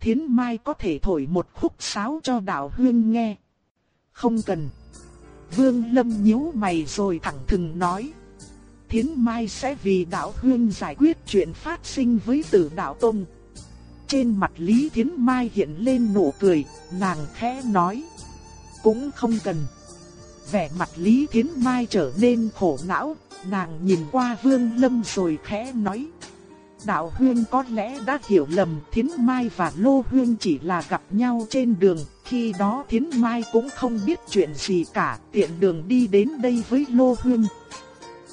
Thiến Mai có thể thổi một khúc sáo cho đạo huyên nghe. Không cần. Vương Lâm nhíu mày rồi thẳng thừng nói. Thiến Mai sẽ vì đạo huyên giải quyết chuyện phát sinh với tử đạo tông. Trên mặt Lý Thiến Mai hiện lên nụ cười, nàng khẽ nói. Cũng không cần. Vẻ mặt Lý Thiến Mai trở nên khổ não, nàng nhìn qua Vương Lâm rồi khẽ nói. Đạo Huyên có lẽ đã hiểu lầm Thiến Mai và Lô Huyên chỉ là gặp nhau trên đường, khi đó Thiến Mai cũng không biết chuyện gì cả, tiện đường đi đến đây với Lô Huyên.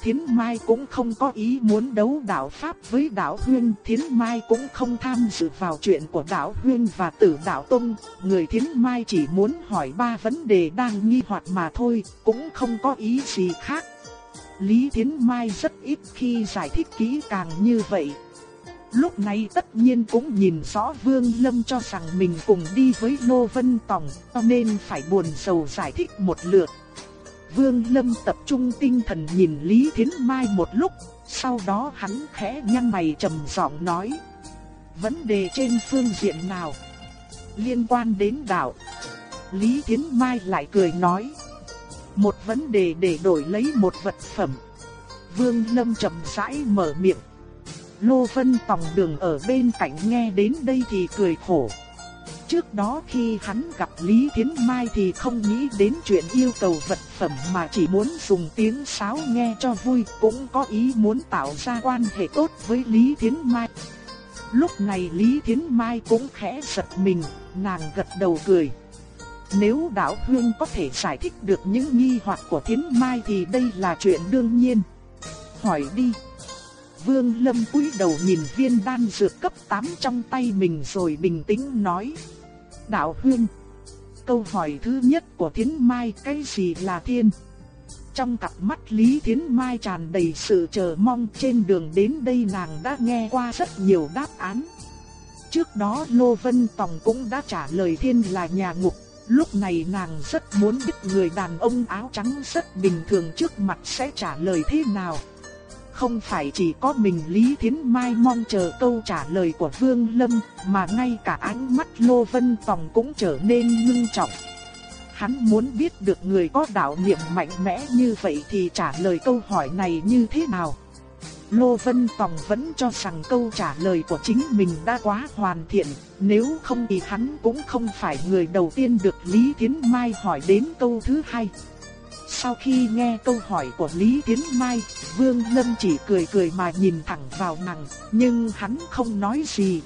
Thiến Mai cũng không có ý muốn đấu đạo Pháp với đạo Huyên, Thiến Mai cũng không tham dự vào chuyện của đạo Huyên và tử đạo Tông, người Thiến Mai chỉ muốn hỏi ba vấn đề đang nghi hoặc mà thôi, cũng không có ý gì khác. Lý Thiến Mai rất ít khi giải thích kỹ càng như vậy. Lúc này tất nhiên cũng nhìn rõ Vương Lâm cho rằng mình cùng đi với Lô Vân Tòng, cho nên phải buồn sầu giải thích một lượt. Vương Lâm tập trung tinh thần nhìn Lý Thiến Mai một lúc, sau đó hắn khẽ nhăn mày trầm giọng nói. Vấn đề trên phương diện nào? Liên quan đến đạo. Lý Thiến Mai lại cười nói. Một vấn đề để đổi lấy một vật phẩm. Vương Lâm trầm rãi mở miệng. Lô Vân Tòng đường ở bên cạnh nghe đến đây thì cười khổ. Trước đó khi hắn gặp Lý Thiến Mai thì không nghĩ đến chuyện yêu cầu vật phẩm mà chỉ muốn dùng tiếng sáo nghe cho vui, cũng có ý muốn tạo ra quan hệ tốt với Lý Thiến Mai. Lúc này Lý Thiến Mai cũng khẽ giật mình, nàng gật đầu cười. Nếu đạo hương có thể giải thích được những nghi hoặc của Thiến Mai thì đây là chuyện đương nhiên. Hỏi đi. Vương Lâm cúi đầu nhìn viên đan dược cấp 8 trong tay mình rồi bình tĩnh nói. Đạo Huyên Câu hỏi thứ nhất của Thiến Mai cái gì là thiên? Trong cặp mắt Lý Thiến Mai tràn đầy sự chờ mong trên đường đến đây nàng đã nghe qua rất nhiều đáp án. Trước đó Lô Vân Tòng cũng đã trả lời thiên là nhà ngục. Lúc này nàng rất muốn biết người đàn ông áo trắng rất bình thường trước mặt sẽ trả lời thế nào. Không phải chỉ có mình Lý Thiến Mai mong chờ câu trả lời của Vương Lâm, mà ngay cả ánh mắt Lô Vân Tòng cũng trở nên ngưng trọng. Hắn muốn biết được người có đạo niệm mạnh mẽ như vậy thì trả lời câu hỏi này như thế nào. Lô Vân Tòng vẫn cho rằng câu trả lời của chính mình đã quá hoàn thiện, nếu không thì hắn cũng không phải người đầu tiên được Lý Thiến Mai hỏi đến câu thứ hai. Sau khi nghe câu hỏi của Lý Tiến Mai, Vương Lâm chỉ cười cười mà nhìn thẳng vào nàng, nhưng hắn không nói gì.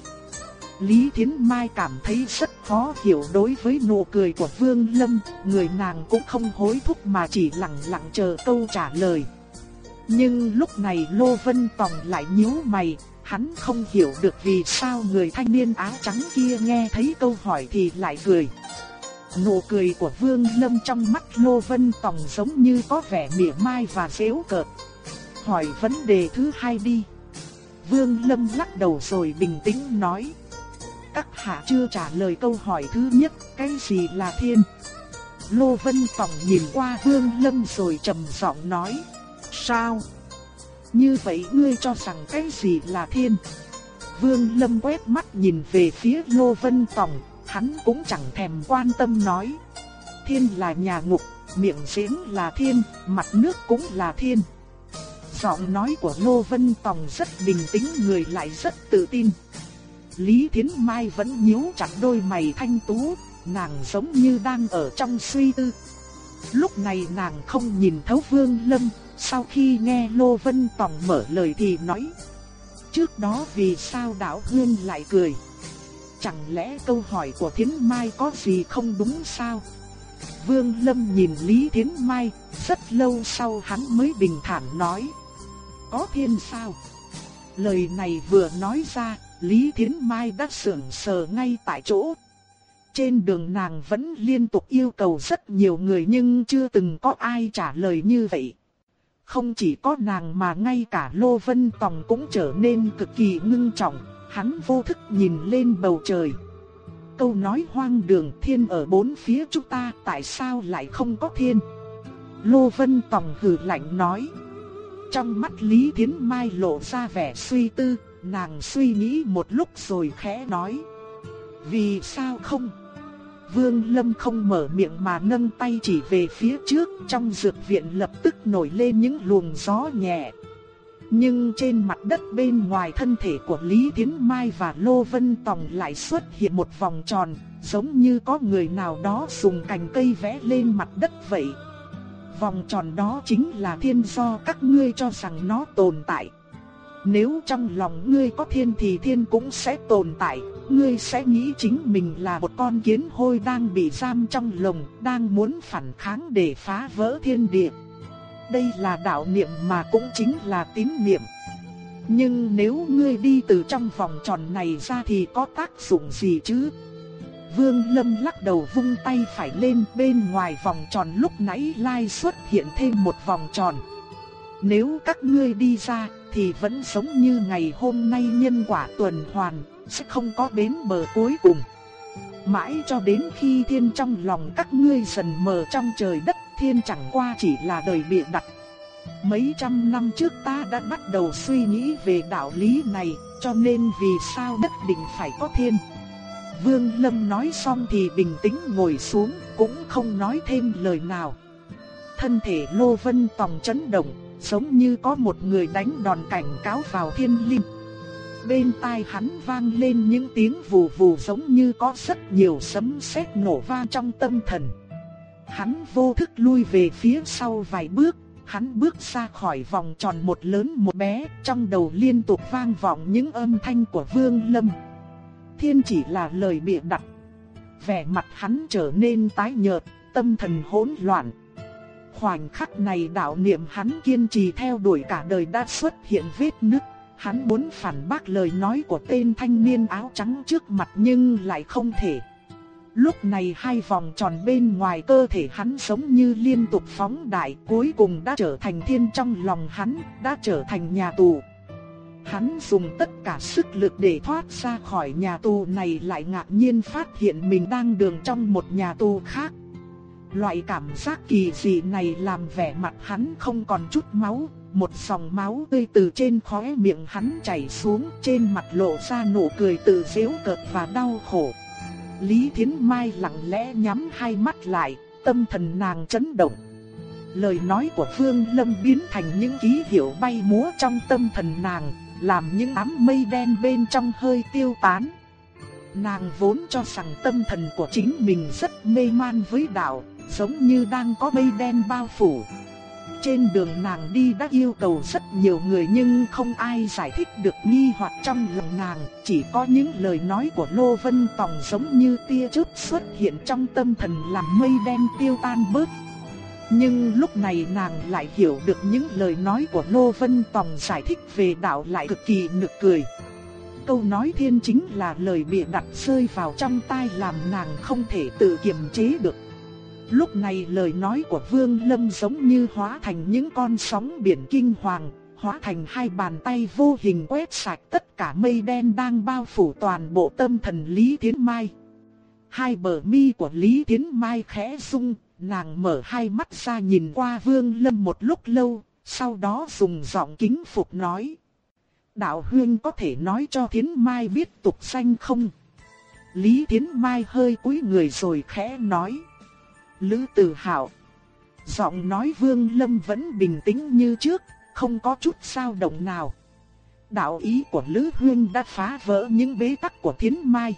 Lý Tiến Mai cảm thấy rất khó hiểu đối với nụ cười của Vương Lâm, người nàng cũng không hối thúc mà chỉ lặng lặng chờ câu trả lời. Nhưng lúc này Lô Vân Tòng lại nhíu mày, hắn không hiểu được vì sao người thanh niên áo trắng kia nghe thấy câu hỏi thì lại cười. Nụ cười của Vương Lâm trong mắt Lô Vân Tòng giống như có vẻ mỉa mai và giễu cợt. Hỏi vấn đề thứ hai đi. Vương Lâm lắc đầu rồi bình tĩnh nói. Các hạ chưa trả lời câu hỏi thứ nhất, cái gì là thiên? Lô Vân Tòng nhìn qua Vương Lâm rồi trầm giọng nói. Sao? Như vậy ngươi cho rằng cái gì là thiên? Vương Lâm quét mắt nhìn về phía Lô Vân Tòng, hắn cũng chẳng thèm quan tâm nói. Thiên là nhà ngục, miệng giếng là thiên, mặt nước cũng là thiên. Giọng nói của Lô Vân Tòng rất bình tĩnh người lại rất tự tin. Lý Thiến Mai vẫn nhíu chặt đôi mày thanh tú, nàng giống như đang ở trong suy tư. Lúc này nàng không nhìn thấu Vương Lâm, sau khi nghe Lô Vân Tòng mở lời thì nói. Trước đó vì sao đạo Hương lại cười? Chẳng lẽ câu hỏi của Thiến Mai có gì không đúng sao? Vương Lâm nhìn Lý Thiến Mai, rất lâu sau hắn mới bình thản nói. Có thiên sao? Lời này vừa nói ra, Lý Thiến Mai đã sưởng sờ ngay tại chỗ. Trên đường nàng vẫn liên tục yêu cầu rất nhiều người nhưng chưa từng có ai trả lời như vậy. Không chỉ có nàng mà ngay cả Lô Vân Tòng cũng trở nên cực kỳ ngưng trọng. Hắn vô thức nhìn lên bầu trời. Câu nói hoang đường thiên ở bốn phía chúng ta tại sao lại không có thiên? Lô Vân Tòng hừ lạnh nói. Trong mắt Lý Thiến Mai lộ ra vẻ suy tư, nàng suy nghĩ một lúc rồi khẽ nói. Vì sao không? Vương Lâm không mở miệng mà nâng tay chỉ về phía trước, trong dược viện lập tức nổi lên những luồng gió nhẹ. Nhưng trên mặt đất bên ngoài thân thể của Lý Thiến Mai và Lô Vân Tòng lại xuất hiện một vòng tròn, giống như có người nào đó dùng cành cây vẽ lên mặt đất vậy. Vòng tròn đó chính là thiên do các ngươi cho rằng nó tồn tại. Nếu trong lòng ngươi có thiên thì thiên cũng sẽ tồn tại, ngươi sẽ nghĩ chính mình là một con kiến hôi đang bị giam trong lồng, đang muốn phản kháng để phá vỡ thiên địa. Đây là đạo niệm mà cũng chính là tín niệm. Nhưng nếu ngươi đi từ trong vòng tròn này ra thì có tác dụng gì chứ? Vương Lâm lắc đầu vung tay phải lên bên ngoài vòng tròn lúc nãy lai xuất hiện thêm một vòng tròn. Nếu các ngươi đi ra thì vẫn sống như ngày hôm nay nhân quả tuần hoàn, sẽ không có bến bờ cuối cùng. Mãi cho đến khi thiên trong lòng các ngươi dần mờ trong trời đất thiên chẳng qua chỉ là đời bịa đặt. Mấy trăm năm trước ta đã bắt đầu suy nghĩ về đạo lý này, cho nên vì sao đất định phải có thiên. Vương Lâm nói xong thì bình tĩnh ngồi xuống, cũng không nói thêm lời nào. Thân thể Lô Vân Tòng chấn động, giống như có một người đánh đòn cảnh cáo vào thiên linh. Bên tai hắn vang lên những tiếng vù vù giống như có rất nhiều sấm sét nổ vang trong tâm thần. Hắn vô thức lui về phía sau vài bước, hắn bước ra khỏi vòng tròn một lớn một bé, trong đầu liên tục vang vọng những âm thanh của Vương Lâm. Thiên chỉ là lời bịa đặt. Vẻ mặt hắn trở nên tái nhợt, tâm thần hỗn loạn. Khoảnh khắc này đạo niệm hắn kiên trì theo đuổi cả đời đã xuất hiện vết nứt. Hắn muốn phản bác lời nói của tên thanh niên áo trắng trước mặt nhưng lại không thể. Lúc này hai vòng tròn bên ngoài cơ thể hắn giống như liên tục phóng đại cuối cùng đã trở thành thiên trong lòng hắn, đã trở thành nhà tù. Hắn dùng tất cả sức lực để thoát ra khỏi nhà tù này lại ngạc nhiên phát hiện mình đang đường trong một nhà tù khác. Loại cảm giác kỳ dị này làm vẻ mặt hắn không còn chút máu, một dòng máu tươi từ trên khóe miệng hắn chảy xuống, trên mặt lộ ra nụ cười tự giễu cợt và đau khổ. Lý Thiến Mai lặng lẽ nhắm hai mắt lại, tâm thần nàng chấn động. Lời nói của Phương Lâm biến thành những ký hiệu bay múa trong tâm thần nàng, làm những ám mây đen bên trong hơi tiêu tán. Nàng vốn cho rằng tâm thần của chính mình rất mê man với đạo, giống như đang có mây đen bao phủ. Trên đường nàng đi đã yêu cầu rất nhiều người nhưng không ai giải thích được nghi hoặc trong lòng nàng, chỉ có những lời nói của Lô Vân Tòng giống như tia chớp xuất hiện trong tâm thần làm mây đen tiêu tan bớt. Nhưng lúc này nàng lại hiểu được những lời nói của Lô Vân Tòng giải thích về đạo lại cực kỳ nực cười. Câu nói thiên chính là lời bịa đặt rơi vào trong tai làm nàng không thể tự kiềm chế được. Lúc này lời nói của Vương Lâm giống như hóa thành những con sóng biển kinh hoàng, hóa thành hai bàn tay vô hình quét sạch tất cả mây đen đang bao phủ toàn bộ tâm thần Lý Thiến Mai. Hai bờ mi của Lý Thiến Mai khẽ rung, nàng mở hai mắt ra nhìn qua Vương Lâm một lúc lâu, sau đó dùng giọng kính phục nói. Đạo Huyên có thể nói cho Thiến Mai biết tục danh không? Lý Thiến Mai hơi cúi người rồi khẽ nói. Lữ Tử Hạo. Giọng nói Vương Lâm vẫn bình tĩnh như trước, không có chút dao động nào. Đạo ý của Lữ Huyên đã phá vỡ những bế tắc của Thiến Mai.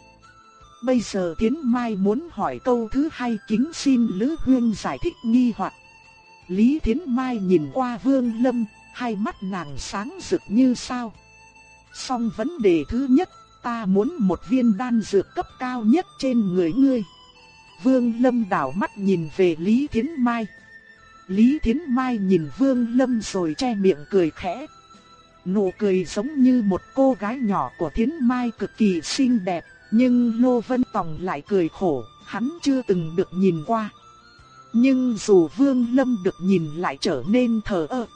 Bây giờ Thiến Mai muốn hỏi câu thứ hai kính xin Lữ Huyên giải thích nghi hoặc. Lý Thiến Mai nhìn qua Vương Lâm, hai mắt nàng sáng rực như sao. Song vấn đề thứ nhất, ta muốn một viên đan dược cấp cao nhất trên người ngươi. Vương Lâm đảo mắt nhìn về Lý Thiến Mai. Lý Thiến Mai nhìn Vương Lâm rồi che miệng cười khẽ. Nụ cười giống như một cô gái nhỏ của Thiến Mai cực kỳ xinh đẹp, nhưng Lô Vân Tòng lại cười khổ, hắn chưa từng được nhìn qua. Nhưng dù Vương Lâm được nhìn lại trở nên thờ ơ.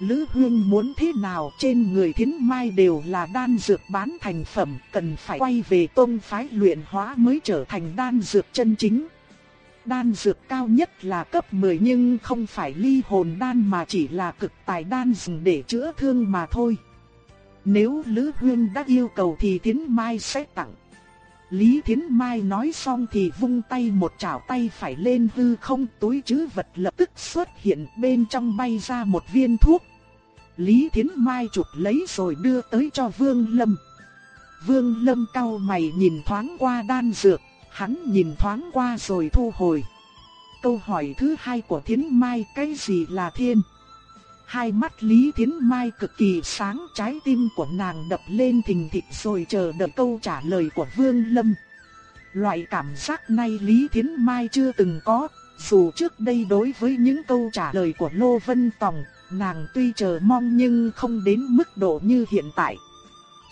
Lữ Hương muốn thế nào trên người thiến mai đều là đan dược bán thành phẩm, cần phải quay về tông phái luyện hóa mới trở thành đan dược chân chính. Đan dược cao nhất là cấp 10 nhưng không phải ly hồn đan mà chỉ là cực tài đan dùng để chữa thương mà thôi. Nếu Lữ Huyên đã yêu cầu thì Thiến Mai sẽ tặng. Lý Thiến Mai nói xong thì vung tay một chảo tay phải lên hư không túi chứ vật lập tức xuất hiện bên trong bay ra một viên thuốc. Lý Thiến Mai chụp lấy rồi đưa tới cho Vương Lâm. Vương Lâm cau mày nhìn thoáng qua đan dược, hắn nhìn thoáng qua rồi thu hồi. Câu hỏi thứ hai của Thiến Mai cái gì là thiên? Hai mắt Lý Thiến Mai cực kỳ sáng trái tim của nàng đập lên thình thịch rồi chờ đợi câu trả lời của Vương Lâm. Loại cảm giác này Lý Thiến Mai chưa từng có, dù trước đây đối với những câu trả lời của Lô Vân Tòng, nàng tuy chờ mong nhưng không đến mức độ như hiện tại.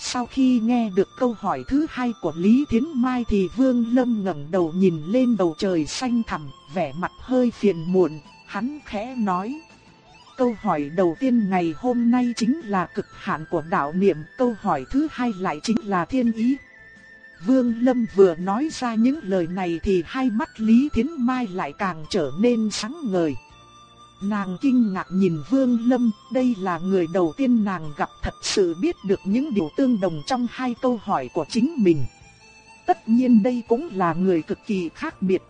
Sau khi nghe được câu hỏi thứ hai của Lý Thiến Mai thì Vương Lâm ngẩng đầu nhìn lên bầu trời xanh thẳm, vẻ mặt hơi phiền muộn, hắn khẽ nói. Câu hỏi đầu tiên ngày hôm nay chính là cực hạn của đạo niệm, câu hỏi thứ hai lại chính là thiên ý. Vương Lâm vừa nói ra những lời này thì hai mắt Lý Thiến Mai lại càng trở nên sáng ngời. Nàng kinh ngạc nhìn Vương Lâm, đây là người đầu tiên nàng gặp thật sự biết được những điều tương đồng trong hai câu hỏi của chính mình. Tất nhiên đây cũng là người cực kỳ khác biệt.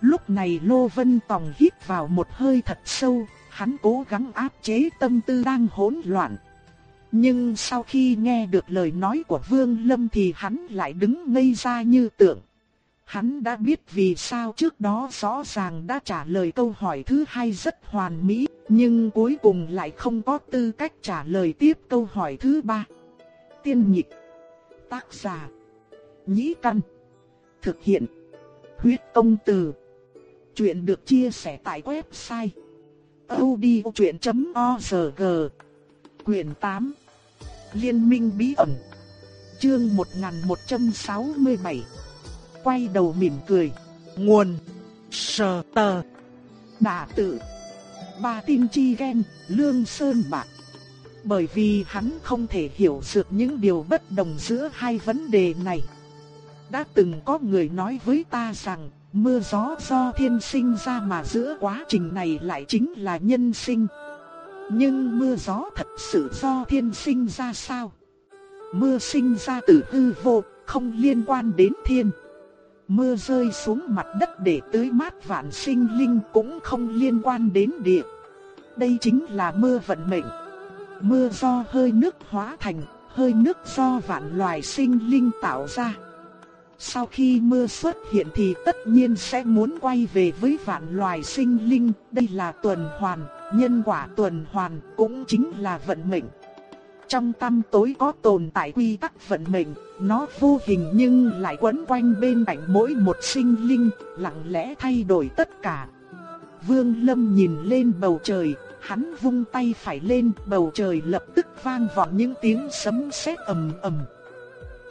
Lúc này Lô Vân Tòng hít vào một hơi thật sâu, hắn cố gắng áp chế tâm tư đang hỗn loạn. Nhưng sau khi nghe được lời nói của Vương Lâm thì hắn lại đứng ngây ra như tượng. Hắn đã biết vì sao trước đó rõ ràng đã trả lời câu hỏi thứ hai rất hoàn mỹ, nhưng cuối cùng lại không có tư cách trả lời tiếp câu hỏi thứ ba. Tiên nhịp, tác giả, nhĩ căn, thực hiện, huyết công từ. Chuyện được chia sẻ tại website audiochuyện.org Quyền 8 Liên minh bí ẩn Chương 1167 Quay đầu mỉm cười Nguồn Sờ tờ Đà tự Ba tin chi ghen Lương Sơn Bạc Bởi vì hắn không thể hiểu được những điều bất đồng giữa hai vấn đề này Đã từng có người nói với ta rằng Mưa gió do thiên sinh ra mà giữa quá trình này lại chính là nhân sinh. Nhưng mưa gió thật sự do thiên sinh ra sao? Mưa sinh ra từ hư vô, không liên quan đến thiên. Mưa rơi xuống mặt đất để tưới mát vạn sinh linh cũng không liên quan đến địa. Đây chính là mưa vận mệnh. Mưa do hơi nước hóa thành, hơi nước do vạn loài sinh linh tạo ra. Sau khi mưa xuất hiện thì tất nhiên sẽ muốn quay về với vạn loài sinh linh, đây là tuần hoàn, nhân quả tuần hoàn cũng chính là vận mệnh. Trong tâm tối có tồn tại quy tắc vận mệnh, nó vô hình nhưng lại quấn quanh bên cạnh mỗi một sinh linh, lặng lẽ thay đổi tất cả. Vương Lâm nhìn lên bầu trời, hắn vung tay phải lên, bầu trời lập tức vang vọng những tiếng sấm sét ầm ầm.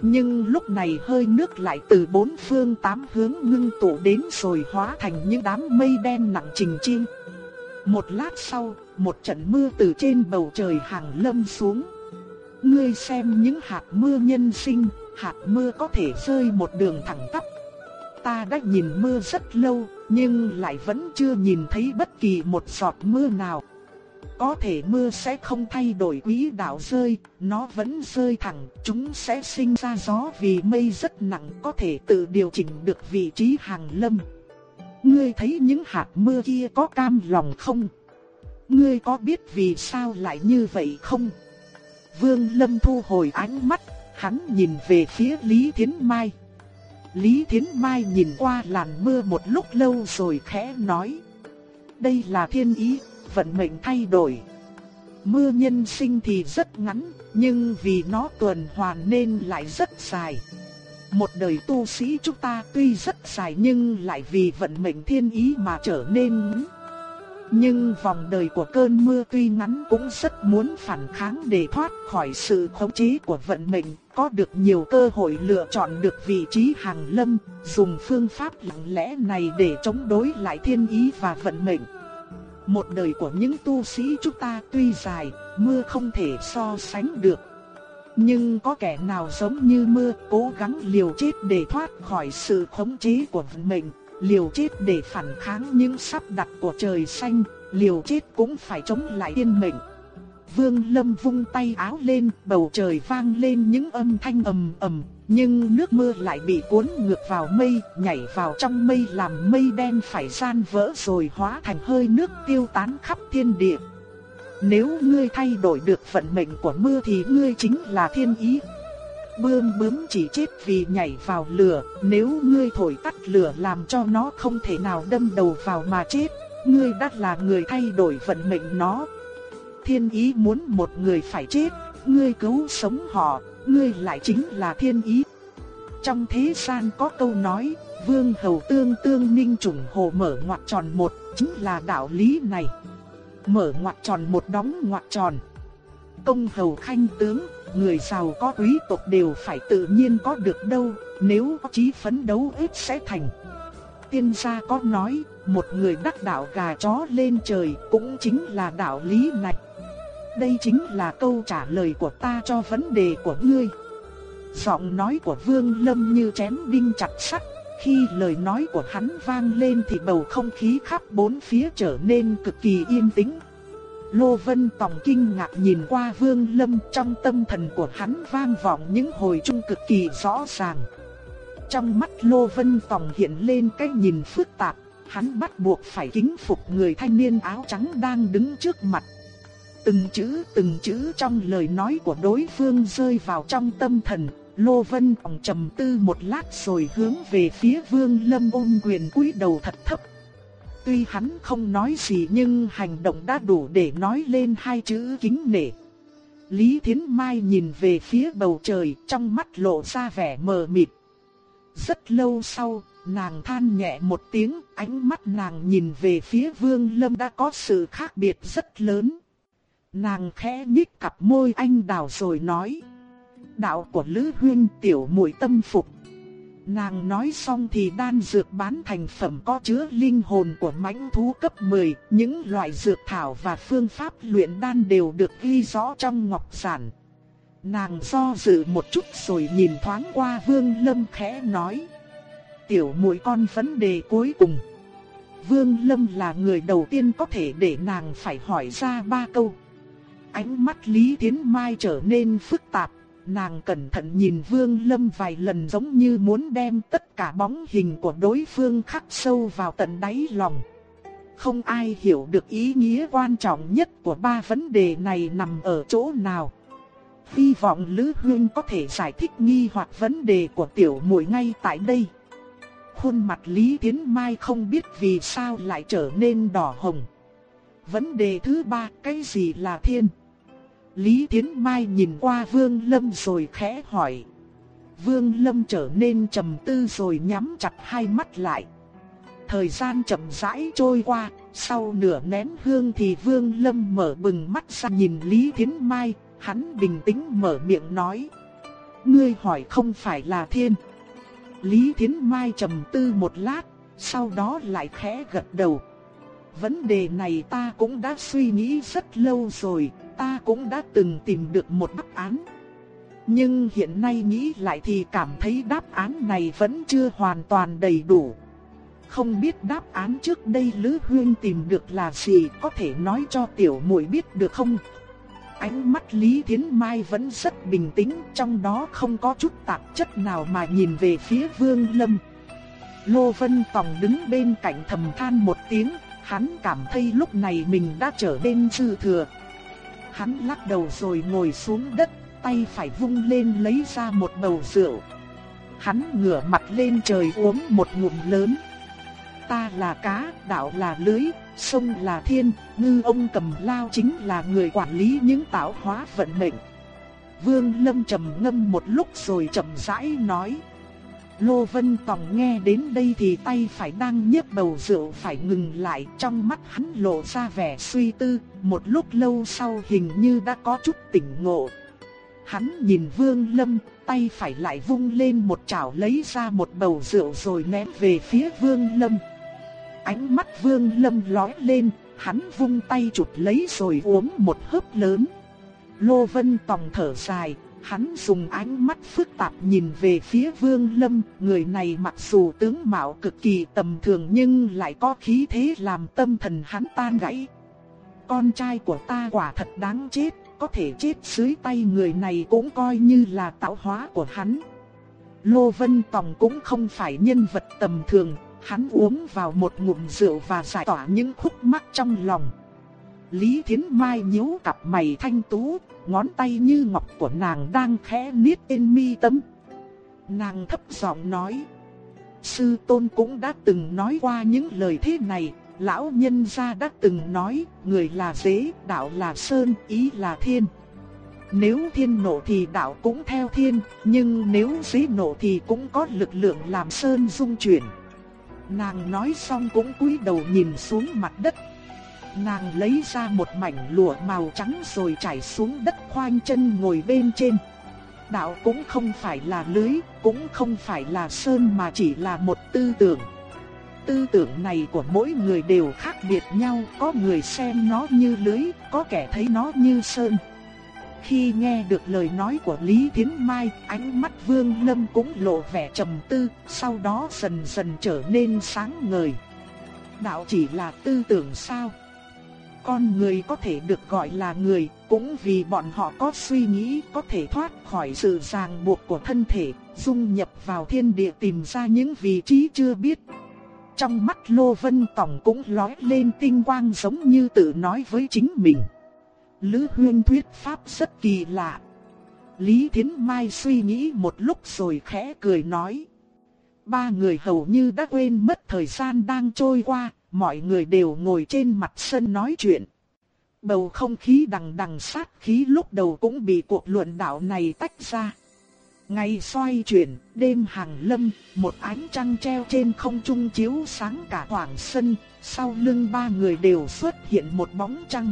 Nhưng lúc này hơi nước lại từ bốn phương tám hướng ngưng tụ đến rồi hóa thành những đám mây đen nặng trình chiên. Một lát sau, một trận mưa từ trên bầu trời hàng lâm xuống. Ngươi xem những hạt mưa nhân sinh, hạt mưa có thể rơi một đường thẳng tắp. Ta đã nhìn mưa rất lâu, nhưng lại vẫn chưa nhìn thấy bất kỳ một giọt mưa nào. Có thể mưa sẽ không thay đổi quỹ đạo rơi, nó vẫn rơi thẳng, chúng sẽ sinh ra gió vì mây rất nặng có thể tự điều chỉnh được vị trí hàng lâm. Ngươi thấy những hạt mưa kia có cam lòng không? Ngươi có biết vì sao lại như vậy không? Vương Lâm thu hồi ánh mắt, hắn nhìn về phía Lý Thiến Mai. Lý Thiến Mai nhìn qua làn mưa một lúc lâu rồi khẽ nói. Đây là thiên ý, vận mệnh thay đổi. Mưa nhân sinh thì rất ngắn, nhưng vì nó tuần hoàn nên lại rất dài. Một đời tu sĩ chúng ta tuy rất dài nhưng lại vì vận mệnh thiên ý mà trở nên ngắn. Nhưng vòng đời của cơn mưa tuy ngắn cũng rất muốn phản kháng để thoát khỏi sự khống chế của vận mệnh, có được nhiều cơ hội lựa chọn được vị trí hàng lâm, dùng phương pháp lặng lẽ này để chống đối lại thiên ý và vận mệnh. Một đời của những tu sĩ chúng ta tuy dài, mưa không thể so sánh được. Nhưng có kẻ nào giống như mưa cố gắng liều chết để thoát khỏi sự khống chế của vận mệnh, liều chết để phản kháng những sắp đặt của trời xanh, liều chết cũng phải chống lại thiên mệnh. Vương Lâm vung tay áo lên, bầu trời vang lên những âm thanh ầm ầm, nhưng nước mưa lại bị cuốn ngược vào mây, nhảy vào trong mây làm mây đen phải san vỡ rồi hóa thành hơi nước tiêu tán khắp thiên địa. Nếu ngươi thay đổi được vận mệnh của mưa thì ngươi chính là thiên ý. Bươm bướm chỉ chết vì nhảy vào lửa, nếu ngươi thổi tắt lửa làm cho nó không thể nào đâm đầu vào mà chết, ngươi đã là người thay đổi vận mệnh nó. Thiên ý muốn một người phải chết, ngươi cứu sống họ, ngươi lại chính là thiên ý. Trong thế gian có câu nói, vương hầu tương tương ninh trùng hồ mở ngoặc tròn một, chính là đạo lý này. Mở ngoặc tròn một đóng ngoặc tròn. Công hầu khanh tướng, người giàu có quý tộc đều phải tự nhiên có được đâu, nếu có chí phấn đấu ít sẽ thành. Tiên gia có nói, một người đắc đạo gà chó lên trời cũng chính là đạo lý này. Đây chính là câu trả lời của ta cho vấn đề của ngươi. Giọng nói của Vương Lâm như chém đinh chặt sắt, khi lời nói của hắn vang lên thì bầu không khí khắp bốn phía trở nên cực kỳ yên tĩnh. Lô Vân Tòng kinh ngạc nhìn qua Vương Lâm trong tâm thần của hắn vang vọng những hồi trung cực kỳ rõ ràng. Trong mắt Lô Vân Tòng hiện lên cái nhìn phức tạp, hắn bắt buộc phải kính phục người thanh niên áo trắng đang đứng trước mặt. Từng chữ từng chữ trong lời nói của đối phương rơi vào trong tâm thần, Lô Vân Tòng trầm tư một lát rồi hướng về phía Vương Lâm ôm quyền cúi đầu thật thấp. Tuy hắn không nói gì nhưng hành động đã đủ để nói lên hai chữ kính nể. Lý Thiến Mai nhìn về phía bầu trời trong mắt lộ ra vẻ mờ mịt. Rất lâu sau, nàng than nhẹ một tiếng, ánh mắt nàng nhìn về phía Vương Lâm đã có sự khác biệt rất lớn. Nàng khẽ nhích cặp môi anh đào rồi nói. Đạo của Lữ Huyên tiểu muội tâm phục. Nàng nói xong thì đan dược bán thành phẩm có chứa linh hồn của mãnh thú cấp 10, những loại dược thảo và phương pháp luyện đan đều được ghi rõ trong ngọc giản. Nàng do dự một chút rồi nhìn thoáng qua Vương Lâm khẽ nói: "Tiểu muội con vấn đề cuối cùng." Vương Lâm là người đầu tiên có thể để nàng phải hỏi ra ba câu. Ánh mắt Lý Thiến Mai trở nên phức tạp, nàng cẩn thận nhìn Vương Lâm vài lần giống như muốn đem tất cả bóng hình của đối phương khắc sâu vào tận đáy lòng. Không ai hiểu được ý nghĩa quan trọng nhất của ba vấn đề này nằm ở chỗ nào. Hy vọng Lữ Hương có thể giải thích nghi hoặc vấn đề của tiểu muội ngay tại đây. Khuôn mặt Lý Tiến Mai không biết vì sao lại trở nên đỏ hồng. Vấn đề thứ ba, cái gì là thiên? Lý Thiến Mai nhìn qua Vương Lâm rồi khẽ hỏi. Vương Lâm trở nên trầm tư rồi nhắm chặt hai mắt lại. Thời gian chậm rãi trôi qua, sau nửa nén hương thì Vương Lâm mở bừng mắt ra nhìn Lý Thiến Mai, hắn bình tĩnh mở miệng nói. Ngươi hỏi không phải là thiên. Lý Thiến Mai trầm tư một lát, sau đó lại khẽ gật đầu. Vấn đề này ta cũng đã suy nghĩ rất lâu rồi, ta cũng đã từng tìm được một đáp án. Nhưng hiện nay nghĩ lại thì cảm thấy đáp án này vẫn chưa hoàn toàn đầy đủ. Không biết đáp án trước đây Lữ Huyên tìm được là gì có thể nói cho tiểu muội biết được không? Ánh mắt Lý Thiến Mai vẫn rất bình tĩnh, trong đó không có chút tạp chất nào mà nhìn về phía Vương Lâm. Lô Vân Tòng đứng bên cạnh thầm than một tiếng, hắn cảm thấy lúc này mình đã trở nên dư thừa, Hắn lắc đầu rồi ngồi xuống đất, tay phải vung lên lấy ra một bầu rượu. Hắn ngửa mặt lên trời uống một ngụm lớn. Ta là cá, đạo là lưới, sông là thiên, ngư ông cầm lao chính là người quản lý những tạo hóa vận mệnh. Vương Lâm trầm ngâm một lúc rồi chậm rãi nói. Lô Vân Tòng nghe đến đây thì tay phải đang nhấp bầu rượu phải ngừng lại trong mắt hắn lộ ra vẻ suy tư, một lúc lâu sau hình như đã có chút tỉnh ngộ. Hắn nhìn Vương Lâm, tay phải lại vung lên một chảo lấy ra một bầu rượu rồi ném về phía Vương Lâm. Ánh mắt Vương Lâm lóe lên, hắn vung tay chụp lấy rồi uống một hớp lớn. Lô Vân Tòng thở dài, Hắn dùng ánh mắt phức tạp nhìn về phía Vương Lâm, người này mặc dù tướng mạo cực kỳ tầm thường nhưng lại có khí thế làm tâm thần hắn tan gãy. con trai của ta quả thật đáng chết, có thể chết dưới tay người này cũng coi như là tạo hóa của hắn. Lô Vân Tòng cũng không phải nhân vật tầm thường, hắn uống vào một ngụm rượu và giải tỏa những khúc mắc trong lòng. Lý Thiến Mai nhíu cặp mày thanh tú, ngón tay như ngọc của nàng đang khẽ niết trên mi tâm. Nàng thấp giọng nói, sư tôn cũng đã từng nói qua những lời thế này, lão nhân gia đã từng nói, người là dế, đạo là sơn, ý là thiên. Nếu thiên nộ thì đạo cũng theo thiên, nhưng nếu dế nộ thì cũng có lực lượng làm sơn dung chuyển. Nàng nói xong cũng cúi đầu nhìn xuống mặt đất. Nàng lấy ra một mảnh lụa màu trắng rồi trải xuống đất khoanh chân ngồi bên trên. Đạo cũng không phải là lưới, cũng không phải là sơn mà chỉ là một tư tưởng. Tư tưởng này của mỗi người đều khác biệt nhau, có người xem nó như lưới, có kẻ thấy nó như sơn. Khi nghe được lời nói của Lý Thiến Mai, ánh mắt Vương Lâm cũng lộ vẻ trầm tư, sau đó dần dần trở nên sáng ngời. Đạo chỉ là tư tưởng sao? Con người có thể được gọi là người, cũng vì bọn họ có suy nghĩ có thể thoát khỏi sự ràng buộc của thân thể, dung nhập vào thiên địa tìm ra những vị trí chưa biết. Trong mắt Lô Vân Tòng cũng lóe lên tinh quang giống như tự nói với chính mình. Lữ Huyên thuyết pháp rất kỳ lạ. Lý Thiến Mai suy nghĩ một lúc rồi khẽ cười nói. Ba người hầu như đã quên mất thời gian đang trôi qua, mọi người đều ngồi trên mặt sân nói chuyện. Bầu không khí đằng đằng sát khí lúc đầu cũng bị cuộc luận đạo này tách ra. Ngày xoay chuyển, đêm hàng lâm, một ánh trăng treo trên không trung chiếu sáng cả khoảng sân, sau lưng ba người đều xuất hiện một bóng trăng.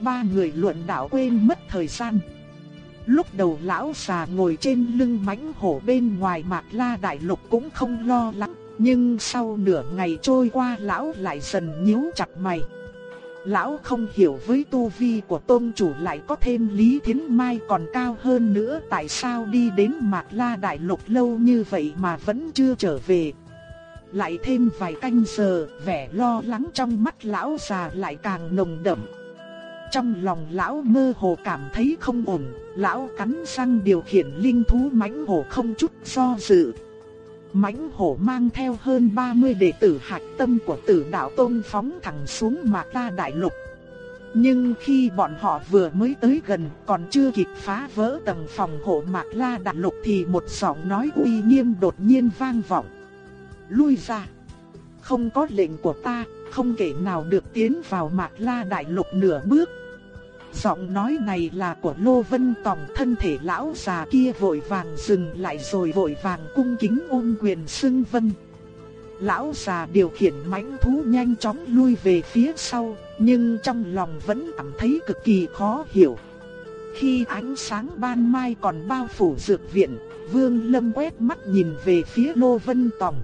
Ba người luận đạo quên mất thời gian. Lúc đầu lão già ngồi trên lưng mãnh hổ bên ngoài mạc la đại lục cũng không lo lắng, nhưng sau nửa ngày trôi qua lão lại dần nhíu chặt mày. Lão không hiểu với tu vi của tôn chủ lại có thêm Lý Thiến Mai còn cao hơn nữa tại sao đi đến Mạc La Đại Lục lâu như vậy mà vẫn chưa trở về. Lại thêm vài canh giờ, vẻ lo lắng trong mắt lão già lại càng nồng đậm. Trong lòng lão mơ hồ cảm thấy không ổn, lão cắn răng điều khiển linh thú mãnh hổ không chút do dự. Mãnh hổ mang theo hơn 30 đệ tử hạch tâm của tử đạo tôn phóng thẳng xuống mạc ta đại lục. Nhưng khi bọn họ vừa mới tới gần còn chưa kịp phá vỡ tầng phòng hộ mạc la đại lục thì một giọng nói uy nghiêm đột nhiên vang vọng. Lui ra! Không có lệnh của ta, không kể nào được tiến vào mạc la đại lục nửa bước. Giọng nói này là của Lô Vân Tòng thân thể lão già kia vội vàng dừng lại rồi vội vàng cung kính ôm quyền xưng vân. Lão già điều khiển mãnh thú nhanh chóng lui về phía sau, nhưng trong lòng vẫn cảm thấy cực kỳ khó hiểu. Khi ánh sáng ban mai còn bao phủ dược viện, Vương Lâm quét mắt nhìn về phía Lô Vân Tòng.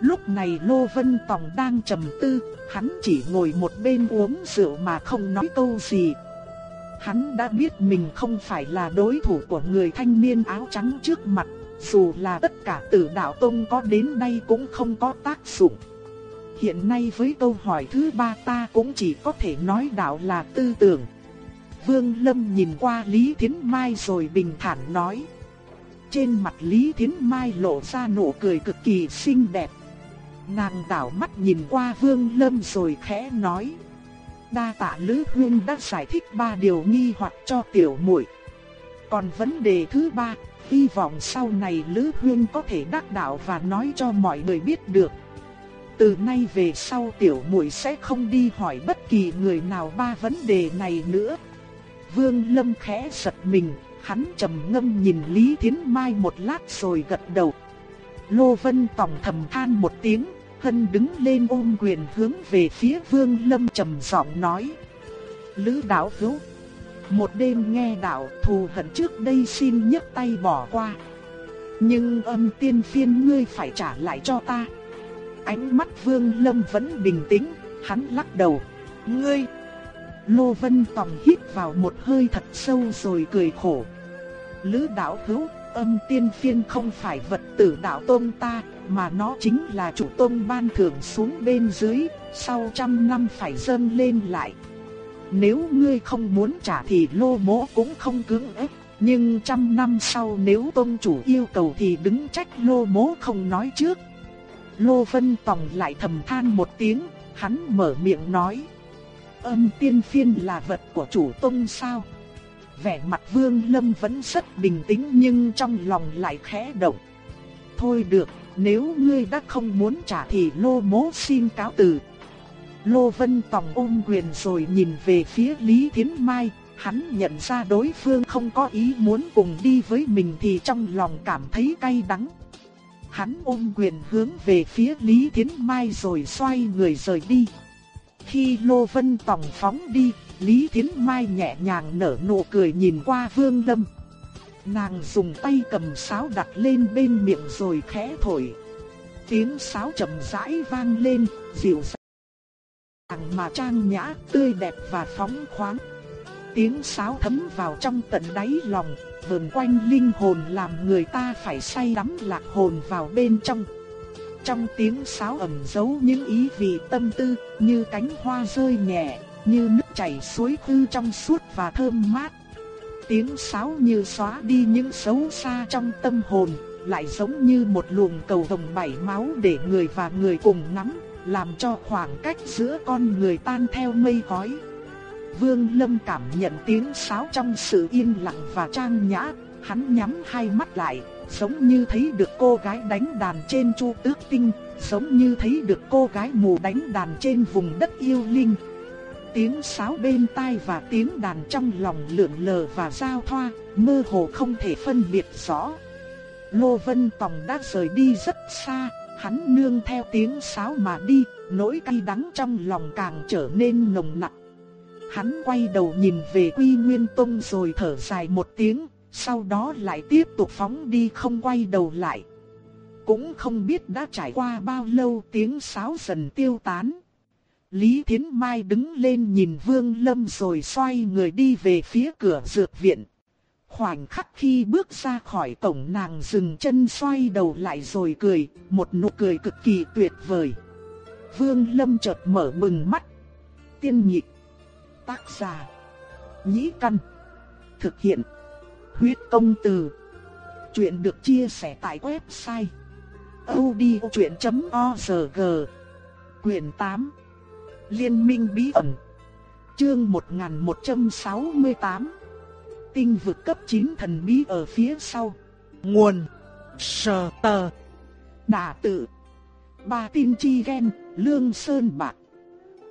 Lúc này Lô Vân Tòng đang trầm tư, hắn chỉ ngồi một bên uống rượu mà không nói câu gì, Hắn đã biết mình không phải là đối thủ của người thanh niên áo trắng trước mặt, dù là tất cả tử đạo tông có đến đây cũng không có tác dụng. Hiện nay với câu hỏi thứ ba ta cũng chỉ có thể nói đạo là tư tưởng. Vương Lâm nhìn qua Lý Thiến Mai rồi bình thản nói. Trên mặt Lý Thiến Mai lộ ra nụ cười cực kỳ xinh đẹp. Nàng đảo mắt nhìn qua Vương Lâm rồi khẽ nói đa tạ Lữ Huyên đã giải thích ba điều nghi hoặc cho tiểu muội. Còn vấn đề thứ ba, hy vọng sau này Lữ Huyên có thể đắc đạo và nói cho mọi người biết được. Từ nay về sau tiểu muội sẽ không đi hỏi bất kỳ người nào ba vấn đề này nữa. Vương Lâm khẽ giật mình, hắn trầm ngâm nhìn Lý Thiến Mai một lát rồi gật đầu. Lô Vân Tòng thầm than một tiếng, Hân đứng lên ôm quyền hướng về phía Vương Lâm trầm giọng nói. Lữ đạo hữu, một đêm nghe đạo thù hận trước đây xin nhấc tay bỏ qua. Nhưng âm tiên phiên ngươi phải trả lại cho ta. Ánh mắt Vương Lâm vẫn bình tĩnh, hắn lắc đầu. Ngươi! Lô Vân Tòng hít vào một hơi thật sâu rồi cười khổ. Lữ đạo hữu, âm tiên phiên không phải vật tử đạo tôn ta, mà nó chính là chủ tôn ban thưởng xuống bên dưới, sau trăm năm phải dâng lên lại. nếu ngươi không muốn trả thì lô mỗ cũng không cưỡng ép. Nhưng trăm năm sau nếu tôn chủ yêu cầu thì đứng trách lô mỗ không nói trước. Lô Vân Tòng lại thầm than một tiếng, hắn mở miệng nói. Âm tiên phiên là vật của chủ tôn sao? Vẻ mặt vương lâm vẫn rất bình tĩnh nhưng trong lòng lại khẽ động. Thôi được, nếu ngươi đã không muốn trả thì lô mố xin cáo từ. Lô Vân Tòng ôm quyền rồi nhìn về phía Lý Thiến Mai, hắn nhận ra đối phương không có ý muốn cùng đi với mình thì trong lòng cảm thấy cay đắng. Hắn ôm quyền hướng về phía Lý Thiến Mai rồi xoay người rời đi. Khi Lô Vân Tòng phóng đi, Lý Thiến Mai nhẹ nhàng nở nụ cười nhìn qua Vương Lâm. Nàng dùng tay cầm sáo đặt lên bên miệng rồi khẽ thổi. Tiếng sáo chậm rãi vang lên, dịu dàng mà trang nhã, tươi đẹp và phóng khoáng. Tiếng sáo thấm vào trong tận đáy lòng, vờn quanh linh hồn làm người ta phải say đắm lạc hồn vào bên trong. Trong tiếng sáo ẩn giấu những ý vị tâm tư, như cánh hoa rơi nhẹ, như nước chảy suối khư trong suốt và thơm mát. Tiếng sáo như xóa đi những xấu xa trong tâm hồn, lại giống như một luồng cầu vồng bảy máu để người và người cùng nắm, làm cho khoảng cách giữa con người tan theo mây khói. Vương Lâm cảm nhận tiếng sáo trong sự yên lặng và trang nhã, hắn nhắm hai mắt lại, giống như thấy được cô gái đánh đàn trên chu tước tinh, giống như thấy được cô gái mù đánh đàn trên vùng đất yêu linh. Tiếng sáo bên tai và tiếng đàn trong lòng lượn lờ và giao thoa, mơ hồ không thể phân biệt rõ. Lô Vân Tòng đã rời đi rất xa, hắn nương theo tiếng sáo mà đi, nỗi cay đắng trong lòng càng trở nên nồng nặng. Hắn quay đầu nhìn về Quy Nguyên Tông rồi thở dài một tiếng, sau đó lại tiếp tục phóng đi không quay đầu lại. Cũng không biết đã trải qua bao lâu tiếng sáo dần tiêu tán. Lý Thiến Mai đứng lên nhìn Vương Lâm rồi xoay người đi về phía cửa dược viện. Khoảnh khắc khi bước ra khỏi cổng nàng dừng chân xoay đầu lại rồi cười, một nụ cười cực kỳ tuyệt vời. Vương Lâm chợt mở bừng mắt. Tiên nhị Tác giả. Nhĩ căn. Thực hiện. Huyết công từ. Chuyện được chia sẻ tại website. odchuyện.org Quyền 8 Liên minh bí ẩn. Chương 1168 Tinh vực cấp 9 thần bí ở phía sau. Nguồn. Sờ tờ. Đà tự. Ba tin chi Ghen, Lương Sơn Bạc.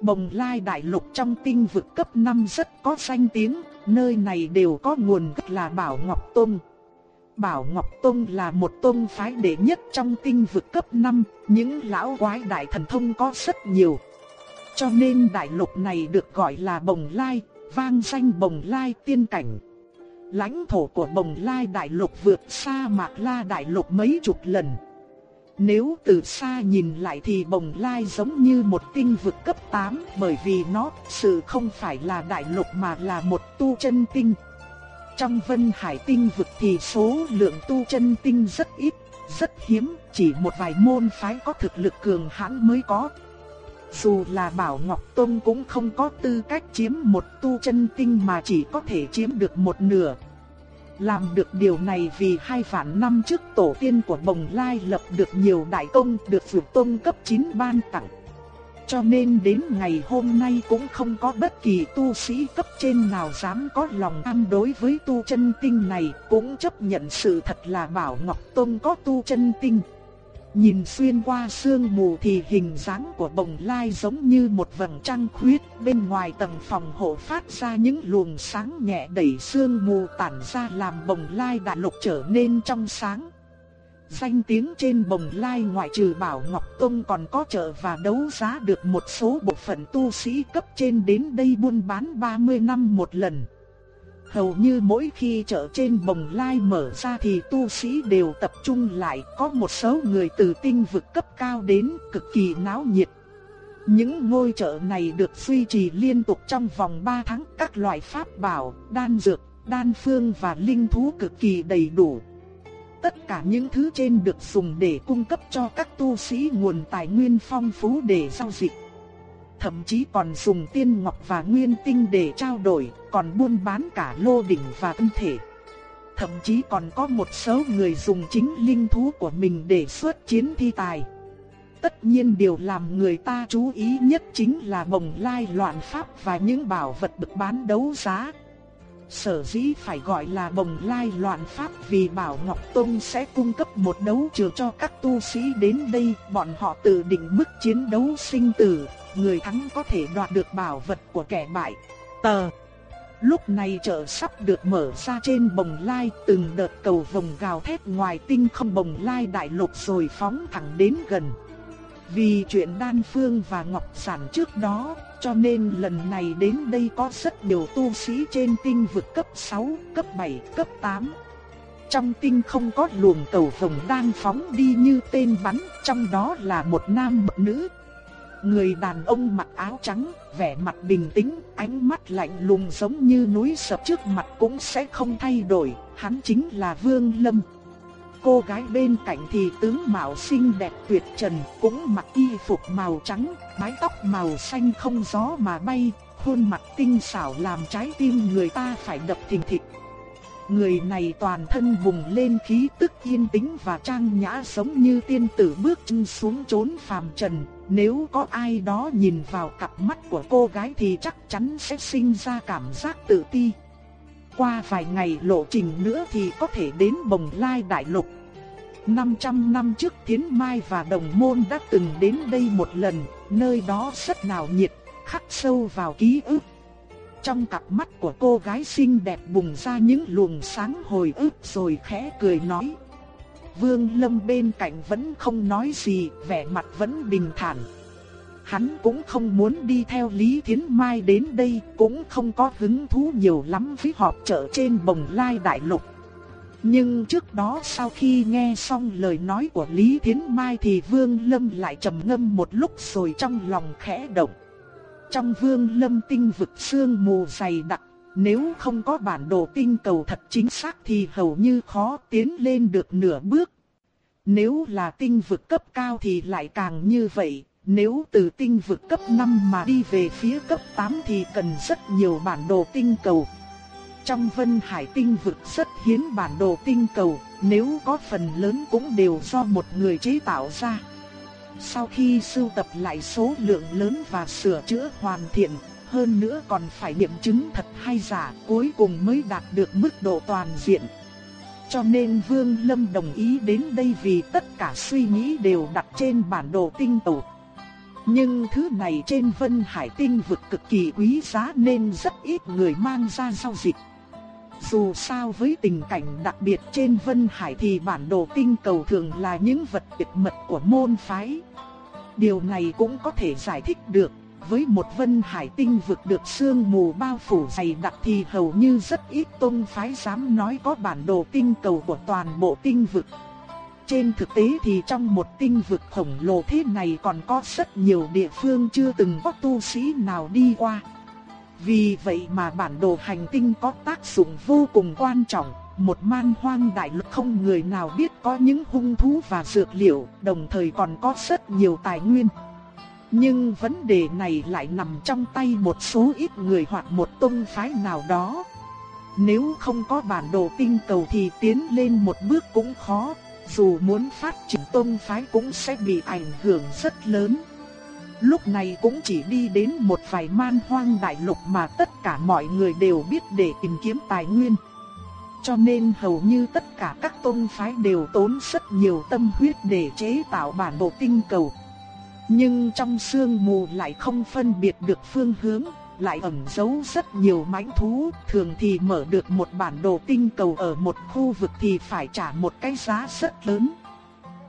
Bồng lai đại lục trong tinh vực cấp 5 rất có danh tiếng. Nơi này đều có nguồn gốc là Bảo Ngọc Tông. Bảo Ngọc Tông là một tông phái đệ nhất trong tinh vực cấp 5 Những lão quái đại thần thông có rất nhiều cho nên đại lục này được gọi là Bồng Lai, vang danh Bồng Lai tiên cảnh. Lãnh thổ của Bồng Lai đại lục vượt xa Mạc La đại lục mấy chục lần. Nếu từ xa nhìn lại thì Bồng Lai giống như một tinh vực cấp 8 bởi vì nó sự không phải là đại lục mà là một tu chân tinh. Trong Vân Hải tinh vực thì số lượng tu chân tinh rất ít, rất hiếm, chỉ một vài môn phái có thực lực cường hãn mới có. Dù là Bảo Ngọc Tông cũng không có tư cách chiếm một tu chân tinh mà chỉ có thể chiếm được một nửa. Làm được điều này vì hai vạn năm trước tổ tiên của Bồng Lai lập được nhiều đại công được vượt tông cấp 9 ban tặng. Cho nên đến ngày hôm nay cũng không có bất kỳ tu sĩ cấp trên nào dám có lòng tham đối với tu chân tinh này, cũng chấp nhận sự thật là Bảo Ngọc Tông có tu chân tinh. Nhìn xuyên qua sương mù thì hình dáng của bồng lai giống như một vầng trăng khuyết bên ngoài tầng phòng hộ phát ra những luồng sáng nhẹ đẩy sương mù tản ra làm bồng lai đại lục trở nên trong sáng. Danh tiếng trên bồng lai ngoại trừ Bảo Ngọc Tông còn có chợ và đấu giá được một số bộ phận tu sĩ cấp trên đến đây buôn bán 30 năm một lần. Hầu như mỗi khi chợ trên bồng lai mở ra thì tu sĩ đều tập trung lại, có một số người từ tinh vực cấp cao đến cực kỳ náo nhiệt. Những ngôi chợ này được duy trì liên tục trong vòng 3 tháng, các loại pháp bảo, đan dược, đan phương và linh thú cực kỳ đầy đủ. Tất cả những thứ trên được dùng để cung cấp cho các tu sĩ nguồn tài nguyên phong phú để giao dịch thậm chí còn dùng tiên ngọc và nguyên tinh để trao đổi, còn buôn bán cả lô đỉnh và thân thể. Thậm chí còn có một số người dùng chính linh thú của mình để xuất chiến thi tài. Tất nhiên điều làm người ta chú ý nhất chính là bồng lai loạn pháp và những bảo vật được bán đấu giá. Sở dĩ phải gọi là bồng lai loạn pháp vì Bảo Ngọc Tông sẽ cung cấp một đấu trường cho các tu sĩ đến đây, bọn họ tự định mức chiến đấu sinh tử, người thắng có thể đoạt được bảo vật của kẻ bại. Tờ Lúc này chợ sắp được mở ra trên bồng lai, từng đợt cầu vồng gào thét ngoài tinh không bồng lai đại lục rồi phóng thẳng đến gần. Vì chuyện đan phương và ngọc sản trước đó, cho nên lần này đến đây có rất nhiều tu sĩ trên tinh vực cấp 6, cấp 7, cấp 8. Trong tinh không có luồng cầu vồng đang phóng đi như tên bắn, trong đó là một nam một nữ. Người đàn ông mặc áo trắng, vẻ mặt bình tĩnh, ánh mắt lạnh lùng giống như núi sập trước mặt cũng sẽ không thay đổi, hắn chính là Vương Lâm. Cô gái bên cạnh thì tướng mạo xinh đẹp tuyệt trần, cũng mặc y phục màu trắng, mái tóc màu xanh không gió mà bay, khuôn mặt tinh xảo làm trái tim người ta phải đập thình thịch. Người này toàn thân bùng lên khí tức yên tĩnh và trang nhã giống như tiên tử bước chân xuống chốn phàm trần. Nếu có ai đó nhìn vào cặp mắt của cô gái thì chắc chắn sẽ sinh ra cảm giác tự ti. Qua vài ngày lộ trình nữa thì có thể đến bồng lai đại lục. 500 năm trước Thiến Mai và Đồng Môn đã từng đến đây một lần, nơi đó rất nào nhiệt, khắc sâu vào ký ức. Trong cặp mắt của cô gái xinh đẹp bùng ra những luồng sáng hồi ức rồi khẽ cười nói. Vương Lâm bên cạnh vẫn không nói gì, vẻ mặt vẫn bình thản. Hắn cũng không muốn đi theo Lý Thiến Mai đến đây, cũng không có hứng thú nhiều lắm với họp chợ trên bồng lai đại lục. Nhưng trước đó sau khi nghe xong lời nói của Lý Thiến Mai thì Vương Lâm lại trầm ngâm một lúc rồi trong lòng khẽ động. Trong Vương Lâm tinh vực sương mù dày đặc, nếu không có bản đồ tinh cầu thật chính xác thì hầu như khó tiến lên được nửa bước. Nếu là tinh vực cấp cao thì lại càng như vậy, nếu từ tinh vực cấp 5 mà đi về phía cấp 8 thì cần rất nhiều bản đồ tinh cầu. Trong Vân Hải tinh vực rất hiếm bản đồ tinh cầu, nếu có phần lớn cũng đều do một người chế tạo ra. Sau khi sưu tập lại số lượng lớn và sửa chữa hoàn thiện, hơn nữa còn phải nghiệm chứng thật hay giả, cuối cùng mới đạt được mức độ toàn diện. Cho nên Vương Lâm đồng ý đến đây vì tất cả suy nghĩ đều đặt trên bản đồ tinh cầu. Nhưng thứ này trên Vân Hải tinh vực cực kỳ quý giá nên rất ít người mang ra giao dịch. Dù sao với tình cảnh đặc biệt trên Vân Hải thì bản đồ tinh cầu thường là những vật tuyệt mật của môn phái. Điều này cũng có thể giải thích được, với một Vân Hải tinh vực được sương mù bao phủ dày đặc thì hầu như rất ít tôn phái dám nói có bản đồ tinh cầu của toàn bộ tinh vực. Trên thực tế thì trong một tinh vực khổng lồ thế này còn có rất nhiều địa phương chưa từng có tu sĩ nào đi qua. Vì vậy mà bản đồ hành tinh có tác dụng vô cùng quan trọng, một man hoang đại lục không người nào biết có những hung thú và dược liệu, đồng thời còn có rất nhiều tài nguyên. Nhưng vấn đề này lại nằm trong tay một số ít người hoặc một tông phái nào đó. Nếu không có bản đồ tinh cầu thì tiến lên một bước cũng khó, dù muốn phát triển tông phái cũng sẽ bị ảnh hưởng rất lớn. Lúc này cũng chỉ đi đến một vài man hoang đại lục mà tất cả mọi người đều biết để tìm kiếm tài nguyên. Cho nên hầu như tất cả các tôn phái đều tốn rất nhiều tâm huyết để chế tạo bản đồ tinh cầu. Nhưng trong sương mù lại không phân biệt được phương hướng, lại ẩn giấu rất nhiều mãnh thú, thường thì mở được một bản đồ tinh cầu ở một khu vực thì phải trả một cái giá rất lớn.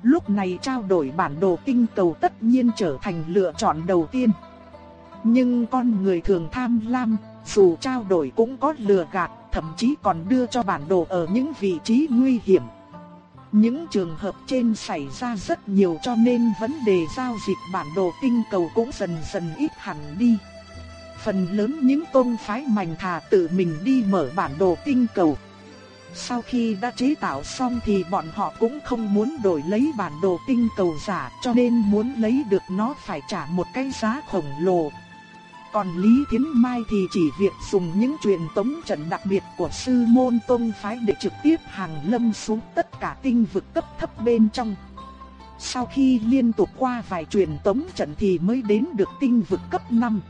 Lúc này trao đổi bản đồ tinh cầu tất nhiên trở thành lựa chọn đầu tiên. Nhưng con người thường tham lam, dù trao đổi cũng có lừa gạt, thậm chí còn đưa cho bản đồ ở những vị trí nguy hiểm. Những trường hợp trên xảy ra rất nhiều cho nên vấn đề giao dịch bản đồ tinh cầu cũng dần dần ít hẳn đi. Phần lớn những tôn phái mảnh thà tự mình đi mở bản đồ tinh cầu. Sau khi đã chế tạo xong thì bọn họ cũng không muốn đổi lấy bản đồ tinh cầu giả cho nên muốn lấy được nó phải trả một cái giá khổng lồ. Còn Lý Thiến Mai thì chỉ việc dùng những truyền tống trận đặc biệt của sư môn tông phái để trực tiếp hàng lâm xuống tất cả tinh vực cấp thấp bên trong. Sau khi liên tục qua vài truyền tống trận thì mới đến được tinh vực cấp 5.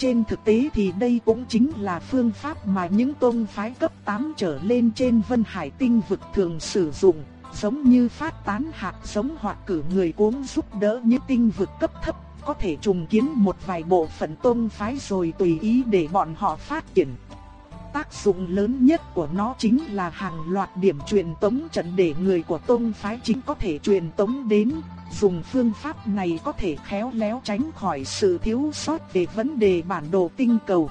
Trên thực tế thì đây cũng chính là phương pháp mà những tôn phái cấp 8 trở lên trên Vân Hải tinh vực thường sử dụng, giống như phát tán hạt giống hoặc cử người cuốn giúp đỡ những tinh vực cấp thấp, có thể trùng kiến một vài bộ phận tôn phái rồi tùy ý để bọn họ phát triển. Tác dụng lớn nhất của nó chính là hàng loạt điểm truyền tống trận để người của tôn phái chính có thể truyền tống đến, dùng phương pháp này có thể khéo léo tránh khỏi sự thiếu sót về vấn đề bản đồ tinh cầu.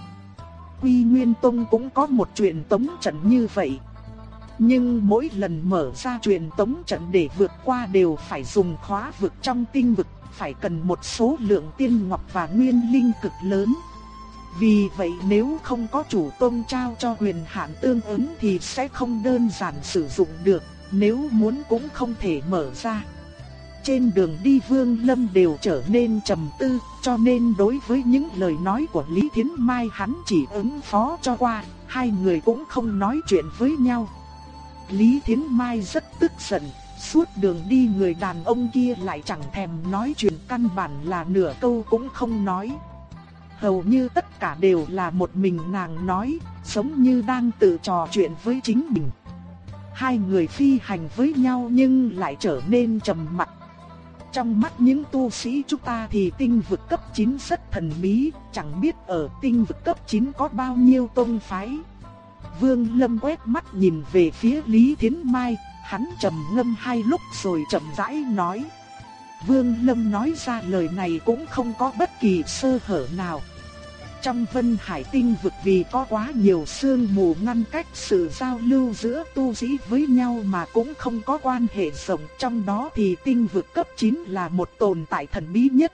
Quy Nguyên Tông cũng có một truyền tống trận như vậy. Nhưng mỗi lần mở ra truyền tống trận để vượt qua đều phải dùng khóa vực trong tinh vực, phải cần một số lượng tiên ngọc và nguyên linh cực lớn. Vì vậy nếu không có chủ tôn trao cho quyền hạn tương ứng thì sẽ không đơn giản sử dụng được, nếu muốn cũng không thể mở ra. Trên đường đi Vương Lâm đều trở nên trầm tư, cho nên đối với những lời nói của Lý Thiến Mai hắn chỉ ứng phó cho qua, hai người cũng không nói chuyện với nhau. Lý Thiến Mai rất tức giận, suốt đường đi người đàn ông kia lại chẳng thèm nói chuyện căn bản là nửa câu cũng không nói. Hầu như tất cả đều là một mình nàng nói, giống như đang tự trò chuyện với chính mình. Hai người phi hành với nhau nhưng lại trở nên trầm mặc. Trong mắt những tu sĩ chúng ta thì tinh vực cấp 9 rất thần bí, chẳng biết ở tinh vực cấp 9 có bao nhiêu tôn phái. Vương Lâm quét mắt nhìn về phía Lý Thiến Mai, hắn trầm ngâm hai lúc rồi chậm rãi nói. Vương Lâm nói ra lời này cũng không có bất kỳ sơ hở nào. Trong Vân Hải tinh vực vì có quá nhiều sương mù ngăn cách sự giao lưu giữa tu sĩ với nhau mà cũng không có quan hệ rộng, trong đó thì tinh vực cấp 9 là một tồn tại thần bí nhất.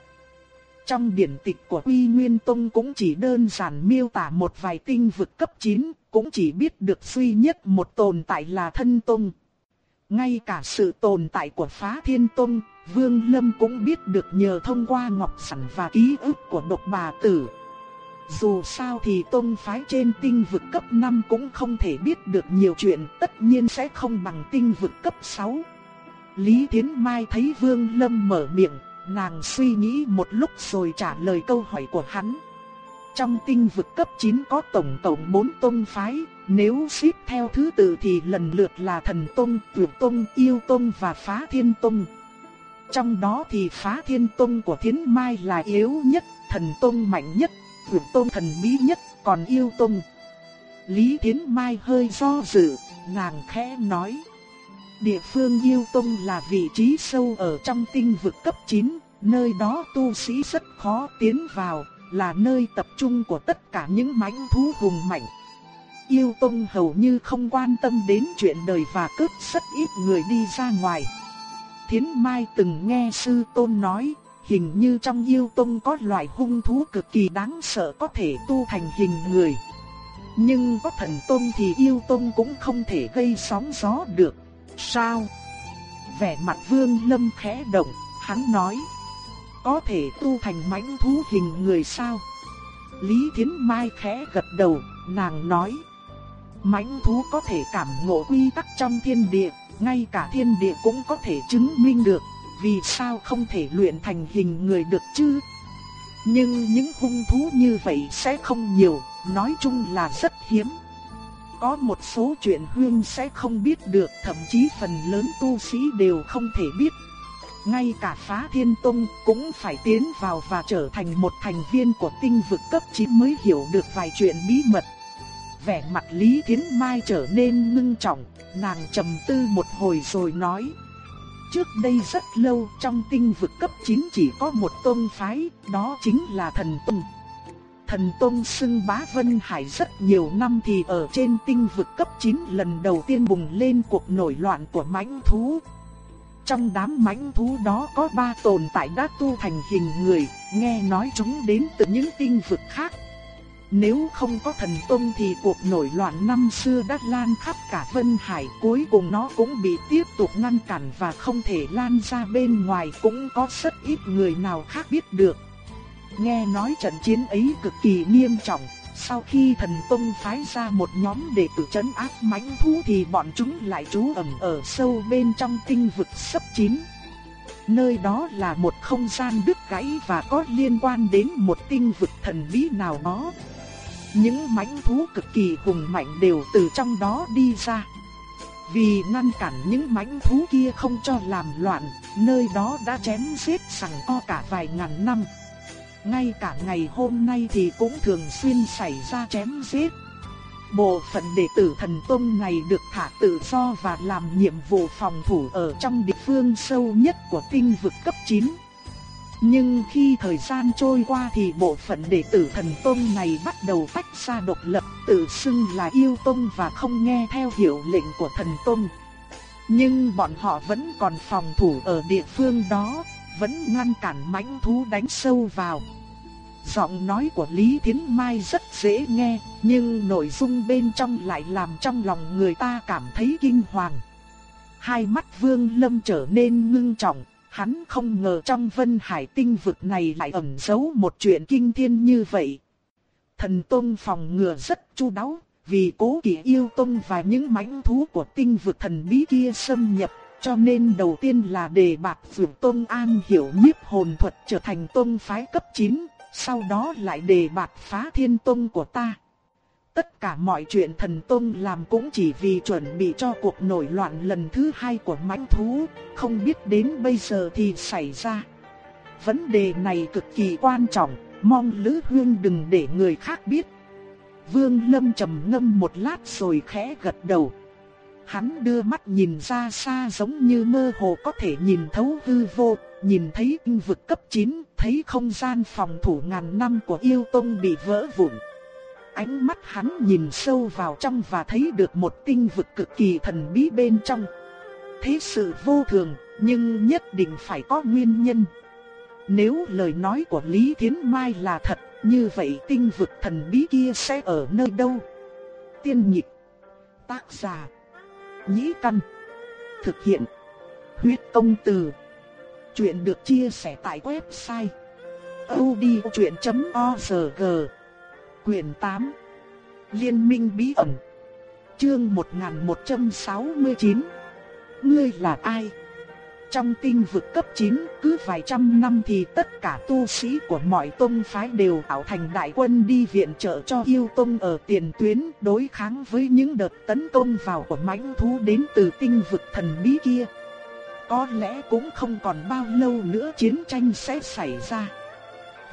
Trong điển tịch của Quy Nguyên Tông cũng chỉ đơn giản miêu tả một vài tinh vực cấp 9, cũng chỉ biết được duy nhất một tồn tại là thân tông. Ngay cả sự tồn tại của phá thiên tông, Vương Lâm cũng biết được nhờ thông qua ngọc sản và ký ức của độc bà tử. Dù sao thì tông phái trên tinh vực cấp 5 cũng không thể biết được nhiều chuyện, tất nhiên sẽ không bằng tinh vực cấp 6. Lý Thiến Mai thấy Vương Lâm mở miệng, nàng suy nghĩ một lúc rồi trả lời câu hỏi của hắn. Trong tinh vực cấp 9 có tổng tổng 4 tông phái, nếu xếp theo thứ tự thì lần lượt là thần tông, tuyệt tông, yêu tông và phá thiên tông. Trong đó thì phá thiên tông của Thiến Mai là yếu nhất, thần tông mạnh nhất, Vượt tôn thần bí nhất còn yêu tôn. Lý Thiến Mai hơi do dự, nàng khẽ nói. Địa phương yêu tôn là vị trí sâu ở trong tinh vực cấp 9, nơi đó tu sĩ rất khó tiến vào, là nơi tập trung của tất cả những mãnh thú hùng mạnh. Yêu Tông hầu như không quan tâm đến chuyện đời và cướp rất ít người đi ra ngoài. Thiến Mai từng nghe sư tôn nói, hình như trong yêu tông có loại hung thú cực kỳ đáng sợ có thể tu thành hình người. Nhưng có thần tôn thì yêu tông cũng không thể gây sóng gió được. Sao? Vẻ mặt vương lâm khẽ động, hắn nói. Có thể tu thành mãnh thú hình người sao? Lý Thiến Mai khẽ gật đầu, nàng nói. Mãnh thú có thể cảm ngộ quy tắc trong thiên địa, ngay cả thiên địa cũng có thể chứng minh được vì sao không thể luyện thành hình người được chứ? Nhưng những hung thú như vậy sẽ không nhiều, nói chung là rất hiếm. Có một số chuyện huyên sẽ không biết được, thậm chí phần lớn tu sĩ đều không thể biết. Ngay cả phá thiên tông cũng phải tiến vào và trở thành một thành viên của tinh vực cấp 9 mới hiểu được vài chuyện bí mật. Vẻ mặt Lý Thiến Mai trở nên ngưng trọng, nàng trầm tư một hồi rồi nói. Trước đây rất lâu trong tinh vực cấp 9 chỉ có một tôn phái, đó chính là thần tông. Thần tôn xưng bá Vân Hải rất nhiều năm thì ở trên tinh vực cấp 9 lần đầu tiên bùng lên cuộc nổi loạn của mãnh thú. Trong đám mãnh thú đó có ba tồn tại đã tu thành hình người, nghe nói chúng đến từ những tinh vực khác. Nếu không có thần tông thì cuộc nổi loạn năm xưa đã lan khắp cả Vân Hải cuối cùng nó cũng bị tiếp tục ngăn cản và không thể lan ra bên ngoài cũng có rất ít người nào khác biết được. Nghe nói trận chiến ấy cực kỳ nghiêm trọng, sau khi thần tông phái ra một nhóm đệ tử trấn áp mãnh thú thì bọn chúng lại trú ẩn ở sâu bên trong tinh vực sấp chín. Nơi đó là một không gian đứt gãy và có liên quan đến một tinh vực thần bí nào đó. Những mãnh thú cực kỳ hùng mạnh đều từ trong đó đi ra. Vì ngăn cản những mãnh thú kia không cho làm loạn, nơi đó đã chém giết sằng co cả vài ngàn năm. Ngay cả ngày hôm nay thì cũng thường xuyên xảy ra chém giết. Bộ phận đệ tử thần tông này được thả tự do và làm nhiệm vụ phòng thủ ở trong địa phương sâu nhất của tinh vực cấp 9. Nhưng khi thời gian trôi qua thì bộ phận đệ tử thần tông này bắt đầu tách ra độc lập, tự xưng là yêu tông và không nghe theo hiệu lệnh của thần tông. Nhưng bọn họ vẫn còn phòng thủ ở địa phương đó, vẫn ngăn cản mãnh thú đánh sâu vào. Giọng nói của Lý Thiến Mai rất dễ nghe, nhưng nội dung bên trong lại làm trong lòng người ta cảm thấy kinh hoàng. Hai mắt Vương Lâm trở nên ngưng trọng, hắn không ngờ trong Vân Hải tinh vực này lại ẩn giấu một chuyện kinh thiên như vậy. Thần Tông phòng ngừa rất chu đáo, vì cố kỵ yêu tông và những mãnh thú của tinh vực thần bí kia xâm nhập, cho nên đầu tiên là đề bạt Dược Tông An hiểu nhiếp hồn thuật trở thành tông phái cấp 9, sau đó lại đề bạt phá thiên tông của ta. Tất cả mọi chuyện thần tôn làm cũng chỉ vì chuẩn bị cho cuộc nổi loạn lần thứ hai của mãnh thú, không biết đến bây giờ thì xảy ra. Vấn đề này cực kỳ quan trọng, mong Lữ Hương đừng để người khác biết. Vương Lâm trầm ngâm một lát rồi khẽ gật đầu. Hắn đưa mắt nhìn ra xa giống như mơ hồ có thể nhìn thấu hư vô, nhìn thấy tinh vực cấp 9, thấy không gian phòng thủ ngàn năm của yêu tông bị vỡ vụn. Ánh mắt hắn nhìn sâu vào trong và thấy được một tinh vực cực kỳ thần bí bên trong. Thế sự vô thường, nhưng nhất định phải có nguyên nhân. Nếu lời nói của Lý Thiến Mai là thật, như vậy tinh vực thần bí kia sẽ ở nơi đâu? Tiên nhịp Tác giả Nhĩ Căn Thực hiện Huyết Công Từ Chuyện được chia sẻ tại website odchuyện.org Quyển 8 Liên minh bí ẩn Chương 1169 Ngươi là ai? Trong tinh vực cấp 9, cứ vài trăm năm thì tất cả tu sĩ của mọi tông phái đều tạo thành đại quân đi viện trợ cho yêu tông ở tiền tuyến đối kháng với những đợt tấn công vào của mãnh thú đến từ tinh vực thần bí kia. Có lẽ cũng không còn bao lâu nữa chiến tranh sẽ xảy ra.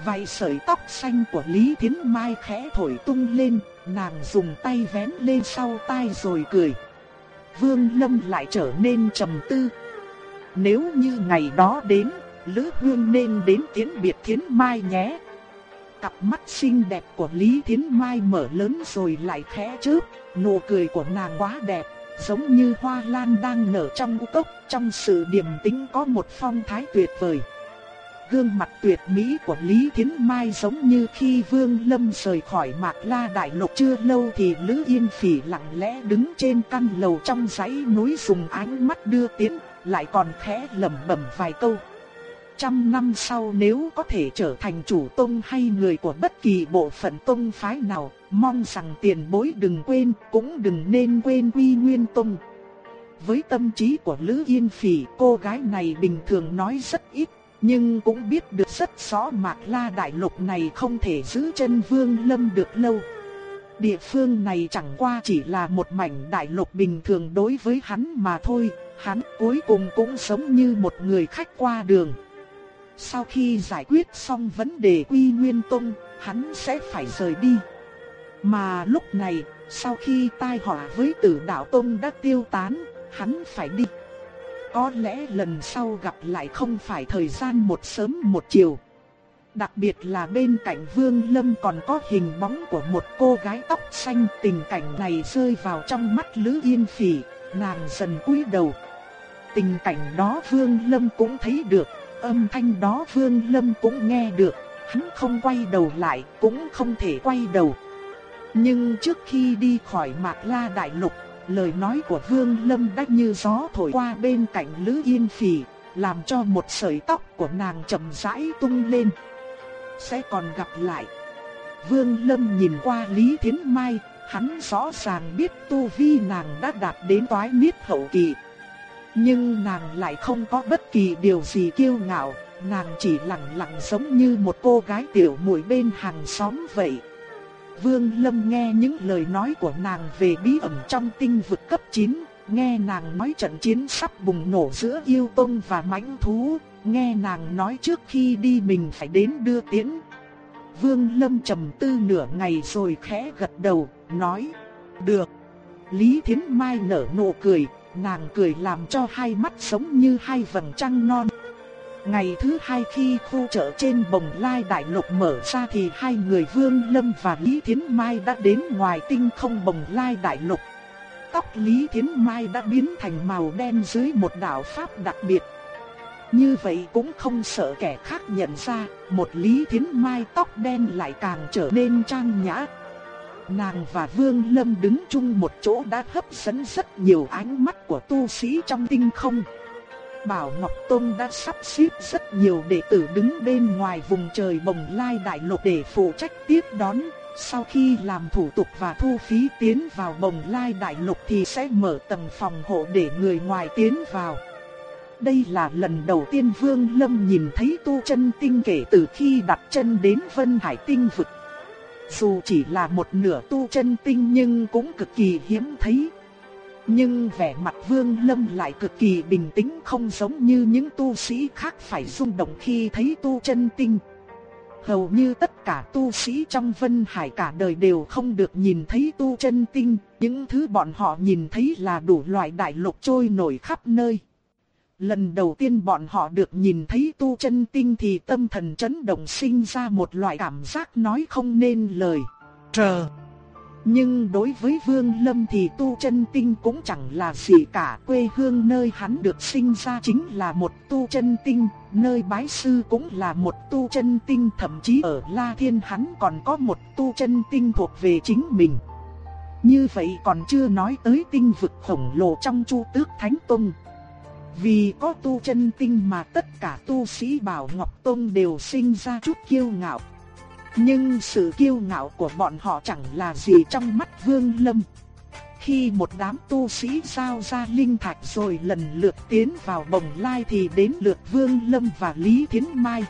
Vài sợi tóc xanh của Lý Thiến Mai khẽ thổi tung lên, nàng dùng tay vén lên sau tai rồi cười. Vương Lâm lại trở nên trầm tư. Nếu như ngày đó đến, Lữ Hương nên đến tiễn biệt Thiến Mai nhé. Cặp mắt xinh đẹp của Lý Thiến Mai mở lớn rồi lại khẽ chớp, nụ cười của nàng quá đẹp, giống như hoa lan đang nở trong u cốc, trong sự điềm tĩnh có một phong thái tuyệt vời. Gương mặt tuyệt mỹ của Lý Thiến Mai giống như khi Vương Lâm rời khỏi Mạc La Đại Lục chưa lâu thì Lữ Yên Phỉ lặng lẽ đứng trên căn lầu trong dãy núi dùng ánh mắt đưa tiến, lại còn khẽ lẩm bẩm vài câu. Trăm năm sau nếu có thể trở thành chủ tông hay người của bất kỳ bộ phận tông phái nào, mong rằng tiền bối đừng quên, cũng đừng nên quên Quy Nguyên Tông. Với tâm trí của Lữ Yên Phỉ, cô gái này bình thường nói rất ít, nhưng cũng biết được rất rõ Mạc La Đại Lục này không thể giữ chân Vương Lâm được lâu. Địa phương này chẳng qua chỉ là một mảnh đại lục bình thường đối với hắn mà thôi, hắn cuối cùng cũng sống như một người khách qua đường. Sau khi giải quyết xong vấn đề Quy Nguyên Tông, hắn sẽ phải rời đi. Mà lúc này, sau khi tai họa với Tử Đạo Tông đã tiêu tán, hắn phải đi. Có lẽ lần sau gặp lại không phải thời gian một sớm một chiều. Đặc biệt là bên cạnh Vương Lâm còn có hình bóng của một cô gái tóc xanh tình cảnh này rơi vào trong mắt Lữ Yên Phỉ, nàng dần cúi đầu. Tình cảnh đó Vương Lâm cũng thấy được, âm thanh đó Vương Lâm cũng nghe được, hắn không quay đầu lại, cũng không thể quay đầu. Nhưng trước khi đi khỏi Mạc La Đại Lục, lời nói của Vương Lâm đã như gió thổi qua bên cạnh Lữ Yên Phỉ, làm cho một sợi tóc của nàng chậm rãi tung lên. Sẽ còn gặp lại. Vương Lâm nhìn qua Lý Thiến Mai, hắn rõ ràng biết tu vi nàng đã đạt đến toái miết hậu kỳ. Nhưng nàng lại không có bất kỳ điều gì kiêu ngạo, nàng chỉ lặng lặng giống như một cô gái tiểu muội bên hàng xóm vậy. Vương Lâm nghe những lời nói của nàng về bí ẩn trong tinh vực cấp 9, nghe nàng nói trận chiến sắp bùng nổ giữa yêu tông và mãnh thú, nghe nàng nói trước khi đi mình phải đến đưa tiễn. Vương Lâm trầm tư nửa ngày rồi khẽ gật đầu, nói, được. Lý Thiến Mai nở nụ cười, nàng cười làm cho hai mắt sống như hai vầng trăng non. Ngày thứ hai khi khu chợ trên bồng lai đại lục mở ra thì hai người Vương Lâm và Lý Thiến Mai đã đến ngoài tinh không bồng lai đại lục. Tóc Lý Thiến Mai đã biến thành màu đen dưới một đạo pháp đặc biệt. Như vậy cũng không sợ kẻ khác nhận ra, một Lý Thiến Mai tóc đen lại càng trở nên trang nhã. Nàng và Vương Lâm đứng chung một chỗ đã hấp dẫn rất nhiều ánh mắt của tu sĩ trong tinh không. Bảo Ngọc Tôn đã sắp xếp rất nhiều đệ tử đứng bên ngoài vùng trời bồng lai đại lục để phụ trách tiếp đón. Sau khi làm thủ tục và thu phí tiến vào bồng lai đại lục thì sẽ mở tầng phòng hộ để người ngoài tiến vào. Đây là lần đầu tiên Vương Lâm nhìn thấy tu chân tinh kể từ khi đặt chân đến Vân Hải tinh vực. Dù chỉ là một nửa tu chân tinh nhưng cũng cực kỳ hiếm thấy. Nhưng vẻ mặt Vương Lâm lại cực kỳ bình tĩnh không giống như những tu sĩ khác phải rung động khi thấy tu chân tinh. Hầu như tất cả tu sĩ trong Vân Hải cả đời đều không được nhìn thấy tu chân tinh, những thứ bọn họ nhìn thấy là đủ loại đại lục trôi nổi khắp nơi. Lần đầu tiên bọn họ được nhìn thấy tu chân tinh thì tâm thần chấn động sinh ra một loại cảm giác nói không nên lời. Trờ! Nhưng đối với Vương Lâm thì tu chân tinh cũng chẳng là gì cả. Quê hương nơi hắn được sinh ra chính là một tu chân tinh, nơi bái sư cũng là một tu chân tinh. Thậm chí ở La Thiên hắn còn có một tu chân tinh thuộc về chính mình. Như vậy còn chưa nói tới tinh vực khổng lồ trong chu tước Thánh Tông. Vì có tu chân tinh mà tất cả tu sĩ Bảo Ngọc Tông đều sinh ra chút kiêu ngạo. Nhưng sự kiêu ngạo của bọn họ chẳng là gì trong mắt Vương Lâm. Khi một đám tu sĩ giao ra linh thạch rồi lần lượt tiến vào bồng lai thì đến lượt Vương Lâm và Lý Thiến Mai.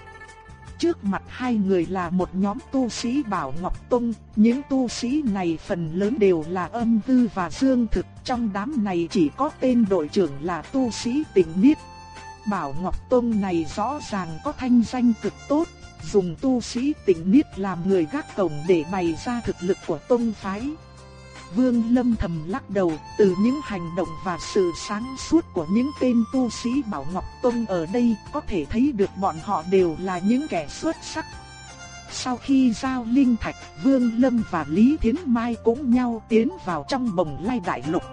Trước mặt hai người là một nhóm tu sĩ Bảo Ngọc Tông, những tu sĩ này phần lớn đều là âm tư và dương thực, trong đám này chỉ có tên đội trưởng là tu sĩ Tịnh Niết. Bảo Ngọc Tông này rõ ràng có thanh danh cực tốt, dùng tu sĩ tỉnh Niết làm người gác cổng để bày ra thực lực của tông phái. Vương Lâm thầm lắc đầu, từ những hành động và sự sáng suốt của những tên tu sĩ Bảo Ngọc Tông ở đây có thể thấy được bọn họ đều là những kẻ xuất sắc. Sau khi giao linh thạch, Vương Lâm và Lý Thiến Mai cũng nhau tiến vào trong bồng lai đại lục.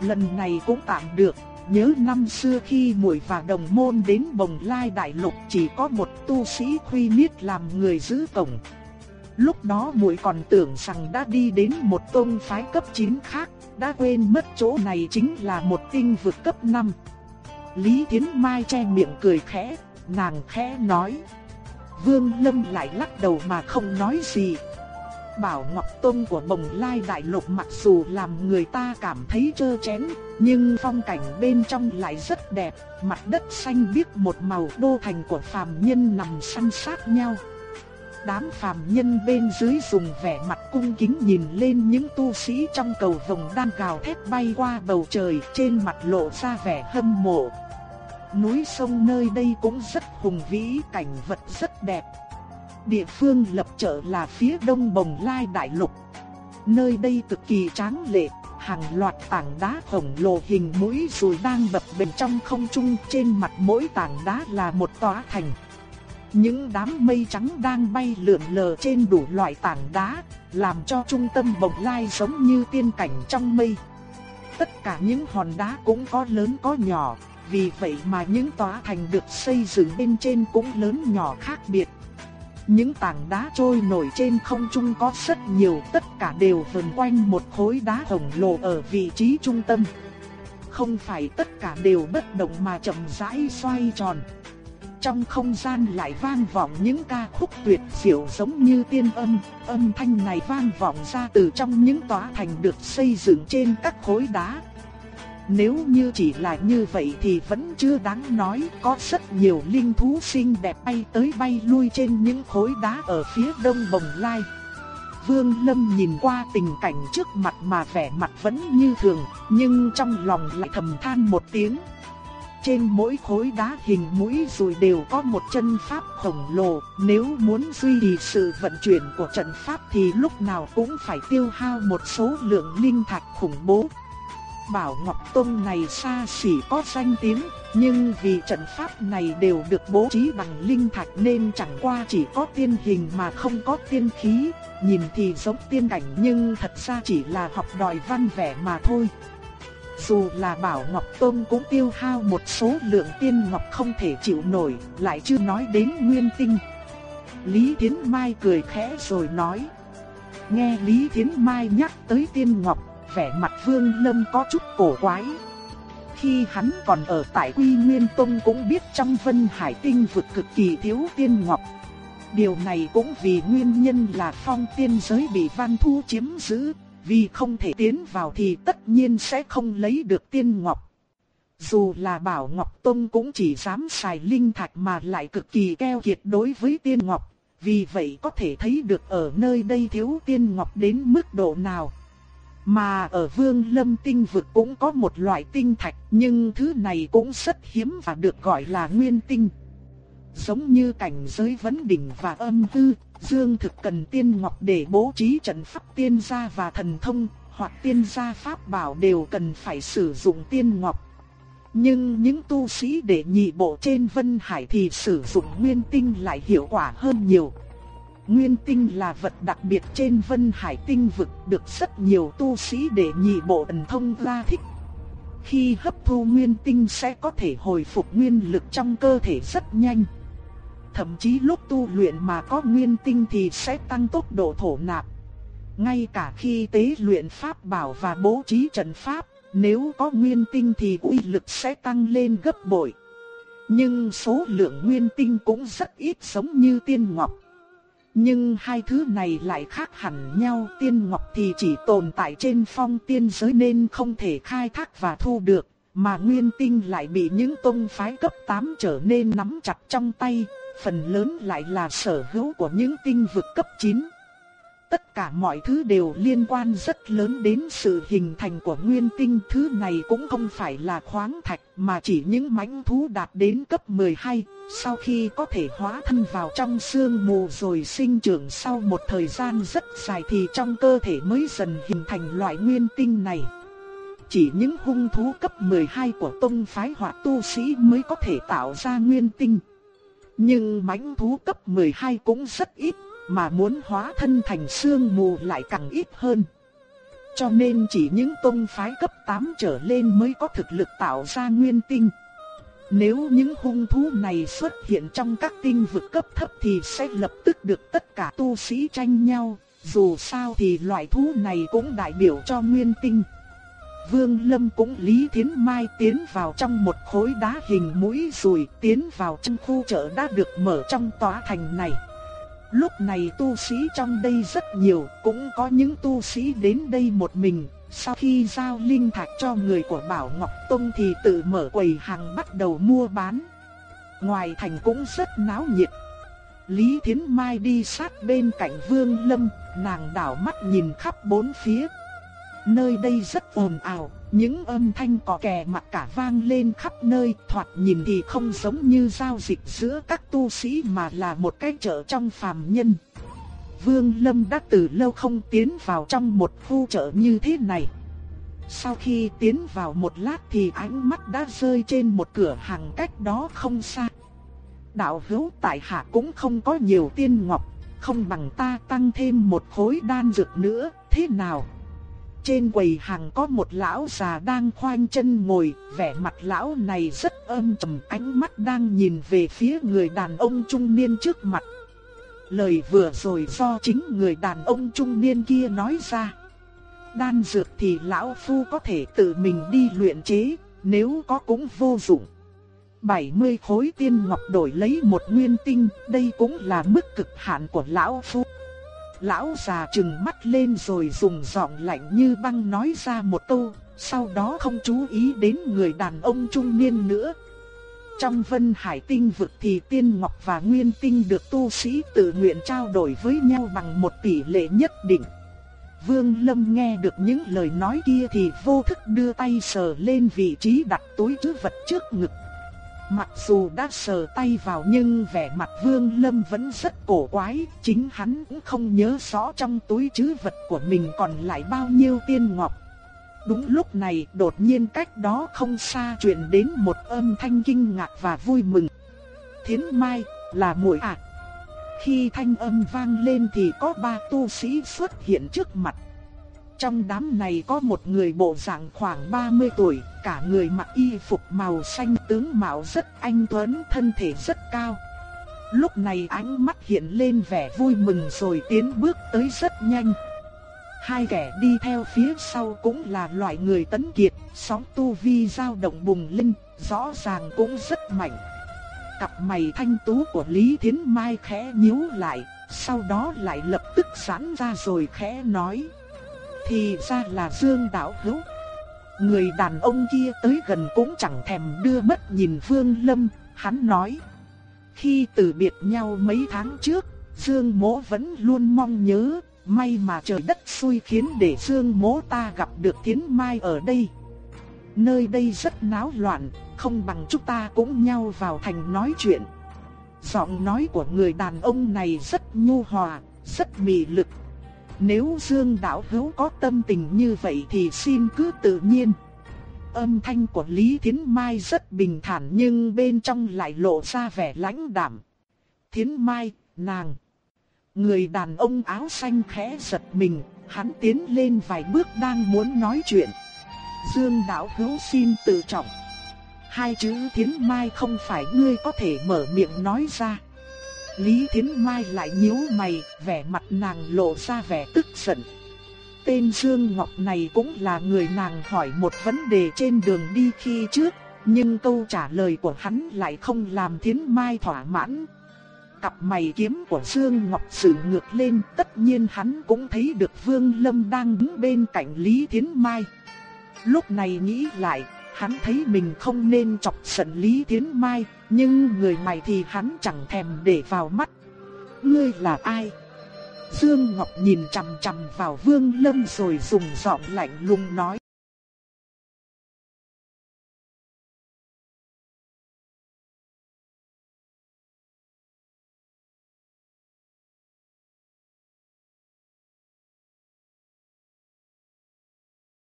Lần này cũng tạm được, nhớ năm xưa khi muội và đồng môn đến bồng lai đại lục chỉ có một tu sĩ khuy niết làm người giữ cổng, Lúc đó muội còn tưởng rằng đã đi đến một tôn phái cấp 9 khác, đã quên mất chỗ này chính là một tinh vực cấp 5. Lý Thiến Mai che miệng cười khẽ, nàng khẽ nói. Vương Lâm lại lắc đầu mà không nói gì. Bảo Ngọc Tôn của Bồng Lai Đại Lục mặc dù làm người ta cảm thấy trơ chén, nhưng phong cảnh bên trong lại rất đẹp, mặt đất xanh biếc một màu đô thành của phàm nhân nằm săn sát nhau đám phàm nhân bên dưới dùng vẻ mặt cung kính nhìn lên những tu sĩ trong cầu vồng đang gào thét bay qua bầu trời trên mặt lộ ra vẻ hâm mộ. Núi sông nơi đây cũng rất hùng vĩ, cảnh vật rất đẹp. Địa phương lập chợ là phía đông bồng lai đại lục. Nơi đây cực kỳ tráng lệ, hàng loạt tảng đá khổng lồ hình mũi rồi đang bập bềnh trong không trung trên mặt mỗi tảng đá là một tòa thành. Những đám mây trắng đang bay lượn lờ trên đủ loại tảng đá, làm cho trung tâm bồng lai giống như tiên cảnh trong mây. Tất cả những hòn đá cũng có lớn có nhỏ, vì vậy mà những tòa thành được xây dựng bên trên cũng lớn nhỏ khác biệt những tảng đá trôi nổi trên không trung có rất nhiều, tất cả đều vần quanh một khối đá khổng lồ ở vị trí trung tâm. Không phải tất cả đều bất động mà chậm rãi xoay tròn. Trong không gian lại vang vọng những ca khúc tuyệt diệu giống như tiên âm, âm thanh này vang vọng ra từ trong những tòa thành được xây dựng trên các khối đá. Nếu như chỉ là như vậy thì vẫn chưa đáng nói, có rất nhiều linh thú xinh đẹp bay tới bay lui trên những khối đá ở phía đông bồng lai. Vương Lâm nhìn qua tình cảnh trước mặt mà vẻ mặt vẫn như thường, nhưng trong lòng lại thầm than một tiếng. Trên mỗi khối đá hình mũi rồi đều có một chân pháp khổng lồ, nếu muốn duy trì sự vận chuyển của trận pháp thì lúc nào cũng phải tiêu hao một số lượng linh thạch khủng bố. Bảo Ngọc Tông này xa xỉ có danh tiếng, nhưng vì trận pháp này đều được bố trí bằng linh thạch nên chẳng qua chỉ có tiên hình mà không có tiên khí, nhìn thì giống tiên cảnh nhưng thật ra chỉ là học đòi văn vẻ mà thôi. Dù là Bảo Ngọc Tông cũng tiêu hao một số lượng tiên ngọc không thể chịu nổi, lại chưa nói đến nguyên tinh. Lý Thiến Mai cười khẽ rồi nói. Nghe Lý Thiến Mai nhắc tới tiên ngọc, vẻ mặt Vương Lâm có chút cổ quái. Khi hắn còn ở tại Quy Nguyên Tông cũng biết trong Vân Hải Tinh vực cực kỳ thiếu tiên ngọc. Điều này cũng vì nguyên nhân là phong tiên giới bị Văn Thu chiếm giữ, vì không thể tiến vào thì tất nhiên sẽ không lấy được tiên ngọc. Dù là Bảo Ngọc Tông cũng chỉ dám xài linh thạch mà lại cực kỳ keo kiệt đối với tiên ngọc, vì vậy có thể thấy được ở nơi đây thiếu tiên ngọc đến mức độ nào. Mà ở Vương Lâm Tinh vực cũng có một loại tinh thạch, nhưng thứ này cũng rất hiếm và được gọi là nguyên tinh. Giống như cảnh giới vấn đỉnh và âm hư, Dương thực cần tiên ngọc để bố trí trận pháp tiên gia và thần thông, hoặc tiên gia pháp bảo đều cần phải sử dụng tiên ngọc. Nhưng những tu sĩ để nhị bộ trên Vân Hải thì sử dụng nguyên tinh lại hiệu quả hơn nhiều. Nguyên tinh là vật đặc biệt trên Vân Hải tinh vực được rất nhiều tu sĩ để nhị bộ ẩn thông ra thích. Khi hấp thu nguyên tinh sẽ có thể hồi phục nguyên lực trong cơ thể rất nhanh. Thậm chí lúc tu luyện mà có nguyên tinh thì sẽ tăng tốc độ thổ nạp. Ngay cả khi tế luyện pháp bảo và bố trí trận pháp, nếu có nguyên tinh thì uy lực sẽ tăng lên gấp bội. Nhưng số lượng nguyên tinh cũng rất ít giống như tiên ngọc. Nhưng hai thứ này lại khác hẳn nhau, tiên ngọc thì chỉ tồn tại trên phong tiên giới nên không thể khai thác và thu được, mà nguyên tinh lại bị những tông phái cấp 8 trở nên nắm chặt trong tay, phần lớn lại là sở hữu của những tinh vực cấp 9. Tất cả mọi thứ đều liên quan rất lớn đến sự hình thành của nguyên tinh thứ này cũng không phải là khoáng thạch mà chỉ những mãnh thú đạt đến cấp 12, sau khi có thể hóa thân vào trong xương mù rồi sinh trưởng sau một thời gian rất dài thì trong cơ thể mới dần hình thành loại nguyên tinh này. Chỉ những hung thú cấp 12 của tông phái hỏa tu sĩ mới có thể tạo ra nguyên tinh. Nhưng mãnh thú cấp 12 cũng rất ít, mà muốn hóa thân thành xương mù lại càng ít hơn. Cho nên chỉ những tông phái cấp 8 trở lên mới có thực lực tạo ra nguyên tinh. Nếu những hung thú này xuất hiện trong các tinh vực cấp thấp thì sẽ lập tức được tất cả tu sĩ tranh nhau, dù sao thì loại thú này cũng đại biểu cho nguyên tinh. Vương Lâm cũng Lý Thiến Mai tiến vào trong một khối đá hình mũi rồi tiến vào trong khu chợ đã được mở trong tòa thành này. Lúc này tu sĩ trong đây rất nhiều, cũng có những tu sĩ đến đây một mình. Sau khi giao linh thạch cho người của Bảo Ngọc Tông thì tự mở quầy hàng bắt đầu mua bán. Ngoài thành cũng rất náo nhiệt. Lý Thiến Mai đi sát bên cạnh Vương Lâm, nàng đảo mắt nhìn khắp bốn phía, Nơi đây rất ồn ào, những âm thanh cò kè mặt cả vang lên khắp nơi, thoạt nhìn thì không giống như giao dịch giữa các tu sĩ mà là một cái chợ trong phàm nhân. Vương Lâm đã từ lâu không tiến vào trong một khu chợ như thế này. Sau khi tiến vào một lát thì ánh mắt đã rơi trên một cửa hàng cách đó không xa. Đạo hữu tại hạ cũng không có nhiều tiên ngọc, không bằng ta tăng thêm một khối đan dược nữa, thế nào? Trên quầy hàng có một lão già đang khoanh chân ngồi, vẻ mặt lão này rất âm trầm, ánh mắt đang nhìn về phía người đàn ông trung niên trước mặt. lời vừa rồi do chính người đàn ông trung niên kia nói ra. Đan dược thì lão phu có thể tự mình đi luyện chế, nếu có cũng vô dụng. 70 khối tiên ngọc đổi lấy một nguyên tinh, đây cũng là mức cực hạn của lão phu. Lão già trừng mắt lên rồi dùng giọng lạnh như băng nói ra một câu, sau đó không chú ý đến người đàn ông trung niên nữa. Trong vân hải tinh vực thì tiên ngọc và nguyên tinh được tu sĩ tự nguyện trao đổi với nhau bằng một tỷ lệ nhất định. Vương Lâm nghe được những lời nói kia thì vô thức đưa tay sờ lên vị trí đặt túi trữ vật trước ngực. Mặc dù đã sờ tay vào nhưng vẻ mặt Vương Lâm vẫn rất cổ quái, chính hắn cũng không nhớ rõ trong túi trữ vật của mình còn lại bao nhiêu tiên ngọc. Đúng lúc này đột nhiên cách đó không xa truyền đến một âm thanh kinh ngạc và vui mừng. Thiến Mai, là muội ạ. Khi thanh âm vang lên thì có ba tu sĩ xuất hiện trước mặt. Trong đám này có một người bộ dạng khoảng 30 tuổi, cả người mặc y phục màu xanh tướng mạo rất anh tuấn, thân thể rất cao. Lúc này ánh mắt hiện lên vẻ vui mừng rồi tiến bước tới rất nhanh. Hai kẻ đi theo phía sau cũng là loại người tấn kiệt, sóng tu vi dao động bùng linh, rõ ràng cũng rất mạnh. Cặp mày thanh tú của Lý Thiến Mai khẽ nhíu lại, sau đó lại lập tức giãn ra rồi khẽ nói. Thì ra là Dương Đạo Hữu. Người đàn ông kia tới gần cũng chẳng thèm đưa mắt nhìn Vương Lâm, hắn nói. Khi từ biệt nhau mấy tháng trước, Dương Mỗ vẫn luôn mong nhớ, may mà trời đất xui khiến để Dương Mỗ ta gặp được Thiến Mai ở đây. Nơi đây rất náo loạn, không bằng chúng ta cũng nhau vào thành nói chuyện. Giọng nói của người đàn ông này rất nhu hòa, rất mị lực, nếu Dương đạo hữu có tâm tình như vậy thì xin cứ tự nhiên. Âm thanh của Lý Thiến Mai rất bình thản nhưng bên trong lại lộ ra vẻ lãnh đạm. Thiến Mai, nàng. Người đàn ông áo xanh khẽ giật mình, hắn tiến lên vài bước đang muốn nói chuyện. Dương đạo hữu xin tự trọng. Hai chữ Thiến Mai không phải ngươi có thể mở miệng nói ra. Lý Thiến Mai lại nhíu mày, vẻ mặt nàng lộ ra vẻ tức giận. Tên Dương Ngọc này cũng là người nàng hỏi một vấn đề trên đường đi khi trước, nhưng câu trả lời của hắn lại không làm Thiến Mai thỏa mãn. Cặp mày kiếm của Dương Ngọc sự ngược lên, tất nhiên hắn cũng thấy được Vương Lâm đang đứng bên cạnh Lý Thiến Mai. Lúc này nghĩ lại, hắn thấy mình không nên chọc giận Lý Thiến Mai, nhưng người này thì hắn chẳng thèm để vào mắt. Ngươi là ai? Dương Ngọc nhìn chằm chằm vào Vương Lâm rồi dùng giọng lạnh lùng nói.